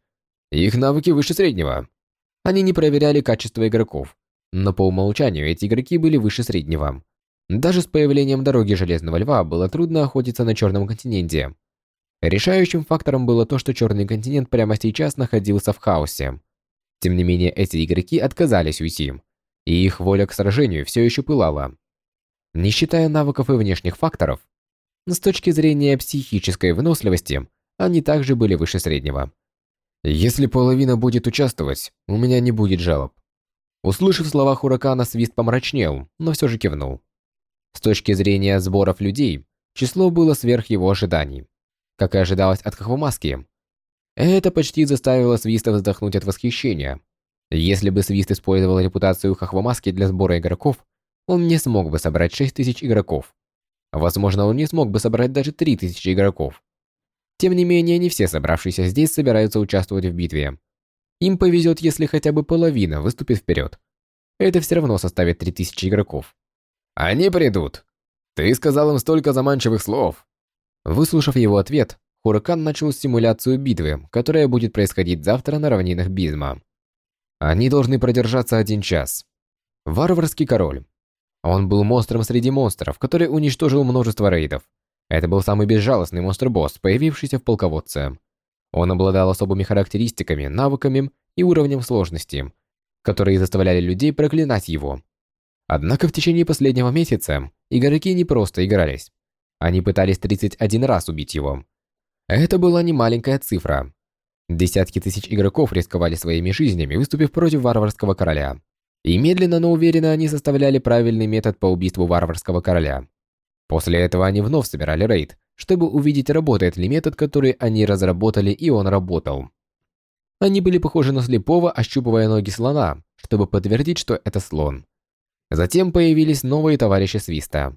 Их навыки выше среднего. Они не проверяли качество игроков, но по умолчанию эти игроки были выше среднего. Даже с появлением дороги Железного Льва было трудно охотиться на Черном континенте. Решающим фактором было то, что Черный континент прямо сейчас находился в хаосе. Тем не менее, эти игроки отказались уйти, и их воля к сражению все еще пылала. Не считая навыков и внешних факторов, с точки зрения психической выносливости, они также были выше среднего. Если половина будет участвовать, у меня не будет жалоб. Услышав слова Хуракана, Свист помрачнел, но все же кивнул. С точки зрения сборов людей, число было сверх его ожиданий. Как и ожидалось от Хохвамаски. Это почти заставило Свиста вздохнуть от восхищения. Если бы Свист использовал репутацию Хохвамаски для сбора игроков, он не смог бы собрать 6000 игроков. Возможно, он не смог бы собрать даже 3000 игроков. Тем не менее, не все собравшиеся здесь собираются участвовать в битве. Им повезет, если хотя бы половина выступит вперед. Это все равно составит 3000 игроков. Они придут. Ты сказал им столько заманчивых слов. Выслушав его ответ, Хуракан начал симуляцию битвы, которая будет происходить завтра на равнинах Бизма. Они должны продержаться один час. Варварский король. Он был монстром среди монстров, который уничтожил множество рейдов. Это был самый безжалостный монстр-босс, появившийся в полководце. Он обладал особыми характеристиками, навыками и уровнем сложности, которые заставляли людей проклинать его. Однако в течение последнего месяца игроки не просто игрались. Они пытались 31 раз убить его. Это была не маленькая цифра. Десятки тысяч игроков рисковали своими жизнями, выступив против варварского короля. И медленно, но уверенно они составляли правильный метод по убийству варварского короля. После этого они вновь собирали рейд, чтобы увидеть, работает ли метод, который они разработали, и он работал. Они были похожи на слепого, ощупывая ноги слона, чтобы подтвердить, что это слон. Затем появились новые товарищи Свиста.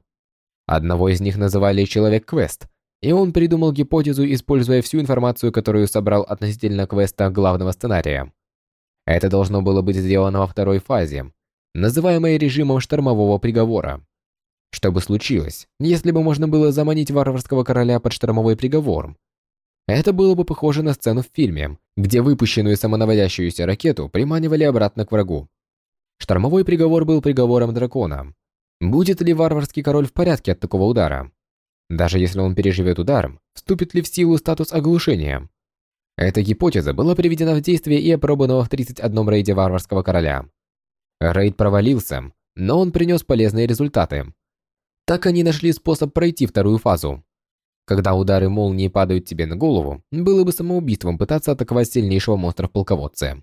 Одного из них называли Человек-квест, и он придумал гипотезу, используя всю информацию, которую собрал относительно квеста главного сценария. Это должно было быть сделано во второй фазе, называемой режимом штормового приговора. Что бы случилось, если бы можно было заманить варварского короля под штормовой приговор? Это было бы похоже на сцену в фильме, где выпущенную самонаводящуюся ракету приманивали обратно к врагу. Штормовой приговор был приговором дракона. Будет ли варварский король в порядке от такого удара? Даже если он переживет удар, вступит ли в силу статус оглушения? Эта гипотеза была приведена в действие и опробована в 31 рейде варварского короля. Рейд провалился, но он принес полезные результаты. Так они нашли способ пройти вторую фазу. Когда удары молнии падают тебе на голову, было бы самоубийством пытаться атаковать сильнейшего монстра в полководце.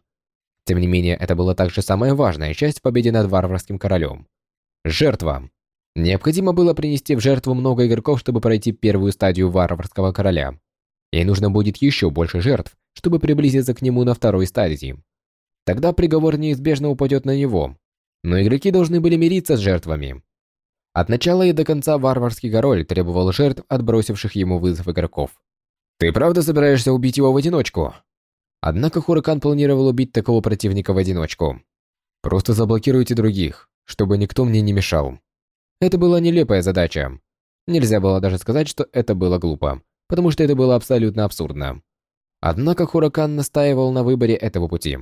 Тем не менее, это была также самая важная часть в победе над варварским королем. Жертва. Необходимо было принести в жертву много игроков, чтобы пройти первую стадию варварского короля. И нужно будет еще больше жертв, чтобы приблизиться к нему на второй стадии. Тогда приговор неизбежно упадет на него. Но игроки должны были мириться с жертвами. От начала и до конца варварский король требовал жертв, отбросивших ему вызов игроков. «Ты правда собираешься убить его в одиночку?» Однако Хуракан планировал убить такого противника в одиночку. Просто заблокируйте других, чтобы никто мне не мешал. Это была нелепая задача. Нельзя было даже сказать, что это было глупо, потому что это было абсолютно абсурдно. Однако Хуракан настаивал на выборе этого пути.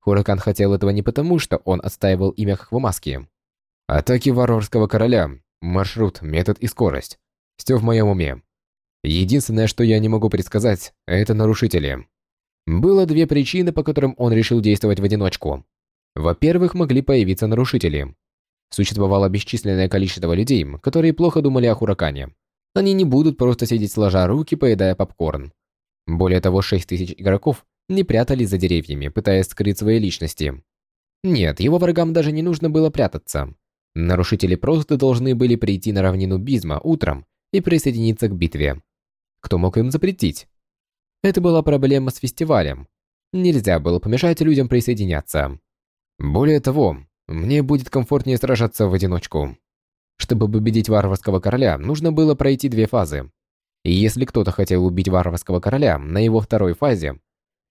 Хуракан хотел этого не потому, что он отстаивал имя Хвамаски. Атаки варварского короля, маршрут, метод и скорость. Все в моем уме. Единственное, что я не могу предсказать, это нарушители. Было две причины, по которым он решил действовать в одиночку. Во-первых, могли появиться нарушители. Существовало бесчисленное количество людей, которые плохо думали о Хуракане. Они не будут просто сидеть сложа руки, поедая попкорн. Более того, 6 тысяч игроков не прятались за деревьями, пытаясь скрыть свои личности. Нет, его врагам даже не нужно было прятаться. Нарушители просто должны были прийти на равнину Бизма утром и присоединиться к битве. Кто мог им запретить? Это была проблема с фестивалем. Нельзя было помешать людям присоединяться. Более того, мне будет комфортнее сражаться в одиночку. Чтобы победить варварского короля, нужно было пройти две фазы. И если кто-то хотел убить варварского короля на его второй фазе,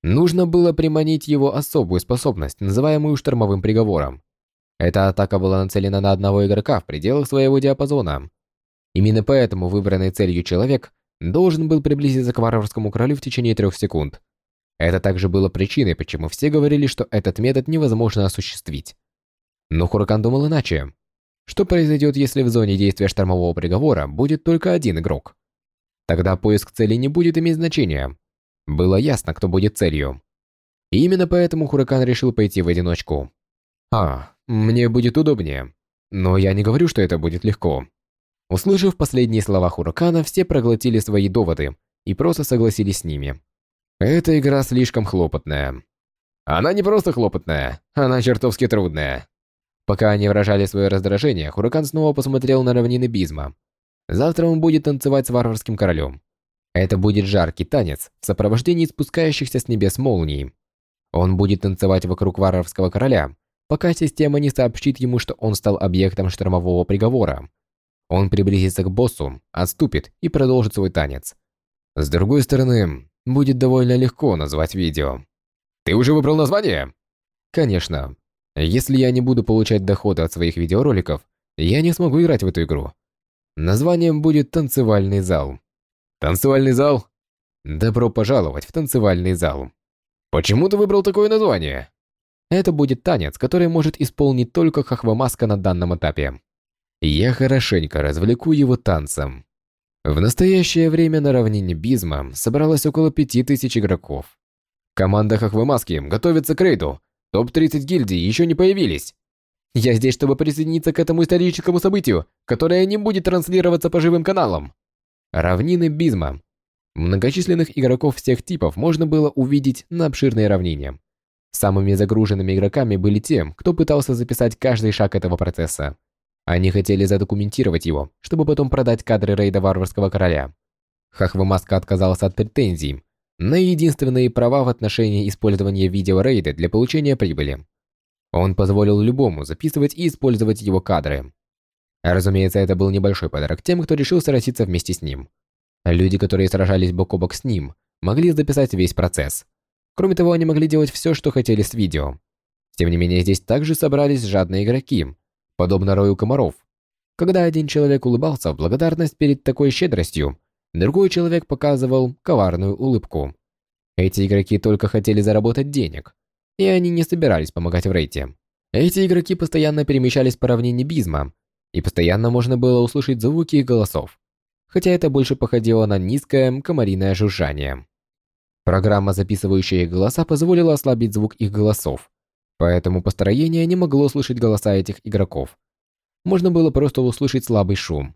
нужно было приманить его особую способность, называемую штормовым приговором. Эта атака была нацелена на одного игрока в пределах своего диапазона. Именно поэтому выбранный целью человек должен был приблизиться к варварскому королю в течение трех секунд. Это также было причиной, почему все говорили, что этот метод невозможно осуществить. Но Хуракан думал иначе. Что произойдет, если в зоне действия штормового приговора будет только один игрок? Тогда поиск цели не будет иметь значения. Было ясно, кто будет целью. И именно поэтому Хуракан решил пойти в одиночку. А, мне будет удобнее. Но я не говорю, что это будет легко. Услышав последние слова Хуракана, все проглотили свои доводы и просто согласились с ними. Эта игра слишком хлопотная. Она не просто хлопотная, она чертовски трудная. Пока они выражали свое раздражение, Хуракан снова посмотрел на равнины Бизма. Завтра он будет танцевать с варварским королем. Это будет жаркий танец в сопровождении спускающихся с небес молний. Он будет танцевать вокруг варварского короля, пока система не сообщит ему, что он стал объектом штормового приговора. Он приблизится к боссу, отступит и продолжит свой танец. С другой стороны, будет довольно легко назвать видео. Ты уже выбрал название? Конечно. Если я не буду получать доходы от своих видеороликов, я не смогу играть в эту игру. Названием будет «Танцевальный зал». Танцевальный зал? Добро пожаловать в танцевальный зал. Почему ты выбрал такое название? Это будет танец, который может исполнить только Хахвамаска на данном этапе. Я хорошенько развлеку его танцем. В настоящее время на равнине Бизма собралось около пяти тысяч игроков. Команда Хахвамаски готовится к рейду. Топ-30 гильдий еще не появились. Я здесь, чтобы присоединиться к этому историческому событию, которое не будет транслироваться по живым каналам. Равнины Бизма. Многочисленных игроков всех типов можно было увидеть на обширной равнине. Самыми загруженными игроками были те, кто пытался записать каждый шаг этого процесса. Они хотели задокументировать его, чтобы потом продать кадры рейда варварского короля. Хахвамаска отказался от претензий на единственные права в отношении использования видеорейда для получения прибыли. Он позволил любому записывать и использовать его кадры. Разумеется, это был небольшой подарок тем, кто решил сразиться вместе с ним. Люди, которые сражались бок о бок с ним, могли записать весь процесс. Кроме того, они могли делать все, что хотели с видео. Тем не менее, здесь также собрались жадные игроки, подобно рою комаров. Когда один человек улыбался в благодарность перед такой щедростью, другой человек показывал коварную улыбку. Эти игроки только хотели заработать денег, и они не собирались помогать в рейте. Эти игроки постоянно перемещались по равнине Бизма, и постоянно можно было услышать звуки их голосов, хотя это больше походило на низкое комариное жужжание. Программа, записывающая их голоса, позволила ослабить звук их голосов, поэтому построение не могло слышать голоса этих игроков. Можно было просто услышать слабый шум.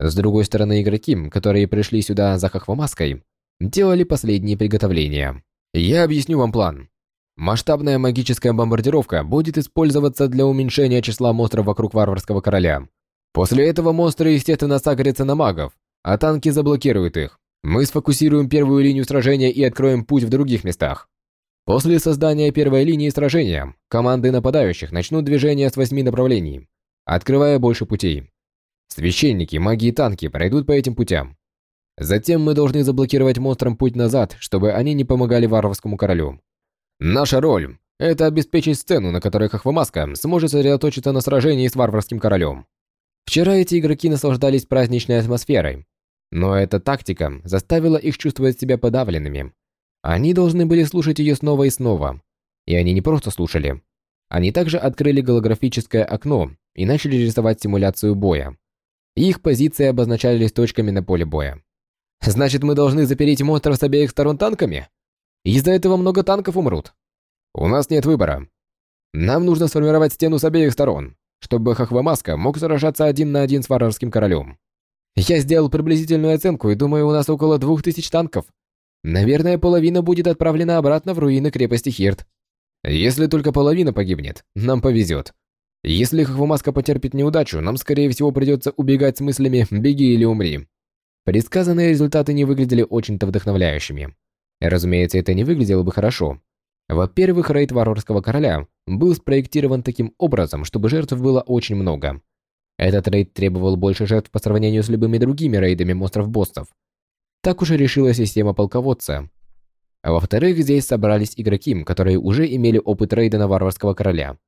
С другой стороны, игроки, которые пришли сюда за Хохвамаской, делали последние приготовления. Я объясню вам план. Масштабная магическая бомбардировка будет использоваться для уменьшения числа монстров вокруг варварского короля. После этого монстры, естественно, сагрятся на магов, а танки заблокируют их. Мы сфокусируем первую линию сражения и откроем путь в других местах. После создания первой линии сражения, команды нападающих начнут движение с восьми направлений, открывая больше путей. Священники, маги и танки пройдут по этим путям. Затем мы должны заблокировать монстрам путь назад, чтобы они не помогали варварскому королю. Наша роль – это обеспечить сцену, на которой Хохвамаска сможет сосредоточиться на сражении с варварским королем. Вчера эти игроки наслаждались праздничной атмосферой, но эта тактика заставила их чувствовать себя подавленными. Они должны были слушать ее снова и снова. И они не просто слушали. Они также открыли голографическое окно и начали рисовать симуляцию боя. Их позиции обозначались точками на поле боя. Значит, мы должны запереть монстров с обеих сторон танками? Из-за этого много танков умрут. У нас нет выбора. Нам нужно сформировать стену с обеих сторон, чтобы Хахвамаска мог сражаться один на один с варварским королем. Я сделал приблизительную оценку и думаю, у нас около двух тысяч танков. Наверное, половина будет отправлена обратно в руины крепости Хирт. Если только половина погибнет, нам повезет. Если Хохвамаска потерпит неудачу, нам, скорее всего, придется убегать с мыслями «беги или умри». Предсказанные результаты не выглядели очень-то вдохновляющими. Разумеется, это не выглядело бы хорошо. Во-первых, рейд Варварского Короля был спроектирован таким образом, чтобы жертв было очень много. Этот рейд требовал больше жертв по сравнению с любыми другими рейдами монстров-боссов. Так уж и решила система полководца. Во-вторых, здесь собрались игроки, которые уже имели опыт рейда на Варварского Короля.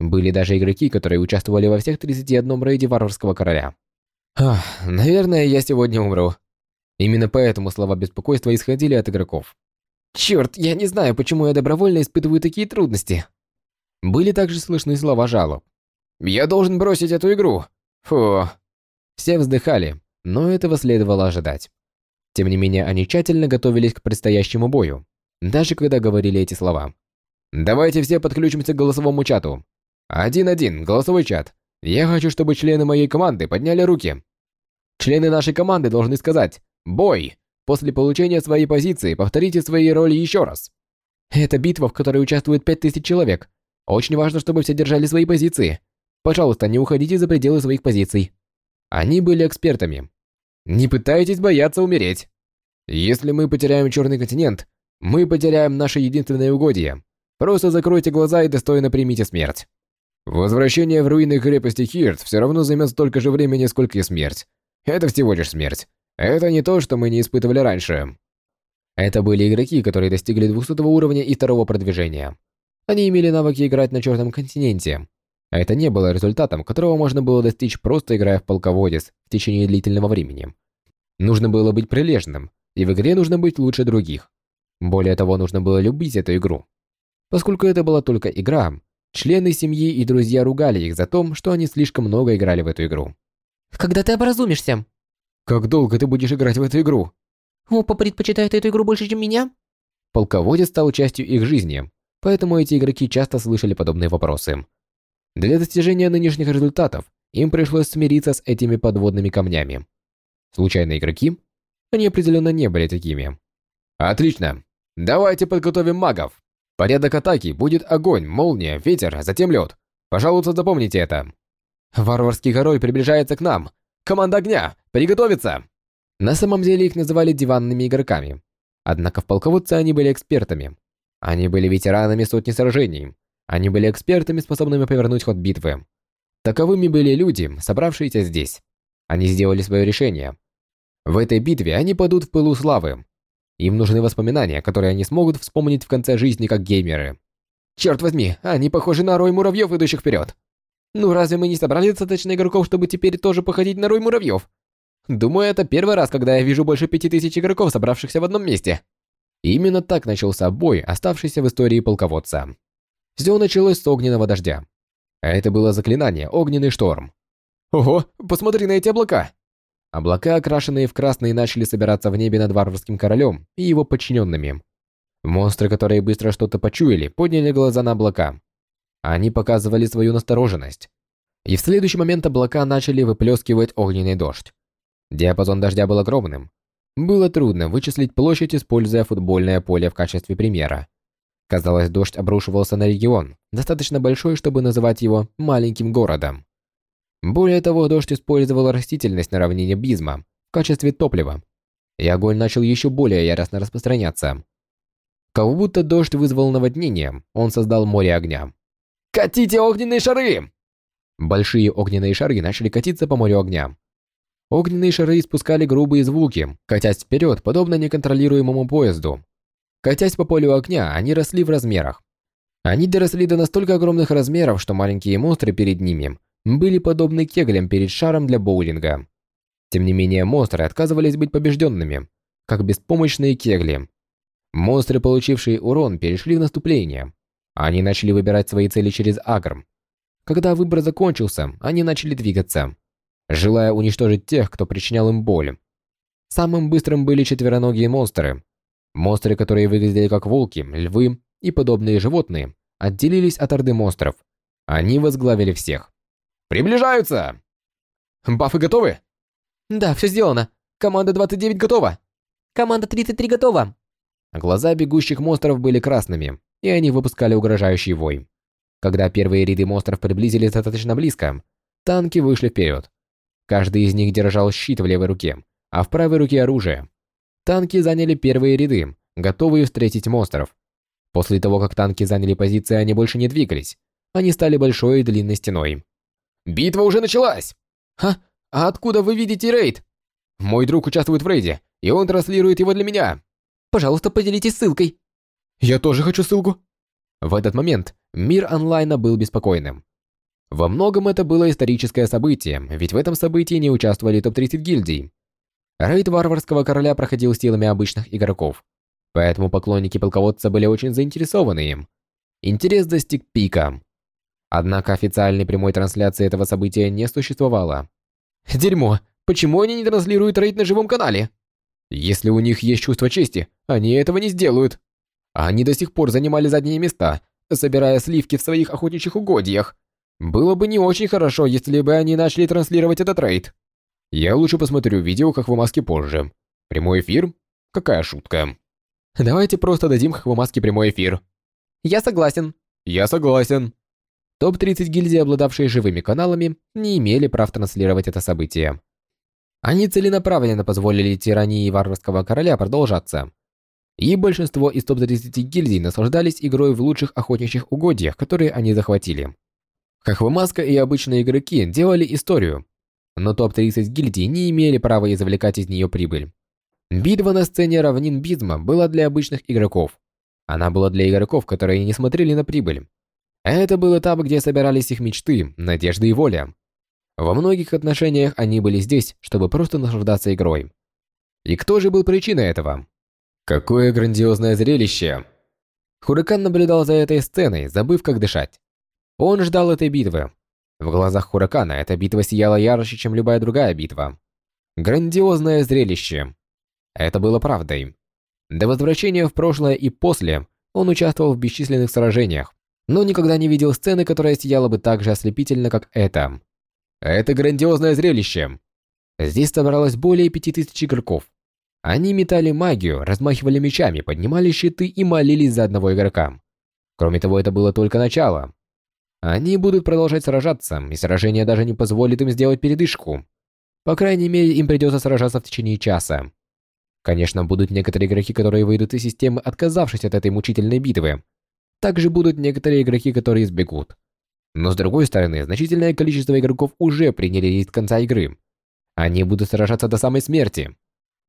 Были даже игроки, которые участвовали во всех 31 рейде Варварского Короля. Ах, наверное, я сегодня умру. Именно поэтому слова беспокойства исходили от игроков. Черт, я не знаю, почему я добровольно испытываю такие трудности. Были также слышны слова жалоб. Я должен бросить эту игру. Фу. Все вздыхали, но этого следовало ожидать. Тем не менее, они тщательно готовились к предстоящему бою, даже когда говорили эти слова. Давайте все подключимся к голосовому чату. Один-один, голосовой чат. Я хочу, чтобы члены моей команды подняли руки. Члены нашей команды должны сказать «Бой!» После получения своей позиции повторите свои роли еще раз. Это битва, в которой участвует 5000 человек. Очень важно, чтобы все держали свои позиции. Пожалуйста, не уходите за пределы своих позиций. Они были экспертами. Не пытайтесь бояться умереть. Если мы потеряем Черный континент, мы потеряем наше единственное угодье. Просто закройте глаза и достойно примите смерть. Возвращение в руины крепости Хирт все равно займет столько же времени, сколько и смерть. Это всего лишь смерть. Это не то, что мы не испытывали раньше. Это были игроки, которые достигли 200 уровня и второго продвижения. Они имели навыки играть на Черном континенте. А это не было результатом, которого можно было достичь просто играя в полководец в течение длительного времени. Нужно было быть прилежным, и в игре нужно быть лучше других. Более того, нужно было любить эту игру. Поскольку это была только игра, Члены семьи и друзья ругали их за то, что они слишком много играли в эту игру. Когда ты образумишься? Как долго ты будешь играть в эту игру? Опа предпочитает эту игру больше, чем меня? Полководец стал частью их жизни, поэтому эти игроки часто слышали подобные вопросы. Для достижения нынешних результатов им пришлось смириться с этими подводными камнями. Случайные игроки? Они определенно не были такими. Отлично. Давайте подготовим магов. Порядок атаки будет огонь, молния, ветер, затем лед. Пожалуйста, запомните это. Варварский король приближается к нам. Команда огня, приготовиться! На самом деле их называли диванными игроками. Однако в полководце они были экспертами. Они были ветеранами сотни сражений. Они были экспертами, способными повернуть ход битвы. Таковыми были люди, собравшиеся здесь. Они сделали свое решение. В этой битве они падут в пылу славы, им нужны воспоминания, которые они смогут вспомнить в конце жизни как геймеры. Черт возьми, они похожи на рой муравьев, идущих вперед. Ну разве мы не собрали достаточно игроков, чтобы теперь тоже походить на рой муравьев? Думаю, это первый раз, когда я вижу больше пяти тысяч игроков, собравшихся в одном месте. именно так начался бой, оставшийся в истории полководца. Все началось с огненного дождя. А это было заклинание «Огненный шторм». Ого, посмотри на эти облака! Облака, окрашенные в красный, начали собираться в небе над варварским королем и его подчиненными. Монстры, которые быстро что-то почуяли, подняли глаза на облака. Они показывали свою настороженность. И в следующий момент облака начали выплескивать огненный дождь. Диапазон дождя был огромным. Было трудно вычислить площадь, используя футбольное поле в качестве примера. Казалось, дождь обрушивался на регион, достаточно большой, чтобы называть его маленьким городом. Более того, дождь использовал растительность на равнине Бизма в качестве топлива, и огонь начал еще более яростно распространяться. Как будто дождь вызвал наводнение, он создал море огня. «Катите огненные шары!» Большие огненные шары начали катиться по морю огня. Огненные шары испускали грубые звуки, катясь вперед, подобно неконтролируемому поезду. Катясь по полю огня, они росли в размерах. Они доросли до настолько огромных размеров, что маленькие монстры перед ними были подобны кеглям перед шаром для боулинга. Тем не менее, монстры отказывались быть побежденными, как беспомощные кегли. Монстры, получившие урон, перешли в наступление. Они начали выбирать свои цели через агр. Когда выбор закончился, они начали двигаться. желая уничтожить тех, кто причинял им боль. Самым быстрым были четвероногие монстры. Монстры, которые выглядели как волки, львы и подобные животные, отделились от орды монстров. Они возглавили всех. «Приближаются!» «Бафы готовы?» Да, все сделано. Команда 29 готова. Команда 33 готова. Глаза бегущих монстров были красными, и они выпускали угрожающий вой. Когда первые ряды монстров приблизились достаточно близко, танки вышли вперед. Каждый из них держал щит в левой руке, а в правой руке оружие. Танки заняли первые ряды, готовые встретить монстров. После того, как танки заняли позиции, они больше не двигались. Они стали большой и длинной стеной. «Битва уже началась!» «Ха? А откуда вы видите рейд?» «Мой друг участвует в рейде, и он транслирует его для меня». Пожалуйста, поделитесь ссылкой. Я тоже хочу ссылку. В этот момент мир онлайна был беспокойным. Во многом это было историческое событие, ведь в этом событии не участвовали топ-30 гильдий. Рейд Варварского Короля проходил силами обычных игроков, поэтому поклонники полководца были очень заинтересованы им. Интерес достиг пика. Однако официальной прямой трансляции этого события не существовало. Дерьмо, почему они не транслируют рейд на живом канале? Если у них есть чувство чести, они этого не сделают. Они до сих пор занимали задние места, собирая сливки в своих охотничьих угодьях. Было бы не очень хорошо, если бы они начали транслировать этот рейд. Я лучше посмотрю видео Хохвамаски позже. Прямой эфир? Какая шутка. Давайте просто дадим Хохвамаски прямой эфир. Я согласен. Я согласен. Топ-30 гильдий, обладавшие живыми каналами, не имели прав транслировать это событие. Они целенаправленно позволили тирании варварского короля продолжаться. И большинство из топ-30 гильдий наслаждались игрой в лучших охотничьих угодьях, которые они захватили. Хохвамаска и обычные игроки делали историю, но топ-30 гильдий не имели права извлекать из нее прибыль. Битва на сцене равнин Бизма была для обычных игроков. Она была для игроков, которые не смотрели на прибыль. Это был этап, где собирались их мечты, надежды и воля. Во многих отношениях они были здесь, чтобы просто наслаждаться игрой. И кто же был причиной этого? Какое грандиозное зрелище! Хуракан наблюдал за этой сценой, забыв, как дышать. Он ждал этой битвы. В глазах Хуракана эта битва сияла ярче, чем любая другая битва. Грандиозное зрелище. Это было правдой. До возвращения в прошлое и после он участвовал в бесчисленных сражениях, но никогда не видел сцены, которая сияла бы так же ослепительно, как эта. Это грандиозное зрелище. Здесь собралось более пяти тысяч игроков. Они метали магию, размахивали мечами, поднимали щиты и молились за одного игрока. Кроме того, это было только начало. Они будут продолжать сражаться, и сражение даже не позволит им сделать передышку. По крайней мере, им придется сражаться в течение часа. Конечно, будут некоторые игроки, которые выйдут из системы, отказавшись от этой мучительной битвы. Также будут некоторые игроки, которые сбегут. Но с другой стороны, значительное количество игроков уже приняли риск конца игры. Они будут сражаться до самой смерти.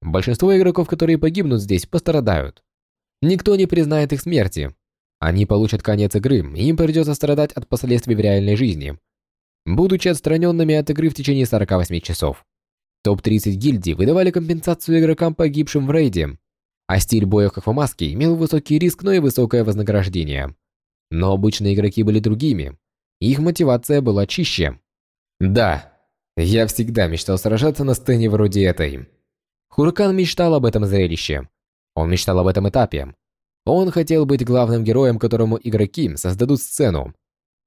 Большинство игроков, которые погибнут здесь, пострадают. Никто не признает их смерти. Они получат конец игры, и им придется страдать от последствий в реальной жизни. Будучи отстраненными от игры в течение 48 часов. Топ-30 гильдий выдавали компенсацию игрокам, погибшим в рейде. А стиль боя Хохвамаски имел высокий риск, но и высокое вознаграждение. Но обычные игроки были другими. Их мотивация была чище. Да, я всегда мечтал сражаться на сцене вроде этой. Хуракан мечтал об этом зрелище. Он мечтал об этом этапе. Он хотел быть главным героем, которому игроки создадут сцену.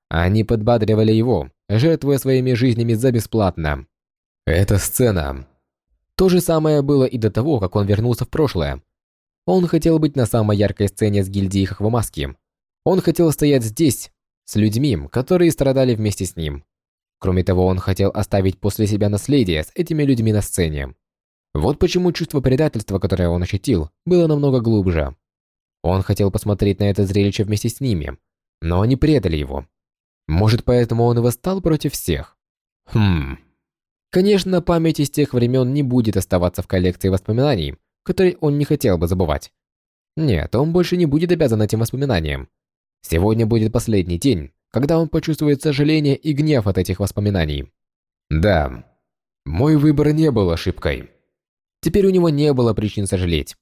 Они подбадривали его, жертвуя своими жизнями за бесплатно. Эта сцена. То же самое было и до того, как он вернулся в прошлое. Он хотел быть на самой яркой сцене с гильдией Хохвамаски. Он хотел стоять здесь, с людьми, которые страдали вместе с ним. Кроме того, он хотел оставить после себя наследие с этими людьми на сцене. Вот почему чувство предательства, которое он ощутил, было намного глубже. Он хотел посмотреть на это зрелище вместе с ними, но они предали его. Может, поэтому он и восстал против всех? Хм. Конечно, память из тех времен не будет оставаться в коллекции воспоминаний, которые он не хотел бы забывать. Нет, он больше не будет обязан этим воспоминаниям. Сегодня будет последний день, когда он почувствует сожаление и гнев от этих воспоминаний. Да, мой выбор не был ошибкой. Теперь у него не было причин сожалеть.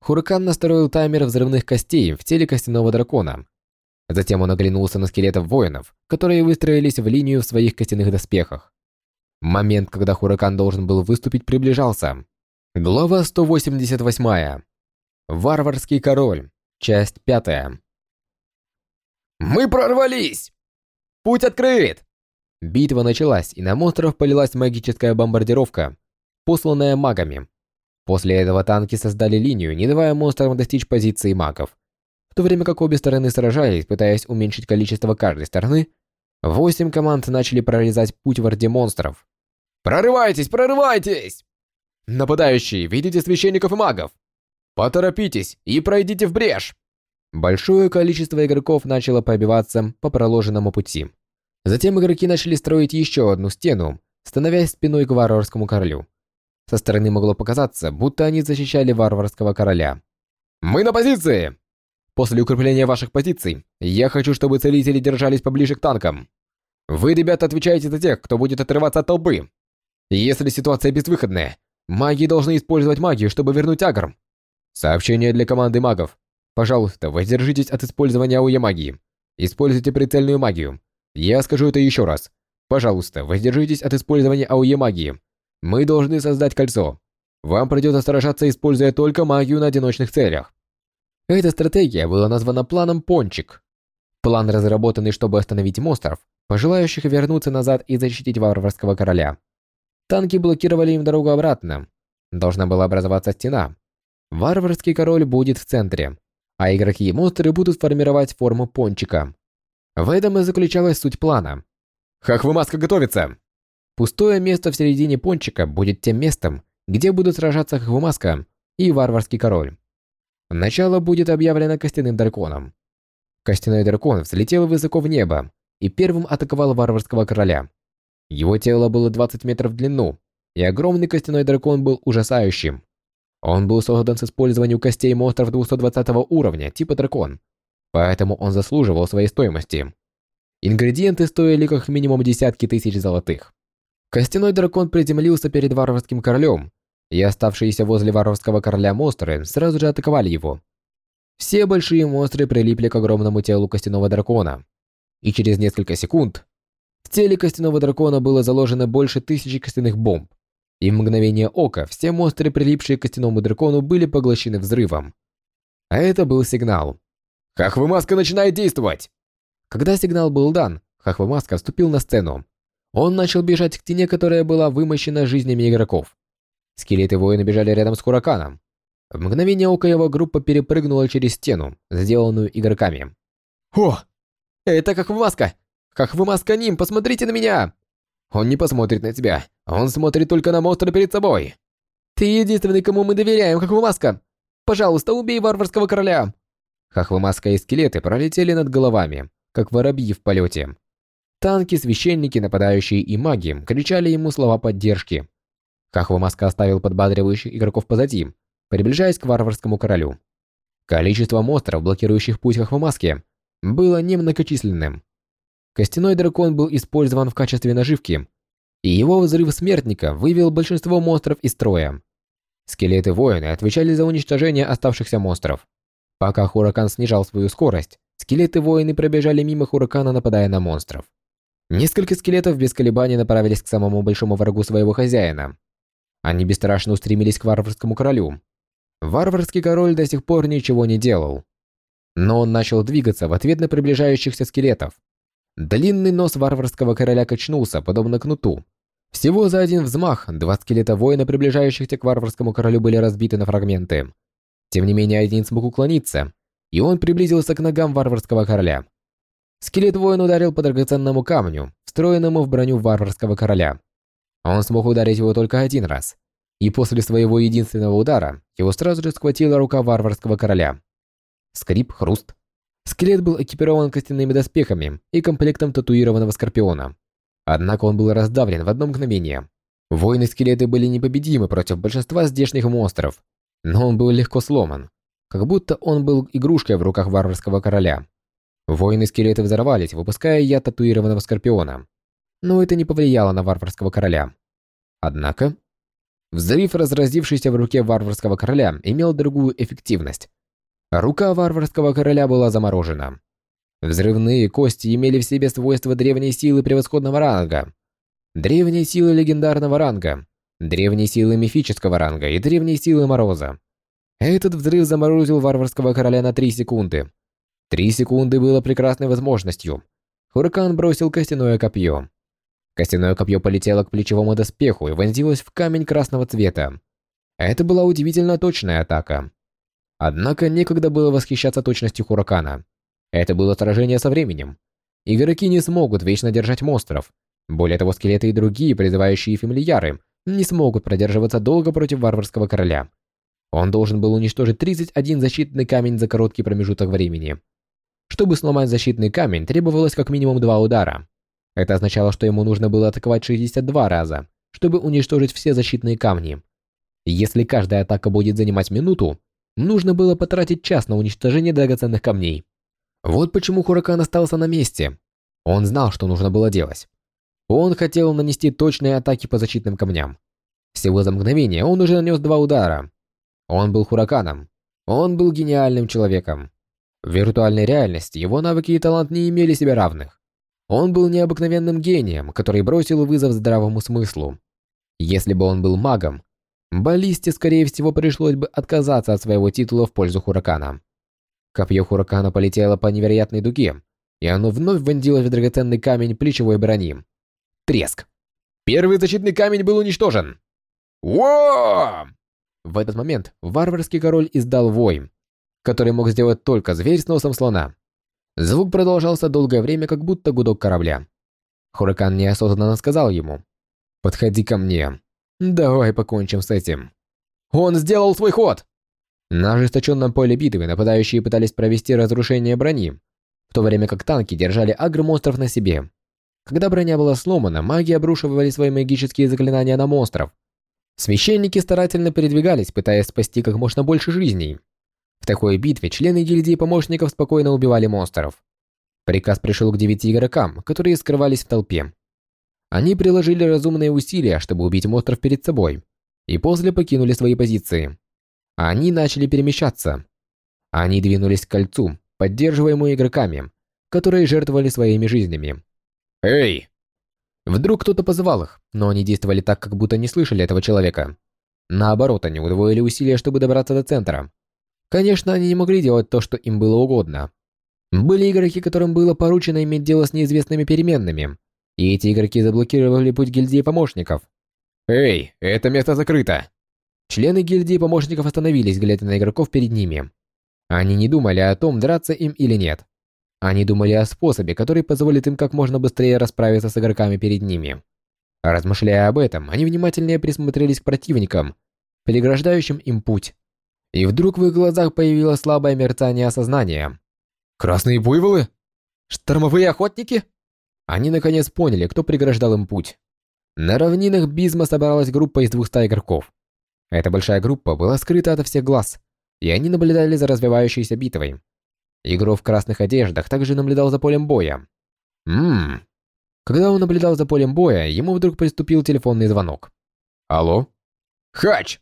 Хуракан настроил таймер взрывных костей в теле костяного дракона. Затем он оглянулся на скелетов воинов, которые выстроились в линию в своих костяных доспехах. Момент, когда Хуракан должен был выступить, приближался. Глава 188. Варварский король. Часть 5. «Мы прорвались! Путь открыт!» Битва началась, и на монстров полилась магическая бомбардировка, посланная магами. После этого танки создали линию, не давая монстрам достичь позиции магов. В то время как обе стороны сражались, пытаясь уменьшить количество каждой стороны, восемь команд начали прорезать путь в орде монстров. «Прорывайтесь, прорывайтесь!» «Нападающие, видите священников и магов! Поторопитесь и пройдите в брешь!» Большое количество игроков начало пробиваться по проложенному пути. Затем игроки начали строить еще одну стену, становясь спиной к варварскому королю. Со стороны могло показаться, будто они защищали варварского короля. «Мы на позиции!» «После укрепления ваших позиций, я хочу, чтобы целители держались поближе к танкам. Вы, ребята, отвечаете за тех, кто будет отрываться от толпы. Если ситуация безвыходная, маги должны использовать магию, чтобы вернуть Агр. Сообщение для команды магов. Пожалуйста, воздержитесь от использования АУЕ магии. Используйте прицельную магию. Я скажу это еще раз. Пожалуйста, воздержитесь от использования АУЕ магии. Мы должны создать кольцо. Вам придется сражаться, используя только магию на одиночных целях. Эта стратегия была названа планом Пончик. План, разработанный, чтобы остановить монстров, пожелающих вернуться назад и защитить варварского короля. Танки блокировали им дорогу обратно. Должна была образоваться стена. Варварский король будет в центре, а игроки и монстры будут формировать форму пончика. В этом и заключалась суть плана. Хахвымаска готовится! Пустое место в середине пончика будет тем местом, где будут сражаться Хахвымаска и Варварский король. Начало будет объявлено костяным драконом. Костяной дракон взлетел высоко в небо и первым атаковал Варварского короля. Его тело было 20 метров в длину, и огромный костяной дракон был ужасающим. Он был создан с использованием костей монстров 220 уровня, типа дракон, поэтому он заслуживал своей стоимости. Ингредиенты стоили как минимум десятки тысяч золотых. Костяной дракон приземлился перед варварским королем, и оставшиеся возле варварского короля монстры сразу же атаковали его. Все большие монстры прилипли к огромному телу костяного дракона, и через несколько секунд в теле костяного дракона было заложено больше тысячи костяных бомб, и в мгновение ока все монстры, прилипшие к костяному дракону, были поглощены взрывом. А это был сигнал. «Хахвымаска начинает действовать!» Когда сигнал был дан, Хахвымаска вступил на сцену. Он начал бежать к стене, которая была вымощена жизнями игроков. Скелеты воины бежали рядом с Хураканом. В мгновение ока его группа перепрыгнула через стену, сделанную игроками. «О! Это как! Как в маска Ним, посмотрите на меня!» Он не посмотрит на тебя, он смотрит только на монстра перед собой. Ты единственный, кому мы доверяем, как в маска. Пожалуйста, убей варварского короля. Хахвамаска и скелеты пролетели над головами, как воробьи в полете. Танки, священники, нападающие и маги кричали ему слова поддержки. Хахвамаска оставил подбадривающих игроков позади, приближаясь к варварскому королю. Количество монстров, блокирующих путь Хахвамаске, было немногочисленным. Костяной дракон был использован в качестве наживки, и его взрыв смертника вывел большинство монстров из строя. Скелеты-воины отвечали за уничтожение оставшихся монстров. Пока Хуракан снижал свою скорость, скелеты-воины пробежали мимо Хуракана, нападая на монстров. Несколько скелетов без колебаний направились к самому большому врагу своего хозяина. Они бесстрашно устремились к варварскому королю. Варварский король до сих пор ничего не делал. Но он начал двигаться в ответ на приближающихся скелетов. Длинный нос варварского короля качнулся, подобно кнуту. Всего за один взмах два скелета воина, приближающихся к варварскому королю, были разбиты на фрагменты. Тем не менее, один смог уклониться, и он приблизился к ногам варварского короля. Скелет воин ударил по драгоценному камню, встроенному в броню варварского короля. Он смог ударить его только один раз, и после своего единственного удара его сразу же схватила рука варварского короля. Скрип, хруст, Скелет был экипирован костяными доспехами и комплектом татуированного скорпиона. Однако он был раздавлен в одно мгновение. Воины-скелеты были непобедимы против большинства здешних монстров, но он был легко сломан, как будто он был игрушкой в руках варварского короля. Воины-скелеты взорвались, выпуская яд татуированного скорпиона. Но это не повлияло на варварского короля. Однако, взрыв, разразившийся в руке варварского короля, имел другую эффективность. Рука варварского короля была заморожена. Взрывные кости имели в себе свойства древней силы превосходного ранга. древние силы легендарного ранга, древние силы мифического ранга и древние силы Мороза. Этот взрыв заморозил варварского короля на 3 секунды. 3 секунды было прекрасной возможностью. Хуракан бросил костяное копье. Костяное копье полетело к плечевому доспеху и вонзилось в камень красного цвета. Это была удивительно точная атака. Однако некогда было восхищаться точностью Хуракана. Это было сражение со временем. Игроки не смогут вечно держать монстров. Более того, скелеты и другие призывающие фамильяры не смогут продерживаться долго против варварского короля. Он должен был уничтожить 31 защитный камень за короткий промежуток времени. Чтобы сломать защитный камень, требовалось как минимум два удара. Это означало, что ему нужно было атаковать 62 раза, чтобы уничтожить все защитные камни. Если каждая атака будет занимать минуту, нужно было потратить час на уничтожение драгоценных камней. Вот почему Хуракан остался на месте. Он знал, что нужно было делать. Он хотел нанести точные атаки по защитным камням. Всего за мгновение он уже нанес два удара. Он был Хураканом. Он был гениальным человеком. В виртуальной реальности его навыки и талант не имели себе равных. Он был необыкновенным гением, который бросил вызов здравому смыслу. Если бы он был магом, Баллисте, скорее всего, пришлось бы отказаться от своего титула в пользу Хуракана. Копье Хуракана полетело по невероятной дуге, и оно вновь вонзилось в драгоценный камень плечевой брони. Треск. Первый защитный камень был уничтожен. Во! В этот момент варварский король издал вой, который мог сделать только зверь с носом слона. Звук продолжался долгое время, как будто гудок корабля. Хуракан неосознанно сказал ему «Подходи ко мне». Давай покончим с этим. Он сделал свой ход! На ожесточенном поле битвы нападающие пытались провести разрушение брони, в то время как танки держали агромонстров на себе. Когда броня была сломана, маги обрушивали свои магические заклинания на монстров. Священники старательно передвигались, пытаясь спасти как можно больше жизней. В такой битве члены гильдии помощников спокойно убивали монстров. Приказ пришел к девяти игрокам, которые скрывались в толпе. Они приложили разумные усилия, чтобы убить монстров перед собой, и после покинули свои позиции. Они начали перемещаться. Они двинулись к кольцу, поддерживаемому игроками, которые жертвовали своими жизнями. «Эй!» Вдруг кто-то позвал их, но они действовали так, как будто не слышали этого человека. Наоборот, они удвоили усилия, чтобы добраться до центра. Конечно, они не могли делать то, что им было угодно. Были игроки, которым было поручено иметь дело с неизвестными переменными, и эти игроки заблокировали путь гильдии помощников. «Эй, это место закрыто!» Члены гильдии помощников остановились, глядя на игроков перед ними. Они не думали о том, драться им или нет. Они думали о способе, который позволит им как можно быстрее расправиться с игроками перед ними. Размышляя об этом, они внимательнее присмотрелись к противникам, преграждающим им путь. И вдруг в их глазах появилось слабое мерцание осознания. «Красные буйволы? Штормовые охотники?» Они наконец поняли, кто преграждал им путь. На равнинах Бизма собралась группа из 200 игроков. Эта большая группа была скрыта от всех глаз, и они наблюдали за развивающейся битвой. Игрок в красных одеждах также наблюдал за полем боя. Ммм. Когда он наблюдал за полем боя, ему вдруг приступил телефонный звонок. «Алло?» «Хач!»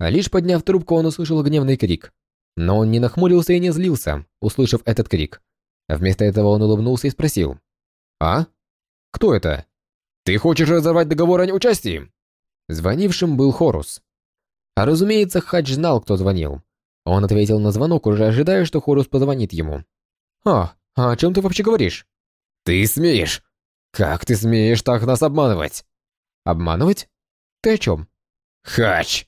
Лишь подняв трубку, он услышал гневный крик. Но он не нахмурился и не злился, услышав этот крик. Вместо этого он улыбнулся и спросил. «А? Кто это? Ты хочешь разорвать договор о неучастии?» Звонившим был Хорус. А разумеется, Хадж знал, кто звонил. Он ответил на звонок, уже ожидая, что Хорус позвонит ему. «А, а о чем ты вообще говоришь?» «Ты смеешь? Как ты смеешь так нас обманывать?» «Обманывать? Ты о чем?» «Хач!»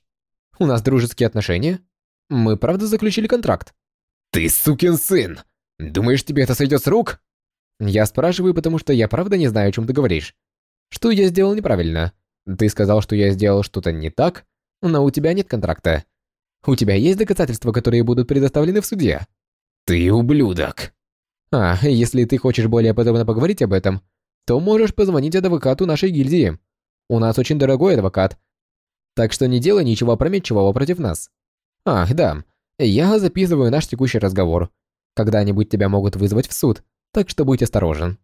«У нас дружеские отношения? Мы правда заключили контракт?» «Ты сукин сын! Думаешь, тебе это сойдет с рук?» Я спрашиваю, потому что я правда не знаю, о чем ты говоришь. Что я сделал неправильно? Ты сказал, что я сделал что-то не так, но у тебя нет контракта. У тебя есть доказательства, которые будут предоставлены в суде? Ты ублюдок. А, если ты хочешь более подробно поговорить об этом, то можешь позвонить адвокату нашей гильдии. У нас очень дорогой адвокат. Так что не делай ничего опрометчивого против нас. Ах, да. Я записываю наш текущий разговор. Когда-нибудь тебя могут вызвать в суд так что будь осторожен.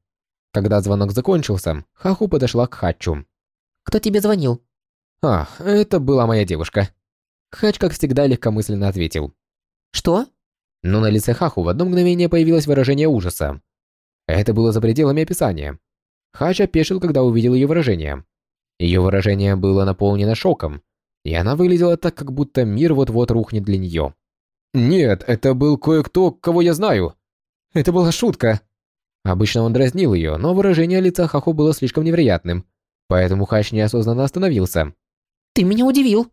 Когда звонок закончился, Хаху подошла к Хачу. «Кто тебе звонил?» «А, это была моя девушка». Хач, как всегда, легкомысленно ответил. «Что?» Но на лице Хаху в одно мгновение появилось выражение ужаса. Это было за пределами описания. Хач опешил, когда увидел ее выражение. Ее выражение было наполнено шоком, и она выглядела так, как будто мир вот-вот рухнет для нее. «Нет, это был кое-кто, кого я знаю. Это была шутка». Обычно он дразнил ее, но выражение лица Хахо было слишком невероятным, поэтому Хач неосознанно остановился. «Ты меня удивил!»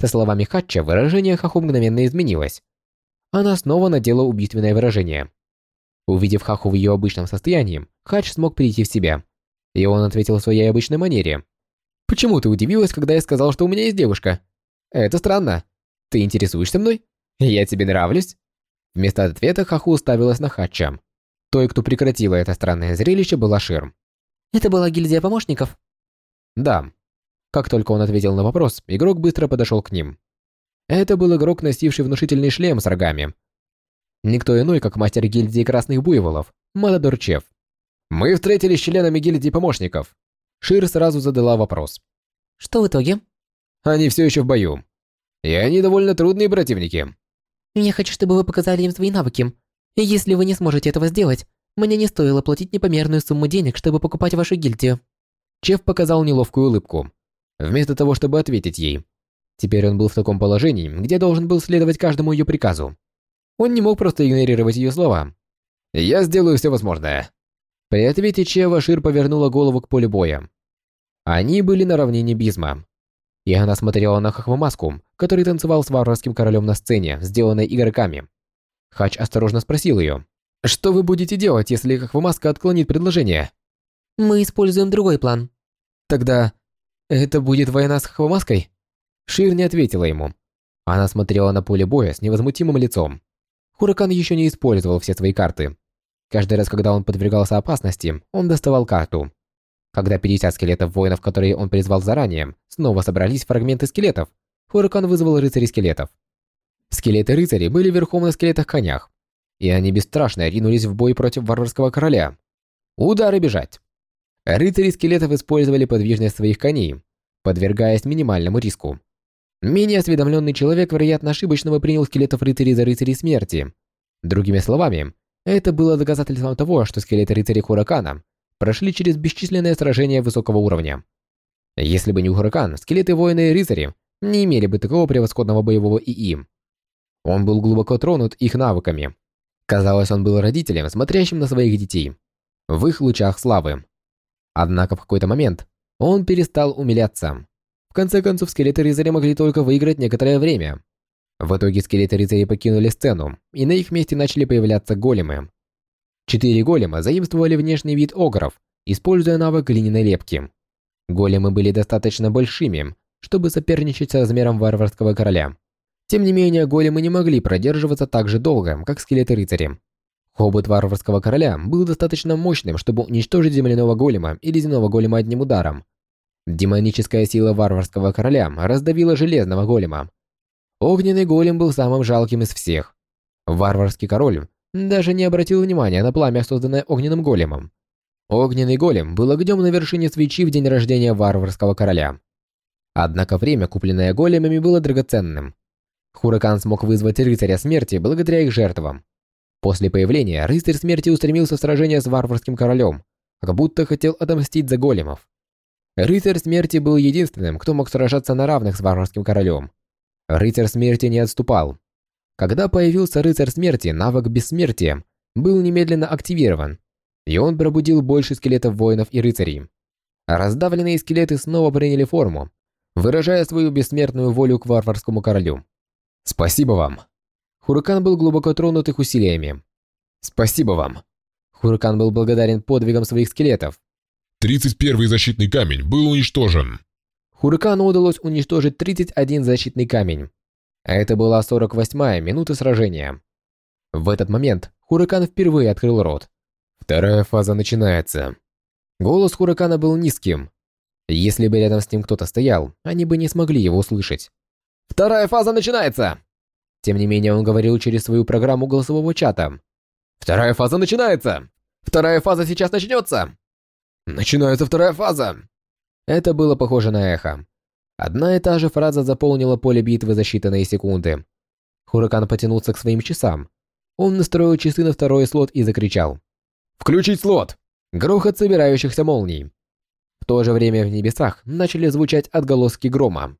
Со словами Хатча выражение Хахо мгновенно изменилось. Она снова надела убийственное выражение. Увидев Хаху в ее обычном состоянии, Хач смог прийти в себя. И он ответил в своей обычной манере. «Почему ты удивилась, когда я сказал, что у меня есть девушка? Это странно. Ты интересуешься мной? Я тебе нравлюсь?» Вместо ответа Хаху уставилась на Хатча. Той, кто прекратила это странное зрелище, была Ширм. «Это была гильдия помощников?» «Да». Как только он ответил на вопрос, игрок быстро подошел к ним. Это был игрок, носивший внушительный шлем с рогами. Никто иной, как мастер гильдии Красных Буйволов, Матадор Чеф. «Мы встретились с членами гильдии помощников». Шир сразу задала вопрос. «Что в итоге?» «Они все еще в бою. И они довольно трудные противники». «Я хочу, чтобы вы показали им свои навыки. И если вы не сможете этого сделать, мне не стоило платить непомерную сумму денег, чтобы покупать вашу гильдию». Чеф показал неловкую улыбку, вместо того, чтобы ответить ей. Теперь он был в таком положении, где должен был следовать каждому ее приказу. Он не мог просто игнорировать ее слова. «Я сделаю все возможное». При ответе Чева Шир повернула голову к полю боя. Они были на равнине Бизма. И она смотрела на Хахвамаску, который танцевал с варварским королем на сцене, сделанной игроками. Хач осторожно спросил ее. «Что вы будете делать, если Хахвамаска отклонит предложение?» «Мы используем другой план». «Тогда это будет война с Хахвамаской?» Шир не ответила ему. Она смотрела на поле боя с невозмутимым лицом. Хуракан еще не использовал все свои карты. Каждый раз, когда он подвергался опасности, он доставал карту. Когда 50 скелетов воинов, которые он призвал заранее, снова собрались фрагменты скелетов, Хуракан вызвал рыцарей скелетов. Скелеты-рыцари были верхом на скелетах-конях, и они бесстрашно ринулись в бой против варварского короля. Удар и бежать. Рыцари скелетов использовали подвижность своих коней, подвергаясь минимальному риску. Менее осведомленный человек, вероятно, ошибочно принял скелетов рыцарей за рыцарей смерти. Другими словами, это было доказательством того, что скелеты рыцарей Хуракана прошли через бесчисленные сражения высокого уровня. Если бы не Хуракан, скелеты воины и рыцари не имели бы такого превосходного боевого ИИ. Он был глубоко тронут их навыками. Казалось, он был родителем, смотрящим на своих детей, в их лучах славы. Однако в какой-то момент он перестал умиляться. В конце концов, скелеты рыцаря могли только выиграть некоторое время. В итоге скелеты рыцарей покинули сцену, и на их месте начали появляться големы. Четыре голема заимствовали внешний вид огров, используя навык глиняной лепки. Големы были достаточно большими, чтобы соперничать с размером варварского короля. Тем не менее, големы не могли продерживаться так же долго, как скелеты рыцарей. Хобот варварского короля был достаточно мощным, чтобы уничтожить земляного голема и ледяного голема одним ударом, Демоническая сила варварского короля раздавила железного голема. Огненный голем был самым жалким из всех. Варварский король даже не обратил внимания на пламя, созданное огненным големом. Огненный голем был огнем на вершине свечи в день рождения варварского короля. Однако время, купленное големами, было драгоценным. Хуракан смог вызвать рыцаря смерти благодаря их жертвам. После появления рыцарь смерти устремился в сражение с варварским королем, как будто хотел отомстить за големов. Рыцарь смерти был единственным, кто мог сражаться на равных с варварским королем. Рыцарь смерти не отступал. Когда появился рыцарь смерти, навык бессмертия был немедленно активирован, и он пробудил больше скелетов воинов и рыцарей. Раздавленные скелеты снова приняли форму, выражая свою бессмертную волю к варварскому королю. «Спасибо вам!» Хуракан был глубоко тронут их усилиями. «Спасибо вам!» Хуракан был благодарен подвигам своих скелетов, 31-й защитный камень был уничтожен. Хурикану удалось уничтожить 31 защитный камень. А это была 48-я минута сражения. В этот момент Хурикан впервые открыл рот. Вторая фаза начинается. Голос Хурикана был низким. Если бы рядом с ним кто-то стоял, они бы не смогли его услышать. «Вторая фаза начинается!» Тем не менее, он говорил через свою программу голосового чата. «Вторая фаза начинается! Вторая фаза сейчас начнется!» Начинается вторая фаза!» Это было похоже на эхо. Одна и та же фраза заполнила поле битвы за считанные секунды. Хуракан потянулся к своим часам. Он настроил часы на второй слот и закричал. «Включить слот!» Грохот собирающихся молний. В то же время в небесах начали звучать отголоски грома.